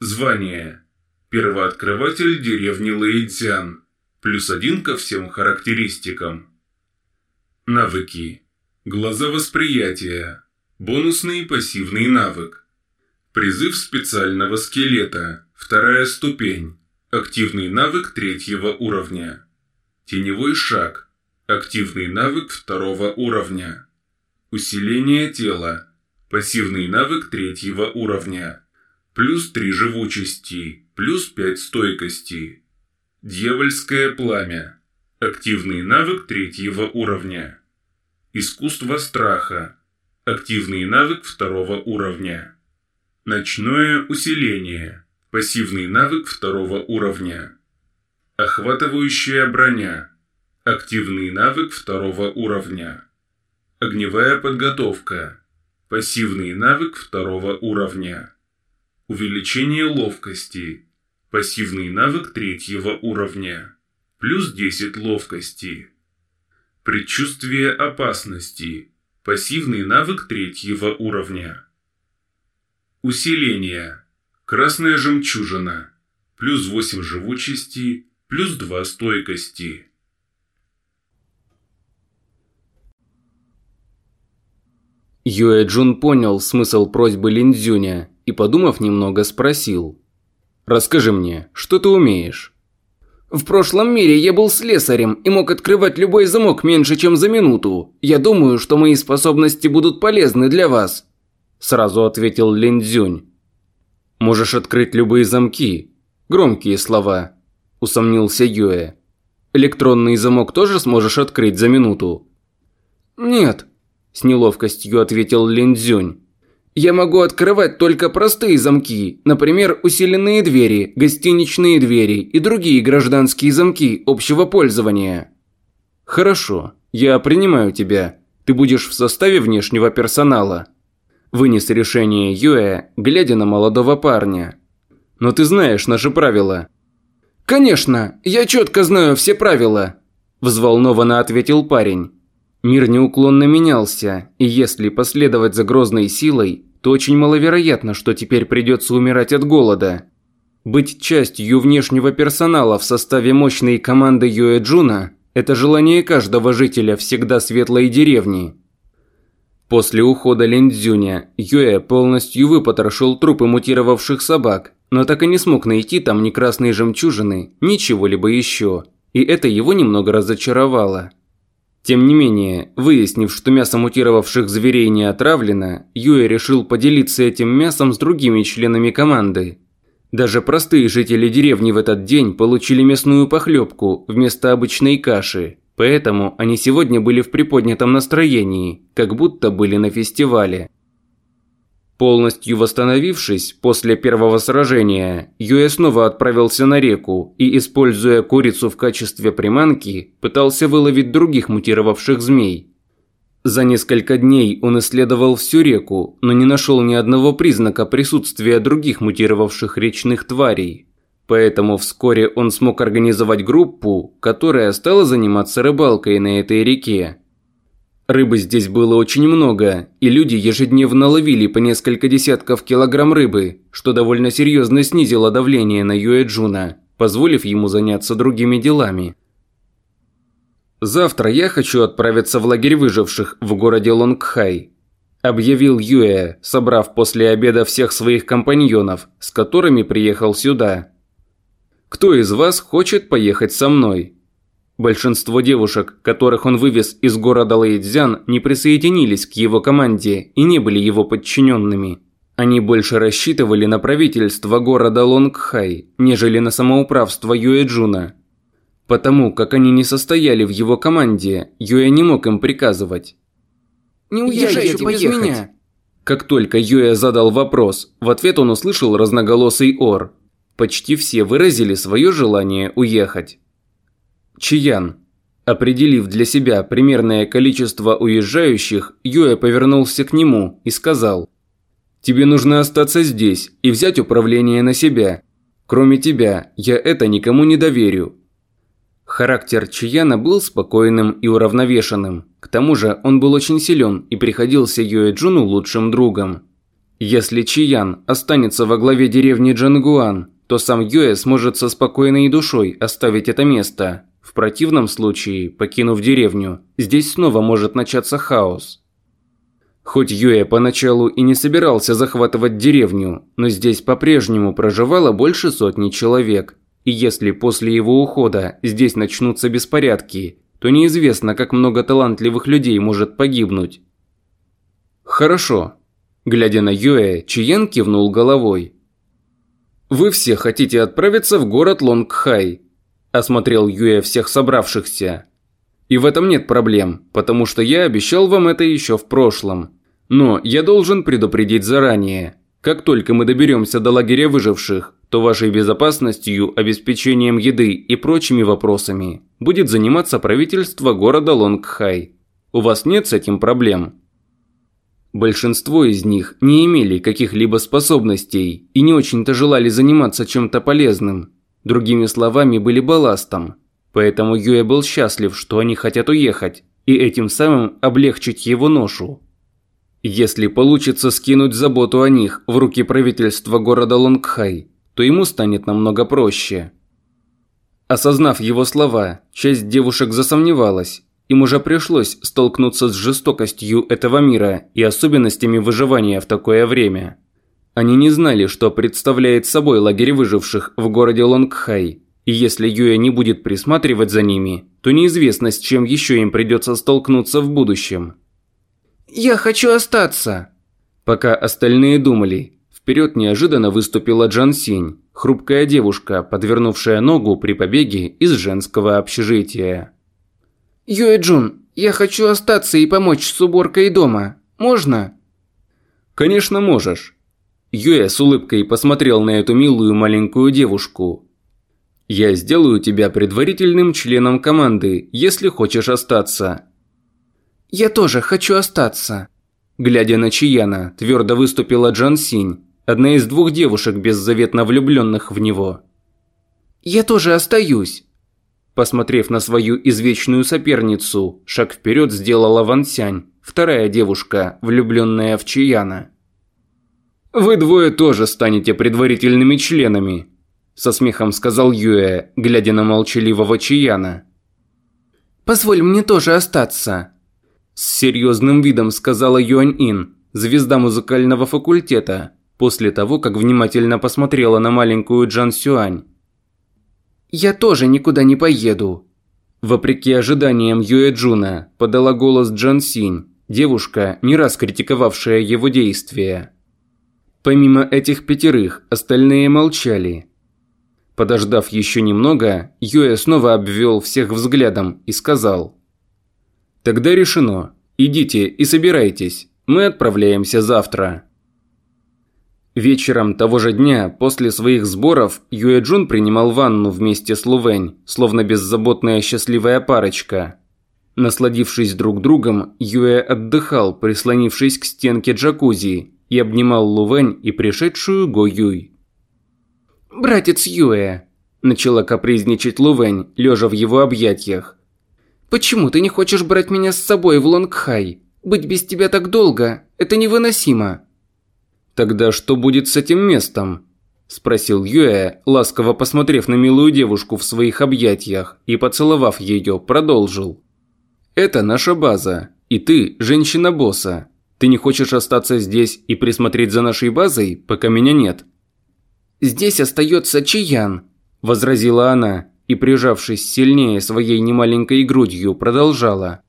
Звание. Первооткрыватель деревни Лэйцзян. Плюс один ко всем характеристикам. Навыки. Глаза восприятия. Бонусный пассивный навык. Призыв специального скелета. Вторая ступень. Активный навык третьего уровня. Теневой шаг. Активный навык второго уровня. Усиление тела. Пассивный навык третьего уровня. Плюс 3 живучести. Плюс 5 стойкости. Дьявольское пламя. Активный навык третьего уровня. Искусство страха. Активный навык второго уровня. Ночное усиление. Пассивный навык второго уровня. Охватывающая броня. Активный навык второго уровня. Огневая подготовка. Пассивный навык второго уровня. Увеличение ловкости. Пассивный навык третьего уровня. Плюс 10 ловкости. Предчувствие опасности. Пассивный навык третьего уровня. Усиление. Красная жемчужина. Плюс 8 живучести. Плюс 2 стойкости. Юэ Джун понял смысл просьбы Линдзюня и, подумав немного, спросил. «Расскажи мне, что ты умеешь?» В прошлом мире я был слесарем и мог открывать любой замок меньше, чем за минуту. Я думаю, что мои способности будут полезны для вас», – сразу ответил Линдзюнь. «Можешь открыть любые замки». Громкие слова, усомнился Юэ. «Электронный замок тоже сможешь открыть за минуту?» «Нет», – с неловкостью ответил Линдзюнь. Я могу открывать только простые замки, например, усиленные двери, гостиничные двери и другие гражданские замки общего пользования. Хорошо, я принимаю тебя. Ты будешь в составе внешнего персонала. Вынес решение Юэ, глядя на молодого парня. Но ты знаешь наши правила. Конечно, я четко знаю все правила, взволнованно ответил парень. Мир неуклонно менялся, и если последовать за грозной силой, то очень маловероятно, что теперь придется умирать от голода. Быть частью внешнего персонала в составе мощной команды Юэ Джуна – это желание каждого жителя всегда светлой деревни. После ухода Линдзюня Юэ полностью выпотрошил трупы мутировавших собак, но так и не смог найти там ни красной жемчужины, ни чего-либо еще, и это его немного разочаровало. Тем не менее, выяснив, что мясо мутировавших зверей не отравлено, Юэ решил поделиться этим мясом с другими членами команды. Даже простые жители деревни в этот день получили мясную похлебку вместо обычной каши, поэтому они сегодня были в приподнятом настроении, как будто были на фестивале. Полностью восстановившись после первого сражения, Юэ снова отправился на реку и, используя курицу в качестве приманки, пытался выловить других мутировавших змей. За несколько дней он исследовал всю реку, но не нашел ни одного признака присутствия других мутировавших речных тварей. Поэтому вскоре он смог организовать группу, которая стала заниматься рыбалкой на этой реке. Рыбы здесь было очень много, и люди ежедневно ловили по несколько десятков килограмм рыбы, что довольно серьезно снизило давление на Юэджуна, позволив ему заняться другими делами. «Завтра я хочу отправиться в лагерь выживших в городе Лонгхай», – объявил Юэ, собрав после обеда всех своих компаньонов, с которыми приехал сюда. «Кто из вас хочет поехать со мной?» Большинство девушек, которых он вывез из города Лэйцзян, не присоединились к его команде и не были его подчиненными. Они больше рассчитывали на правительство города Лонгхай, нежели на самоуправство Юэджуна. Потому как они не состояли в его команде, Юэ не мог им приказывать. «Не уезжайте без меня!» Как только Юэ задал вопрос, в ответ он услышал разноголосый ор. Почти все выразили свое желание уехать. Чиян. Определив для себя примерное количество уезжающих, Юэ повернулся к нему и сказал. «Тебе нужно остаться здесь и взять управление на себя. Кроме тебя, я это никому не доверю». Характер Чияна был спокойным и уравновешенным. К тому же он был очень силен и приходился Юэ Джуну лучшим другом. Если Чиян останется во главе деревни Джангуан, то сам Юэ сможет со спокойной душой оставить это место. В противном случае, покинув деревню, здесь снова может начаться хаос. Хоть Юэ поначалу и не собирался захватывать деревню, но здесь по-прежнему проживало больше сотни человек. И если после его ухода здесь начнутся беспорядки, то неизвестно, как много талантливых людей может погибнуть. Хорошо. Глядя на Юэ, Чиен кивнул головой. Вы все хотите отправиться в город Лонгхай, осмотрел Юэ всех собравшихся. И в этом нет проблем, потому что я обещал вам это еще в прошлом. Но я должен предупредить заранее. Как только мы доберемся до лагеря выживших, то вашей безопасностью, обеспечением еды и прочими вопросами будет заниматься правительство города Лонгхай. У вас нет с этим проблем? Большинство из них не имели каких-либо способностей и не очень-то желали заниматься чем-то полезным. Другими словами, были балластом. Поэтому Юэ был счастлив, что они хотят уехать, и этим самым облегчить его ношу. Если получится скинуть заботу о них в руки правительства города Лонгхай, то ему станет намного проще. Осознав его слова, часть девушек засомневалась. Им уже пришлось столкнуться с жестокостью этого мира и особенностями выживания в такое время. Они не знали, что представляет собой лагерь выживших в городе Лонгхай, и если Юэ не будет присматривать за ними, то неизвестно, с чем еще им придется столкнуться в будущем. «Я хочу остаться!» Пока остальные думали, вперед неожиданно выступила Джан Синь, хрупкая девушка, подвернувшая ногу при побеге из женского общежития. «Юэ Джун, я хочу остаться и помочь с уборкой дома. Можно?» «Конечно можешь». Юэ с улыбкой посмотрел на эту милую маленькую девушку. «Я сделаю тебя предварительным членом команды, если хочешь остаться. «Я тоже хочу остаться». Глядя на Чияна, твердо выступила Джан Синь, одна из двух девушек, беззаветно влюбленных в него. «Я тоже остаюсь». Посмотрев на свою извечную соперницу, шаг вперед сделала Ван Сянь, вторая девушка, влюбленная в Чияна. «Вы двое тоже станете предварительными членами», – со смехом сказал Юэ, глядя на молчаливого Чияна. «Позволь мне тоже остаться», с серьезным видом сказала Юань Ин, звезда музыкального факультета, после того, как внимательно посмотрела на маленькую Джан Сюань. «Я тоже никуда не поеду», Вопреки ожиданиям Юэ Джуна, подала голос Джан Синь, девушка, не раз критиковавшая его действия. Помимо этих пятерых, остальные молчали. Подождав еще немного, Юэ снова обвел всех взглядом и сказал. Тогда решено. Идите и собирайтесь. Мы отправляемся завтра. Вечером того же дня, после своих сборов, Юэджун принимал ванну вместе с Лувэнь, словно беззаботная счастливая парочка. Насладившись друг другом, Юэ отдыхал, прислонившись к стенке джакузи, и обнимал Лувэнь и пришедшую Го Юй. «Братец Юэ», – начала капризничать Лувэнь, лежа в его объятиях. Почему ты не хочешь брать меня с собой в Лонгхай? Быть без тебя так долго – это невыносимо». «Тогда что будет с этим местом?» – спросил Юэ, ласково посмотрев на милую девушку в своих объятиях и, поцеловав ее, продолжил. «Это наша база, и ты – женщина-босса. Ты не хочешь остаться здесь и присмотреть за нашей базой, пока меня нет?» «Здесь остается Чиян», – возразила она и, прижавшись сильнее своей немаленькой грудью, продолжала.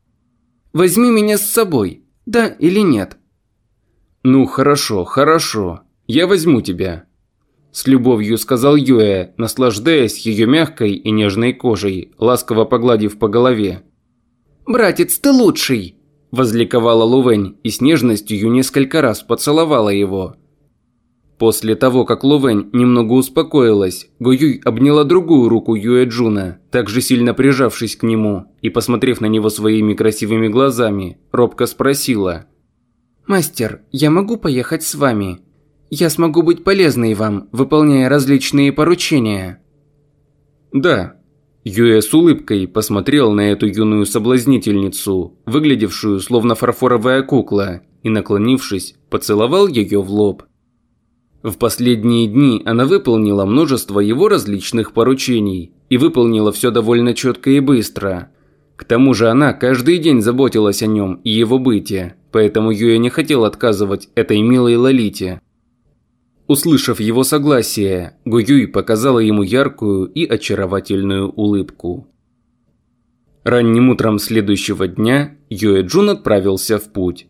«Возьми меня с собой, да или нет?» «Ну хорошо, хорошо, я возьму тебя», – с любовью сказал Юэ, наслаждаясь ее мягкой и нежной кожей, ласково погладив по голове. «Братец, ты лучший!» – возликовала Лувень и с нежностью несколько раз поцеловала его. После того, как Ловень немного успокоилась, Гоюй обняла другую руку Юэ Джуна, также сильно прижавшись к нему, и, посмотрев на него своими красивыми глазами, робко спросила. «Мастер, я могу поехать с вами? Я смогу быть полезной вам, выполняя различные поручения?» «Да». Юэ с улыбкой посмотрел на эту юную соблазнительницу, выглядевшую словно фарфоровая кукла, и, наклонившись, поцеловал ее в лоб. В последние дни она выполнила множество его различных поручений и выполнила все довольно четко и быстро. К тому же она каждый день заботилась о нем и его быте, поэтому Юя не хотел отказывать этой милой Лолите. Услышав его согласие, Гуюй показала ему яркую и очаровательную улыбку. Ранним утром следующего дня Юэ Джун отправился в путь.